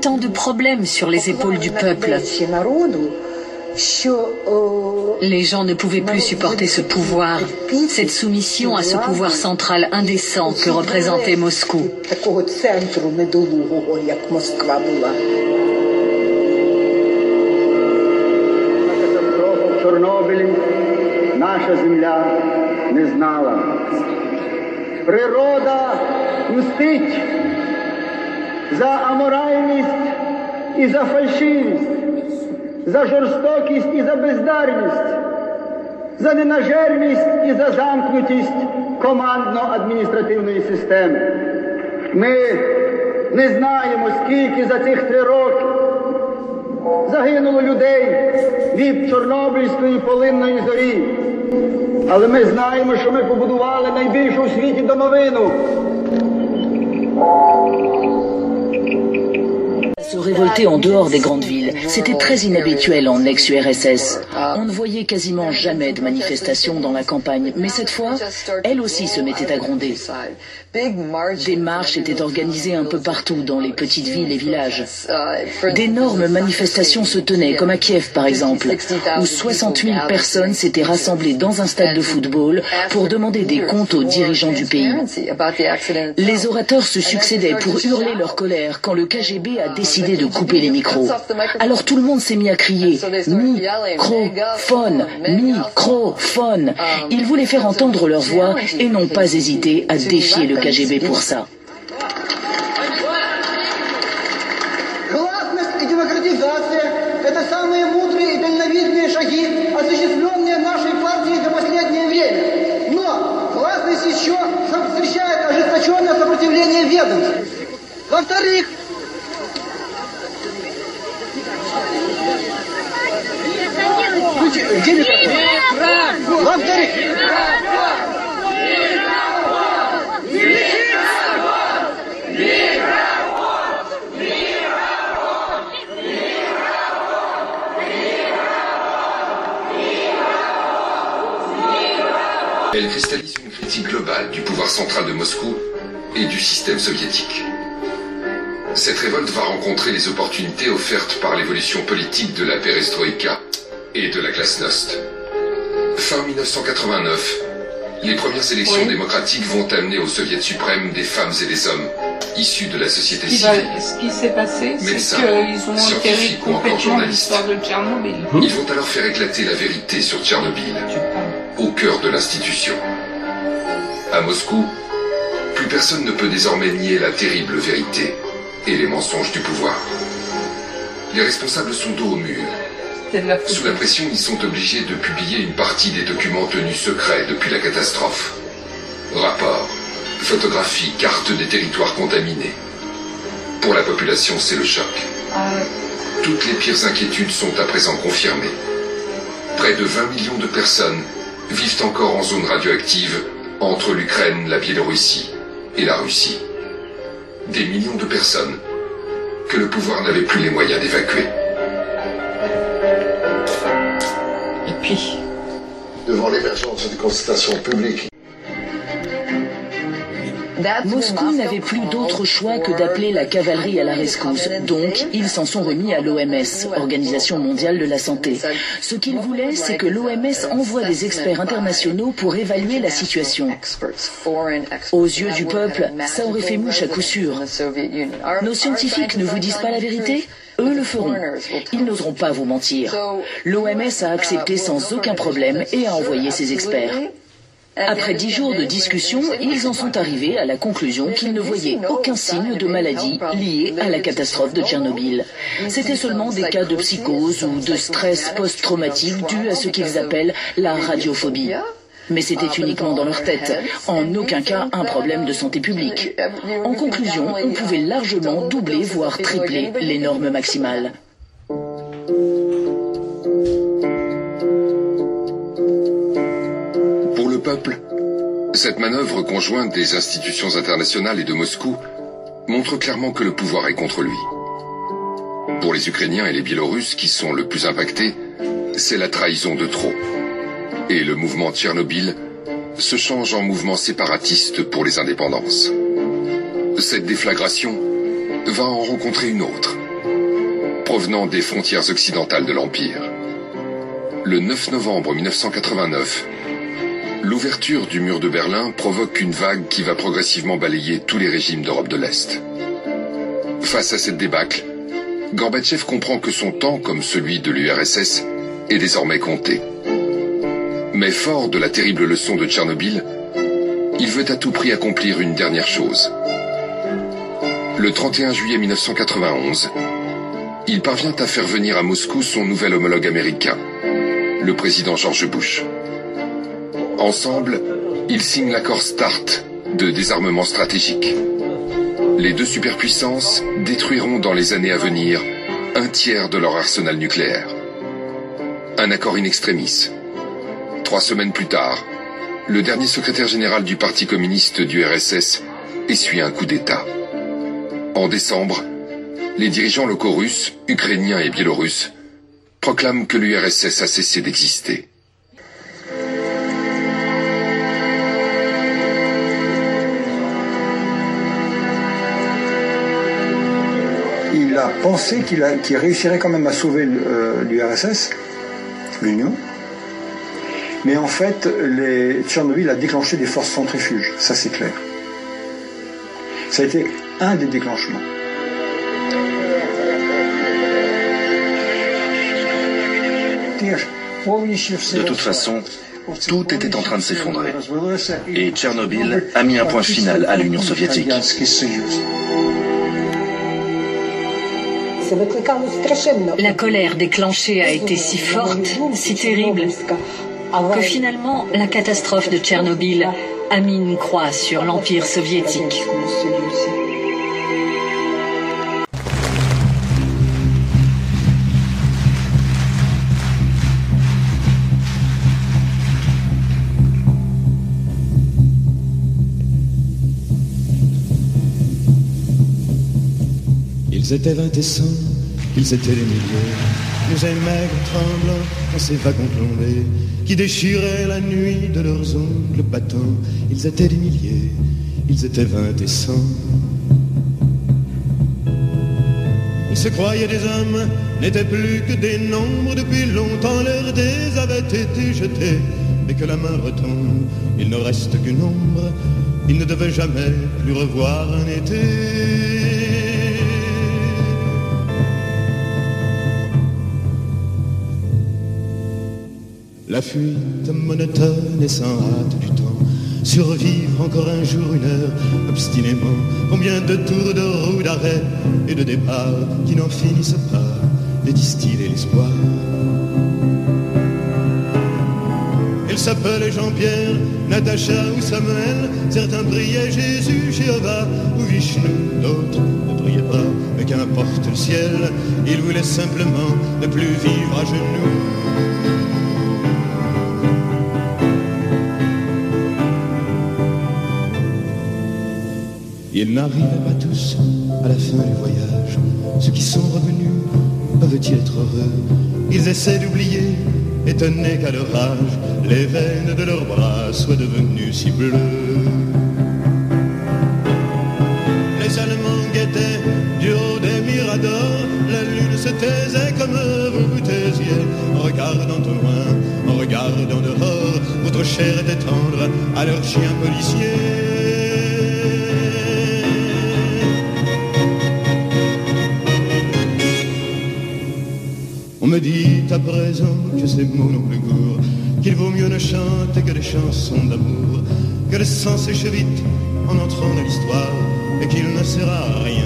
Tant de problèmes sur les épaules du peuple. Les gens ne pouvaient plus supporter ce pouvoir, cette soumission à ce pouvoir central indécent que représentait Moscou. Чорнобилі наша земля не знала. Природа мстить за аморальність і за фальшивість, за жорстокість і за бездарність, за ненажерність і за замкнутість командно-адміністративної системи. Ми не знаємо, скільки за цих три роки загинуло людей від Чорнобильської полинної зорі. Але ми знаємо, що ми побудували найбільшу у світі домовину. Se révolter en dehors des grandes villes. C'était très inhabituel en ex-URSS. On ne voyait quasiment jamais de manifestations dans la campagne, mais cette fois, elle aussi se mettait à gronder. Des marches étaient organisées un peu partout dans les petites villes et villages. D'énormes manifestations se tenaient, comme à Kiev par exemple, où 60 000 personnes s'étaient rassemblées dans un stade de football pour demander des comptes aux dirigeants du pays. Les orateurs se succédaient pour hurler leur colère quand le KGB a décidé de couper les micros. Alors tout le monde s'est mis à crier microphone, microphone. Ils voulaient faire entendre leur voix et n'ont pas hésité à défier le KGB pour ça. Гласность Elle cristallise une critique globale du pouvoir central de Moscou et du système soviétique. Cette révolte va rencontrer les opportunités offertes par l'évolution politique de la perestroïka et de la glasnost. Fin 1989, les premières élections Oui. démocratiques vont amener au Soviet suprême des femmes et des hommes issus de la société civile. ce qui s'est passé, c'est qu'ils ont scientifiques ou encore journalistes. l'histoire de Tchernobyl. Ils vont alors faire éclater la vérité sur Tchernobyl, au cœur de l'institution. À Moscou, plus personne ne peut désormais nier la terrible vérité et les mensonges du pouvoir. Les responsables sont dos au mur. Sous la pression, ils sont obligés de publier une partie des documents tenus secrets depuis la catastrophe. Rapports, photographies, cartes des territoires contaminés. Pour la population, c'est le choc. Toutes les pires inquiétudes sont à présent confirmées. Près de 20 millions de personnes vivent encore en zone radioactive entre l'Ukraine, la Biélorussie et la Russie. Des millions de personnes que le pouvoir n'avait plus les moyens d'évacuer. Puis Devant l'émergence d'une consultation publique Moscou n'avait plus d'autre choix que d'appeler la cavalerie à la rescousse. Donc, ils s'en sont remis à l'OMS, Organisation mondiale de la santé. Ce qu'ils voulaient, c'est que l'OMS envoie des experts internationaux pour évaluer la situation. Aux yeux du peuple, ça aurait fait mouche à coup sûr. Nos scientifiques ne vous disent pas la vérité? Eux le feront. Ils n'oseront pas vous mentir. L'OMS a accepté sans aucun problème et a envoyé ses experts. Après dix jours de discussion, ils en sont arrivés à la conclusion qu'ils ne voyaient aucun signe de maladie liée à la catastrophe de Tchernobyl. C'était seulement des cas de psychose ou de stress post-traumatique dû à ce qu'ils appellent la radiophobie. Mais c'était uniquement dans leur tête, en aucun cas un problème de santé publique. En conclusion, on pouvait largement doubler, voire tripler les normes maximales. Pour le peuple, cette manœuvre conjointe des institutions internationales et de Moscou montre clairement que le pouvoir est contre lui. Pour les Ukrainiens et les Biélorusses qui sont le plus impactés, c'est la trahison de trop. Et le mouvement Tchernobyl se change en mouvement séparatiste pour les indépendances. Cette déflagration va en rencontrer une autre, provenant des frontières occidentales de l'Empire. Le 9 novembre 1989, L'ouverture du mur de Berlin provoque une vague qui va progressivement balayer tous les régimes d'Europe de l'Est. Face à cette débâcle, Gorbatchev comprend que son temps, comme celui de l'URSS, est désormais compté. Mais fort de la terrible leçon de Tchernobyl, il veut à tout prix accomplir une dernière chose. Le 31 juillet 1991, il parvient à faire venir à Moscou son nouvel homologue américain, le président George Bush. Ensemble, ils signent l'accord START de désarmement stratégique. Les deux superpuissances détruiront dans les années à venir un tiers de leur arsenal nucléaire. Un accord in extremis. Trois semaines plus tard, le dernier secrétaire général du Parti communiste du RSS essuie un coup d'État. En décembre, les dirigeants locaux russes, ukrainiens et biélorusses proclament que l'URSS a cessé d'exister. Il a pensé qu'il réussirait quand même à sauver l'URSS, l'Union. Mais en fait, les, Tchernobyl a déclenché des forces centrifuges, ça c'est clair. Ça a été un des déclenchements. De toute façon, tout était en train de s'effondrer. Et Tchernobyl a mis un point final à l'Union soviétique. La colère déclenchée a été si forte, si terrible, que finalement la catastrophe de Tchernobyl a mis une croix sur l'Empire soviétique. Ils étaient vingt et cent, ils étaient les milliers, nous maigres tremblants dans ces wagons plombés, qui déchiraient la nuit de leurs ongles battants. Ils étaient des milliers, ils étaient vingt et cent. Ils se croyaient des hommes, n'étaient plus que des nombres, depuis longtemps leurs dés avaient été jetés, et que la main retombe, il ne reste qu'une ombre, ils ne devaient jamais plus revoir un été. La fuite monotone et sans hâte du temps. Survivre encore un jour, une heure, obstinément. Combien de tours de roue, d'arrêt et de départ qui n'en finissent pas de distiller l'espoir. Ils s'appelaient Jean-Pierre, Natacha ou Samuel. Certains priaient Jésus, Jéhovah ou Vishnu. D'autres ne priaient pas, mais qu'importe le ciel. Ils voulaient simplement ne plus vivre à genoux. Ils n'arrivaient pas tous à la fin du voyage. Ceux qui sont revenus peuvent-ils être heureux? Ils essaient d'oublier, étonnés qu'à leur âge, les veines de leurs bras soient devenues si bleues. Les Allemands guettaient du haut des miradors, la lune se taisait comme vous vous taisiez, en regardant au loin, en regardant dehors, votre chair était tendre à leurs chiens policiers. Chansons d'amour, que le sang sèche vite en entrant dans l'histoire, et qu'il ne sert à rien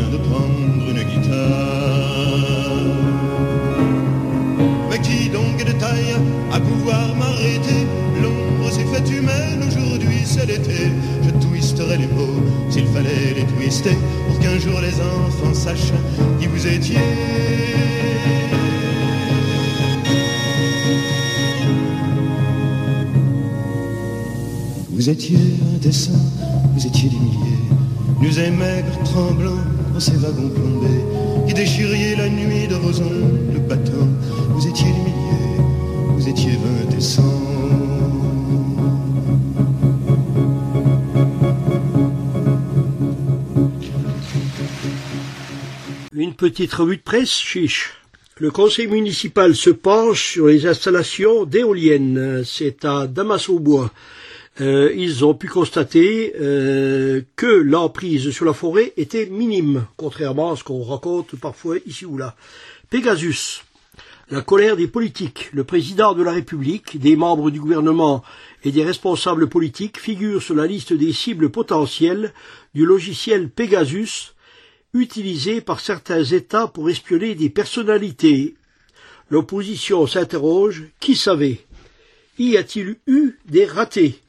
dans ces wagons plombés, qui déchiriez la nuit de vos ongles battants. Vous étiez des milliers, vous étiez vingt et cent. Une petite revue de presse, chiche. Le conseil municipal se penche sur les installations d'éoliennes. C'est à Damas-au-Bois. Euh, ils ont pu constater euh, que l'emprise sur la forêt était minime, contrairement à ce qu'on raconte parfois ici ou là. Pegasus, la colère des politiques. Le président de la République, des membres du gouvernement et des responsables politiques figurent sur la liste des cibles potentielles du logiciel Pegasus, utilisé par certains États pour espionner des personnalités. L'opposition s'interroge, qui savait? Y a-t-il eu des ratés?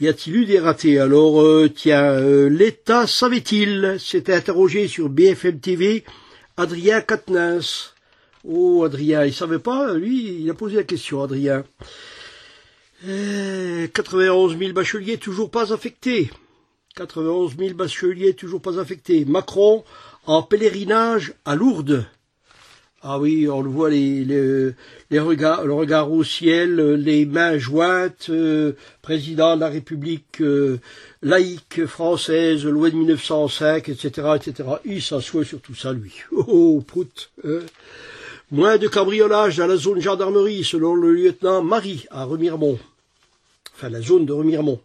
Y a-t-il eu des ratés Alors, euh, tiens, euh, l'État savait-il s'était interrogé sur BFM TV Adrien Quatennens. Oh, Adrien, il savait pas, lui, il a posé la question, Adrien. 91 000 bacheliers toujours pas affectés. 91 000 bacheliers toujours pas affectés. Macron en pèlerinage à Lourdes. Ah oui, on le voit les, les, les regards, le regard au ciel, les mains jointes, euh, président de la République euh, laïque française, loi de 1905, etc., etc. Il s'assoit sur tout ça, lui. Oh, oh prout. Hein. Moins de cambriolage dans la zone gendarmerie, selon le lieutenant Marie, à Remiremont. Enfin, la zone de Remiremont.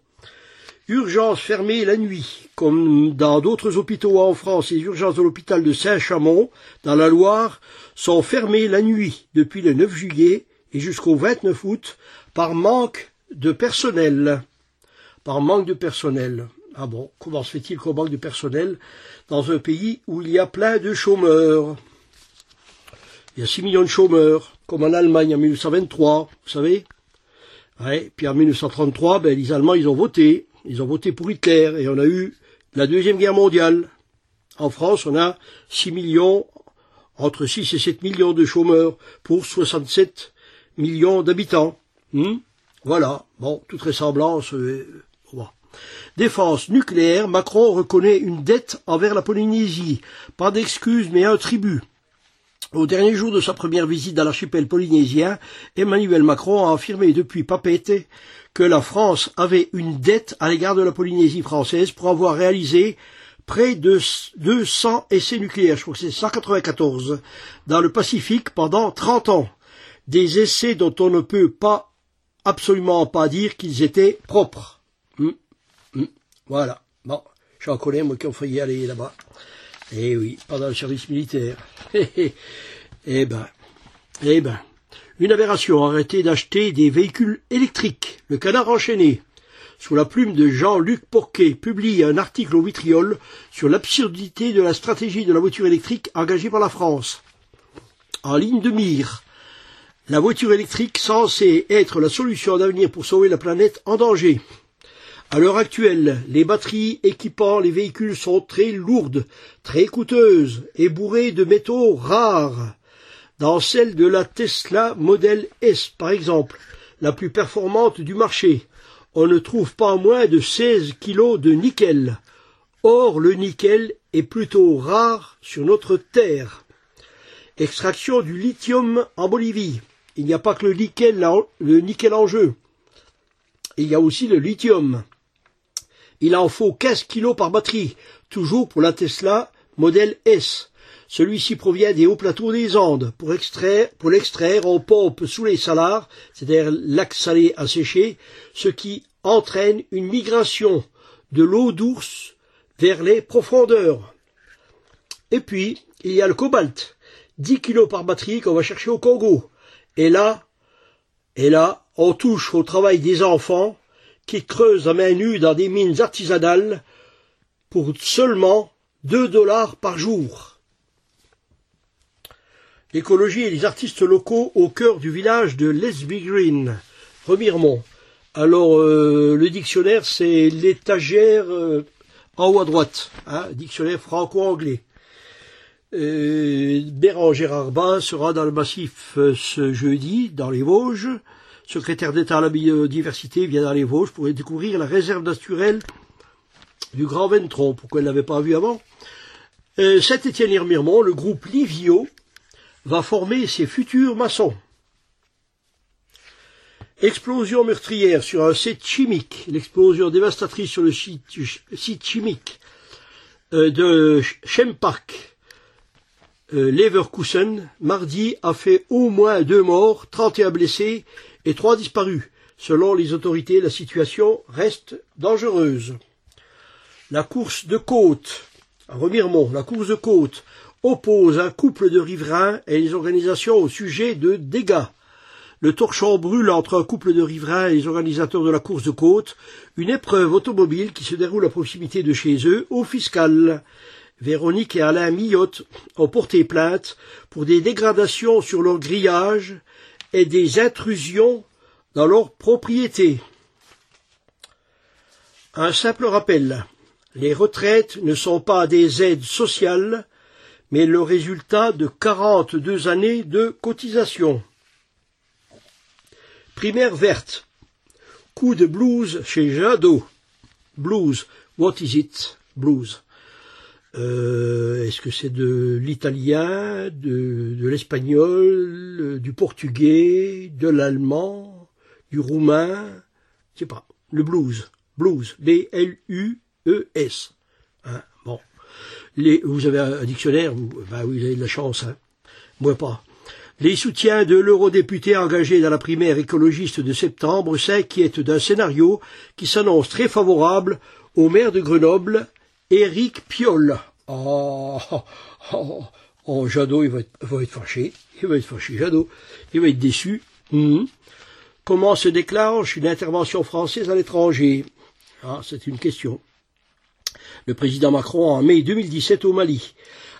Urgences fermées la nuit, comme dans d'autres hôpitaux en France. Les urgences de l'hôpital de Saint-Chamond, dans la Loire, sont fermées la nuit depuis le 9 juillet et jusqu'au 29 août par manque de personnel. Par manque de personnel. Ah bon, comment se fait-il qu'on manque de personnel dans un pays où il y a plein de chômeurs? Il y a 6 millions de chômeurs, comme en Allemagne en 1923, vous savez? Ouais, puis en 1933, ben, les Allemands, ils ont voté. Ils ont voté pour Hitler et on a eu la Deuxième Guerre mondiale. En France, on a 6 millions, entre 6 et 7 millions de chômeurs pour 67 millions d'habitants. Hmm? Voilà, bon, toute ressemblance. Euh, Défense nucléaire, Macron reconnaît une dette envers la Polynésie. Pas d'excuse, mais un tribut. Au dernier jour de sa première visite dans l'archipel polynésien, Emmanuel Macron a affirmé depuis Papeete que la France avait une dette à l'égard de la Polynésie française pour avoir réalisé près de 200 essais nucléaires, je crois que c'est 194, dans le Pacifique pendant 30 ans. Des essais dont on ne peut pas, absolument pas dire qu'ils étaient propres. Hum, hum, voilà. Bon, j'en connais, moi, qui ont failli aller là-bas. Eh oui, pendant le service militaire. eh ben, eh ben. Une aberration, arrêter d'acheter des véhicules électriques. Le canard enchaîné, sous la plume de Jean-Luc Porquet, publie un article au vitriol sur l'absurdité de la stratégie de la voiture électrique engagée par la France. En ligne de mire, la voiture électrique censée être la solution d'avenir pour sauver la planète en danger. À l'heure actuelle, les batteries équipant les véhicules sont très lourdes, très coûteuses et bourrées de métaux rares. Dans celle de la Tesla Model S, par exemple, la plus performante du marché, on ne trouve pas moins de 16 kilos de nickel. Or, le nickel est plutôt rare sur notre terre. Extraction du lithium en Bolivie. Il n'y a pas que le nickel, le nickel en jeu. Il y a aussi le lithium. Il en faut 15 kilos par batterie, toujours pour la Tesla Model S. Celui-ci provient des hauts plateaux des Andes. Pour extraire, pour l'extraire, on pompe sous les salars, c'est-à-dire lac salé asséché, ce qui entraîne une migration de l'eau douce vers les profondeurs. Et puis, il y a le cobalt. 10 kilos par batterie qu'on va chercher au Congo. Et là, et là, on touche au travail des enfants qui creusent à main nue dans des mines artisanales pour seulement 2 dollars par jour. L'écologie et les artistes locaux au cœur du village de Lesby Green, Remiremont. Alors, euh, le dictionnaire, c'est l'étagère euh, en haut à droite, hein, dictionnaire franco-anglais. Euh, Bérangère Arbin sera dans le massif ce jeudi, dans les Vosges. Secrétaire d'État à la biodiversité vient dans les Vosges pour découvrir la réserve naturelle du Grand Ventron. Pourquoi elle ne l'avait pas vu avant Saint-Étienne-Remiremont, le groupe Livio, va former ses futurs maçons. Explosion meurtrière sur un site chimique, l'explosion dévastatrice sur le site, chimique euh, de Schempark, euh, Leverkusen, mardi, a fait au moins deux morts, 31 blessés et trois disparus. Selon les autorités, la situation reste dangereuse. La course de côte, à Remiremont, la course de côte, oppose un couple de riverains et les organisations au sujet de dégâts. Le torchon brûle entre un couple de riverains et les organisateurs de la course de côte une épreuve automobile qui se déroule à proximité de chez eux, au fiscal. Véronique et Alain Millotte ont porté plainte pour des dégradations sur leur grillage et des intrusions dans leur propriété. Un simple rappel. Les retraites ne sont pas des aides sociales, mais le résultat de quarante-deux années de cotisation. Primaire verte. Coup de blues chez Jadot. Blues. What is it? Blues. Euh, Est-ce que c'est de l'italien, de, l'espagnol, du portugais, de l'allemand, du roumain? Je sais pas. Le blues. Blues. B-L-U-E-S. Hein? Vous avez un dictionnaire vous, Ben avez de la chance. Hein. Moi pas. Les soutiens de l'eurodéputé engagé dans la primaire écologiste de septembre s'inquiètent d'un scénario qui s'annonce très favorable au maire de Grenoble, Éric Piolle. Oh, oh, oh, oh, Jadot, il va être, va être fâché. Il va être fâché, Jadot. Il va être déçu. Mmh. Comment se déclenche une intervention française à l'étranger? Ah, C'est une question. Le président Macron en mai 2017 au Mali.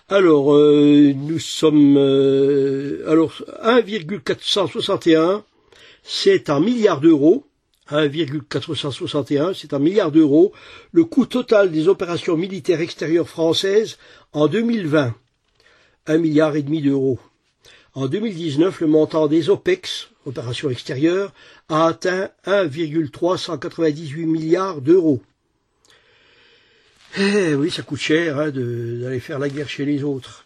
Alors, euh, nous sommes... Euh, alors, 1,461, c'est un milliard d'euros. 1,461, c'est un milliard d'euros, le coût total des opérations militaires extérieures françaises en 2020. Un milliard et demi d'euros. En 2019, le montant des OPEX, opérations extérieures, a atteint 1,398 milliards d'euros. Eh oui, ça coûte cher hein, d'aller faire la guerre chez les autres.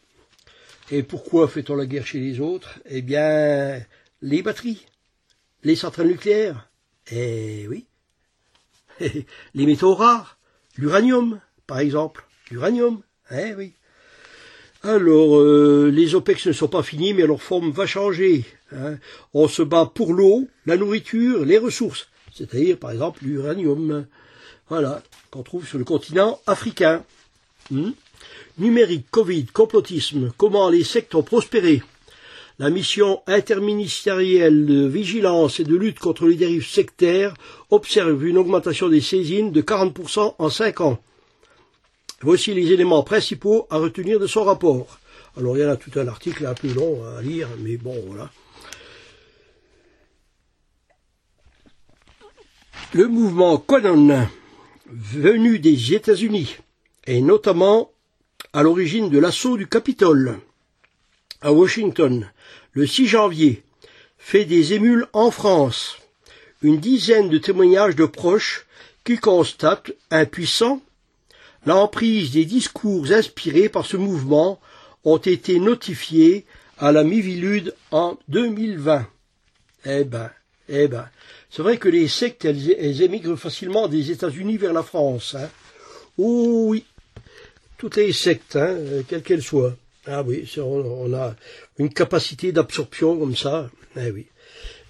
Et pourquoi fait-on la guerre chez les autres? Eh bien, les batteries, les centrales nucléaires, eh oui, les métaux rares, l'uranium, par exemple, l'uranium, eh oui. Alors, euh, les OPEX ne sont pas finis, mais leur forme va changer. Hein. On se bat pour l'eau, la nourriture, les ressources, c'est-à-dire, par exemple, l'uranium. Voilà, qu'on trouve sur le continent africain. Hmm? Numérique, Covid, complotisme, comment les sectes ont prospéré. La mission interministérielle de vigilance et de lutte contre les dérives sectaires observe une augmentation des saisines de 40% en 5 ans. Voici les éléments principaux à retenir de son rapport. Alors il y en a tout un article un peu long à lire, mais bon voilà. Le mouvement Quanon, venu des États-Unis, est notamment à l'origine de l'assaut du Capitole à Washington le 6 janvier fait des émules en France. Une dizaine de témoignages de proches qui constatent, impuissants, l'emprise des discours inspirés par ce mouvement ont été notifiés à la Mivilude en 2020. Eh ben, eh ben, c'est vrai que les sectes, elles, émigrent facilement des États-Unis vers la France. Hein. Oh oui, toutes les sectes, hein, quelles qu'elles soient. Ah oui, on, a une capacité d'absorption comme ça. Eh oui.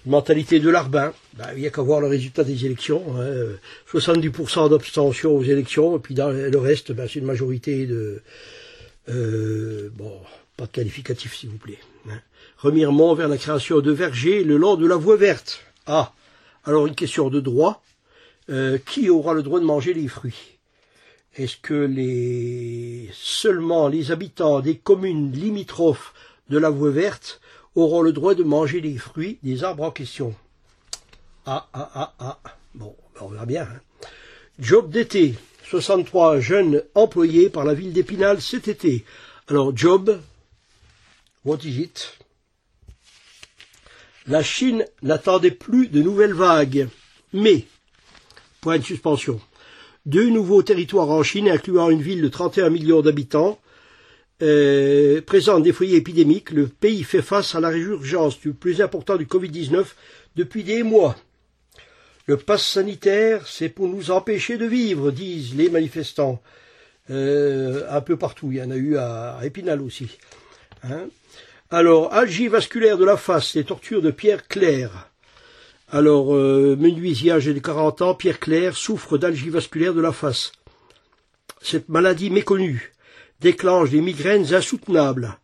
Mentalité de l'arbin. Ben, il n'y a qu'à voir le résultat des élections. Hein. 70% d'abstention aux élections, et puis dans le reste, ben, c'est une majorité de... Euh, bon, pas de qualificatif s'il vous plaît. Hein. Remirement vers la création de vergers le long de la voie verte. Ah, alors une question de droit. Euh, qui aura le droit de manger les fruits? Est-ce que les seulement les habitants des communes limitrophes de la voie verte auront le droit de manger les fruits des arbres en question? Ah ah ah ah. Bon, ben, on verra bien. Hein. Job d'été. 63 jeunes employés par la ville d'Épinal cet été. Alors, job, what is it? La Chine n'attendait plus de nouvelles vagues. Mais, point de suspension. Deux nouveaux territoires en Chine, incluant une ville de 31 millions d'habitants, euh, présentent des foyers épidémiques. Le pays fait face à la résurgence du plus important du Covid-19 depuis des mois. Le pass sanitaire, c'est pour nous empêcher de vivre, disent les manifestants. Euh, un peu partout, il y en a eu à, Épinal aussi. Hein Alors, algie vasculaire de la face, les tortures de Pierre Claire. Alors, euh, menuisier âgé de 40 ans, Pierre Claire, souffre d'algie vasculaire de la face. Cette maladie méconnue déclenche des migraines insoutenables.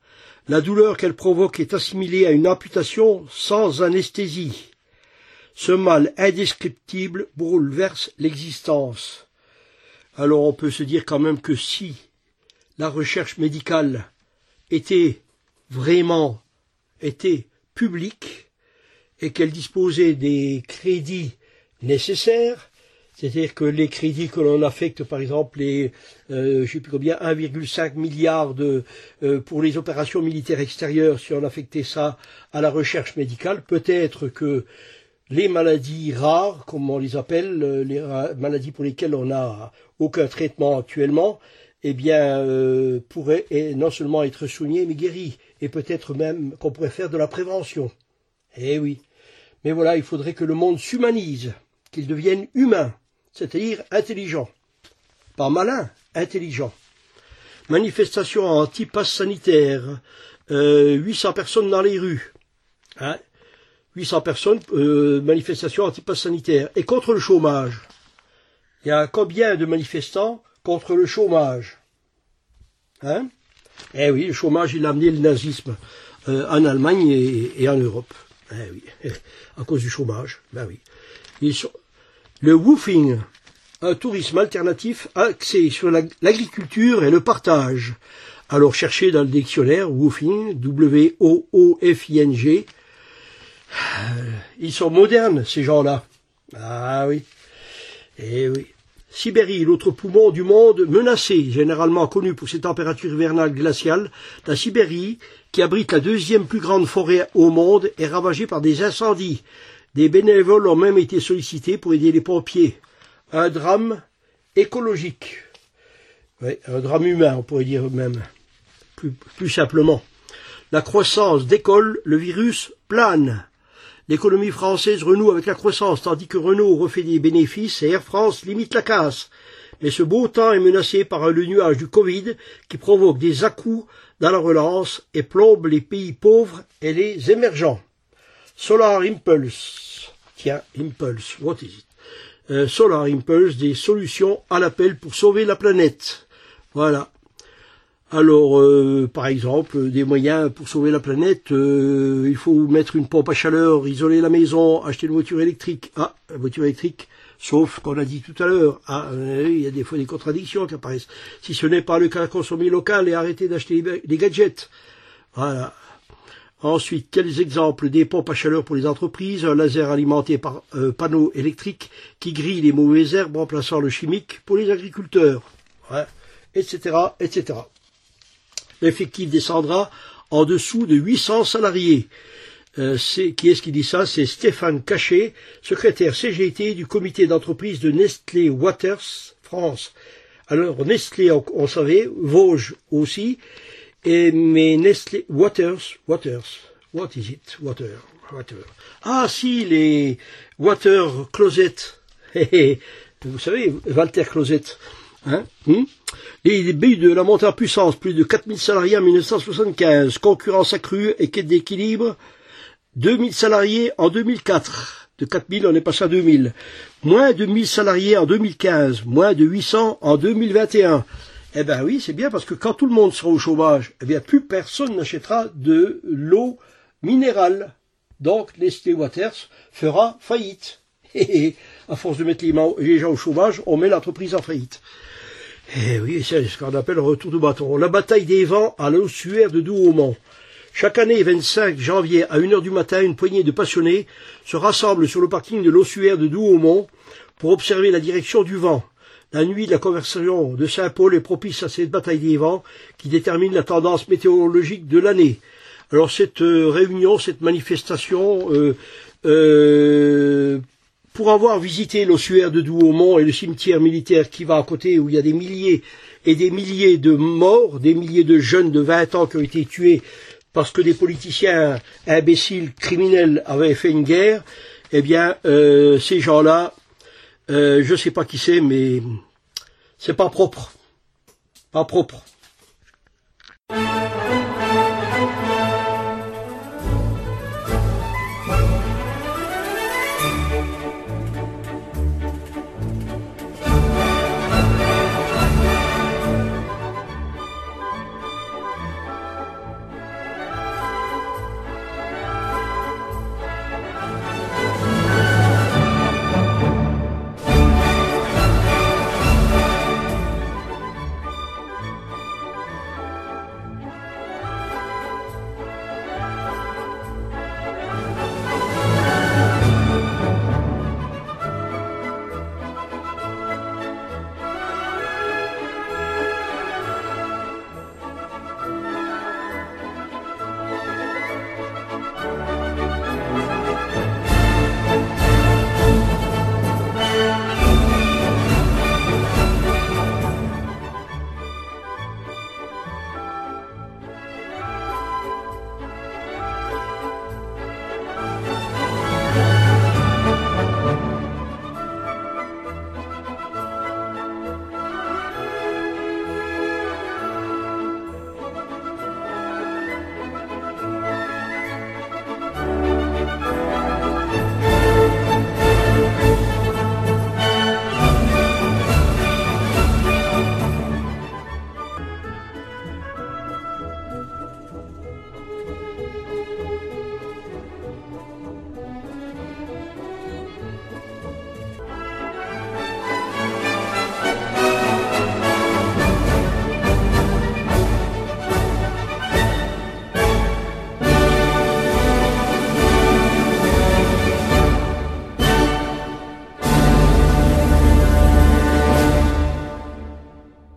La douleur qu'elle provoque est assimilée à une amputation sans anesthésie. Ce mal indescriptible bouleverse l'existence. Alors on peut se dire quand même que si la recherche médicale était vraiment était publique, et qu'elle disposait des crédits nécessaires, c'est-à-dire que les crédits que l'on affecte, par exemple, les, euh, je sais plus combien, 1,5 milliard de, euh, pour les opérations militaires extérieures, si on affectait ça à la recherche médicale, peut-être que les maladies rares, comme on les appelle, euh, les maladies pour lesquelles on n'a aucun traitement actuellement, eh bien, euh, pourrait non seulement être soigné, mais guéri, et peut-être même qu'on pourrait faire de la prévention. Eh oui. Mais voilà, il faudrait que le monde s'humanise, qu'il devienne humain, c'est-à-dire intelligent. Pas malin, intelligent. Manifestation anti-pass sanitaire, euh, 800 personnes dans les rues. Hein? 800 personnes, euh, manifestation anti-pass sanitaire. Et contre le chômage. Il y a combien de manifestants contre le chômage? Hein? Eh oui, le chômage, il a amené le nazisme euh, en Allemagne et, en Europe. Eh oui, à cause du chômage. Ben oui. Le woofing, un tourisme alternatif axé sur l'agriculture et le partage. Alors cherchez dans le dictionnaire woofing, W-O-O-F-I-N-G. Euh, ils sont modernes, ces gens-là. Ah oui. Eh oui. Sibérie, l'autre poumon du monde menacé, généralement connu pour ses températures hivernales glaciales, la Sibérie, qui abrite la deuxième plus grande forêt au monde, est ravagée par des incendies. Des bénévoles ont même été sollicités pour aider les pompiers. Un drame écologique. Un drame humain, on pourrait dire même, plus, plus simplement. La croissance décolle, le virus plane. L'économie française renoue avec la croissance, tandis que Renault refait des bénéfices et Air France limite la casse. Mais ce beau temps est menacé par le nuage du Covid qui provoque des à-coups dans la relance et plombe les pays pauvres et les émergents. Solar Impulse. Tiens, Impulse, what is it? Euh, Solar Impulse, des solutions à l'appel pour sauver la planète. Voilà. Alors, euh, par exemple, des moyens pour sauver la planète, euh, il faut mettre une pompe à chaleur, isoler la maison, acheter une voiture électrique. Ah, la voiture électrique, sauf qu'on a dit tout à l'heure, ah, euh, il y a des fois des contradictions qui apparaissent. Si ce n'est pas le cas, consommer local et arrêter d'acheter des gadgets. Voilà. Ensuite, quels exemples des pompes à chaleur pour les entreprises, un laser alimenté par euh, panneau électrique qui grille les mauvaises herbes remplaçant le chimique pour les agriculteurs, etc., etc l'effectif descendra en dessous de 800 salariés. Euh, qui est-ce qui dit ça? C'est Stéphane Cachet, secrétaire CGT du comité d'entreprise de Nestlé Waters France. Alors Nestlé, on, savait, Vosges aussi, et, mais Nestlé Waters, Waters, what is it, Water, Water. Ah si, les Water Closet. Vous savez, Walter Closet. Hein? Hmm? Les début de la montée en puissance, plus de 4000 salariés en 1975, concurrence accrue et quête d'équilibre, 2000 salariés en 2004. De 4000, on est passé à 2000. Moins de 1000 salariés en 2015, moins de 800 en 2021. Eh ben oui, c'est bien parce que quand tout le monde sera au chômage, eh bien plus personne n'achètera de l'eau minérale. Donc Nestlé Waters fera faillite. Et à force de mettre les gens au chômage, on met l'entreprise en faillite. Eh oui, c'est ce qu'on appelle le retour du bâton. La bataille des vents à l'ossuaire de Douaumont. Chaque année, 25 janvier, à 1h du matin, une poignée de passionnés se rassemblent sur le parking de l'ossuaire de Douaumont pour observer la direction du vent. La nuit, la conversation de Saint-Paul est propice à cette bataille des vents qui détermine la tendance météorologique de l'année. Alors cette euh, réunion, cette manifestation euh, euh, pour avoir visité l'ossuaire de Douaumont et le cimetière militaire qui va à côté où il y a des milliers et des milliers de morts, des milliers de jeunes de 20 ans qui ont été tués parce que des politiciens imbéciles, criminels avaient fait une guerre, eh bien, euh, ces gens-là, euh, je ne sais pas qui c'est, mais c'est pas propre. Pas propre.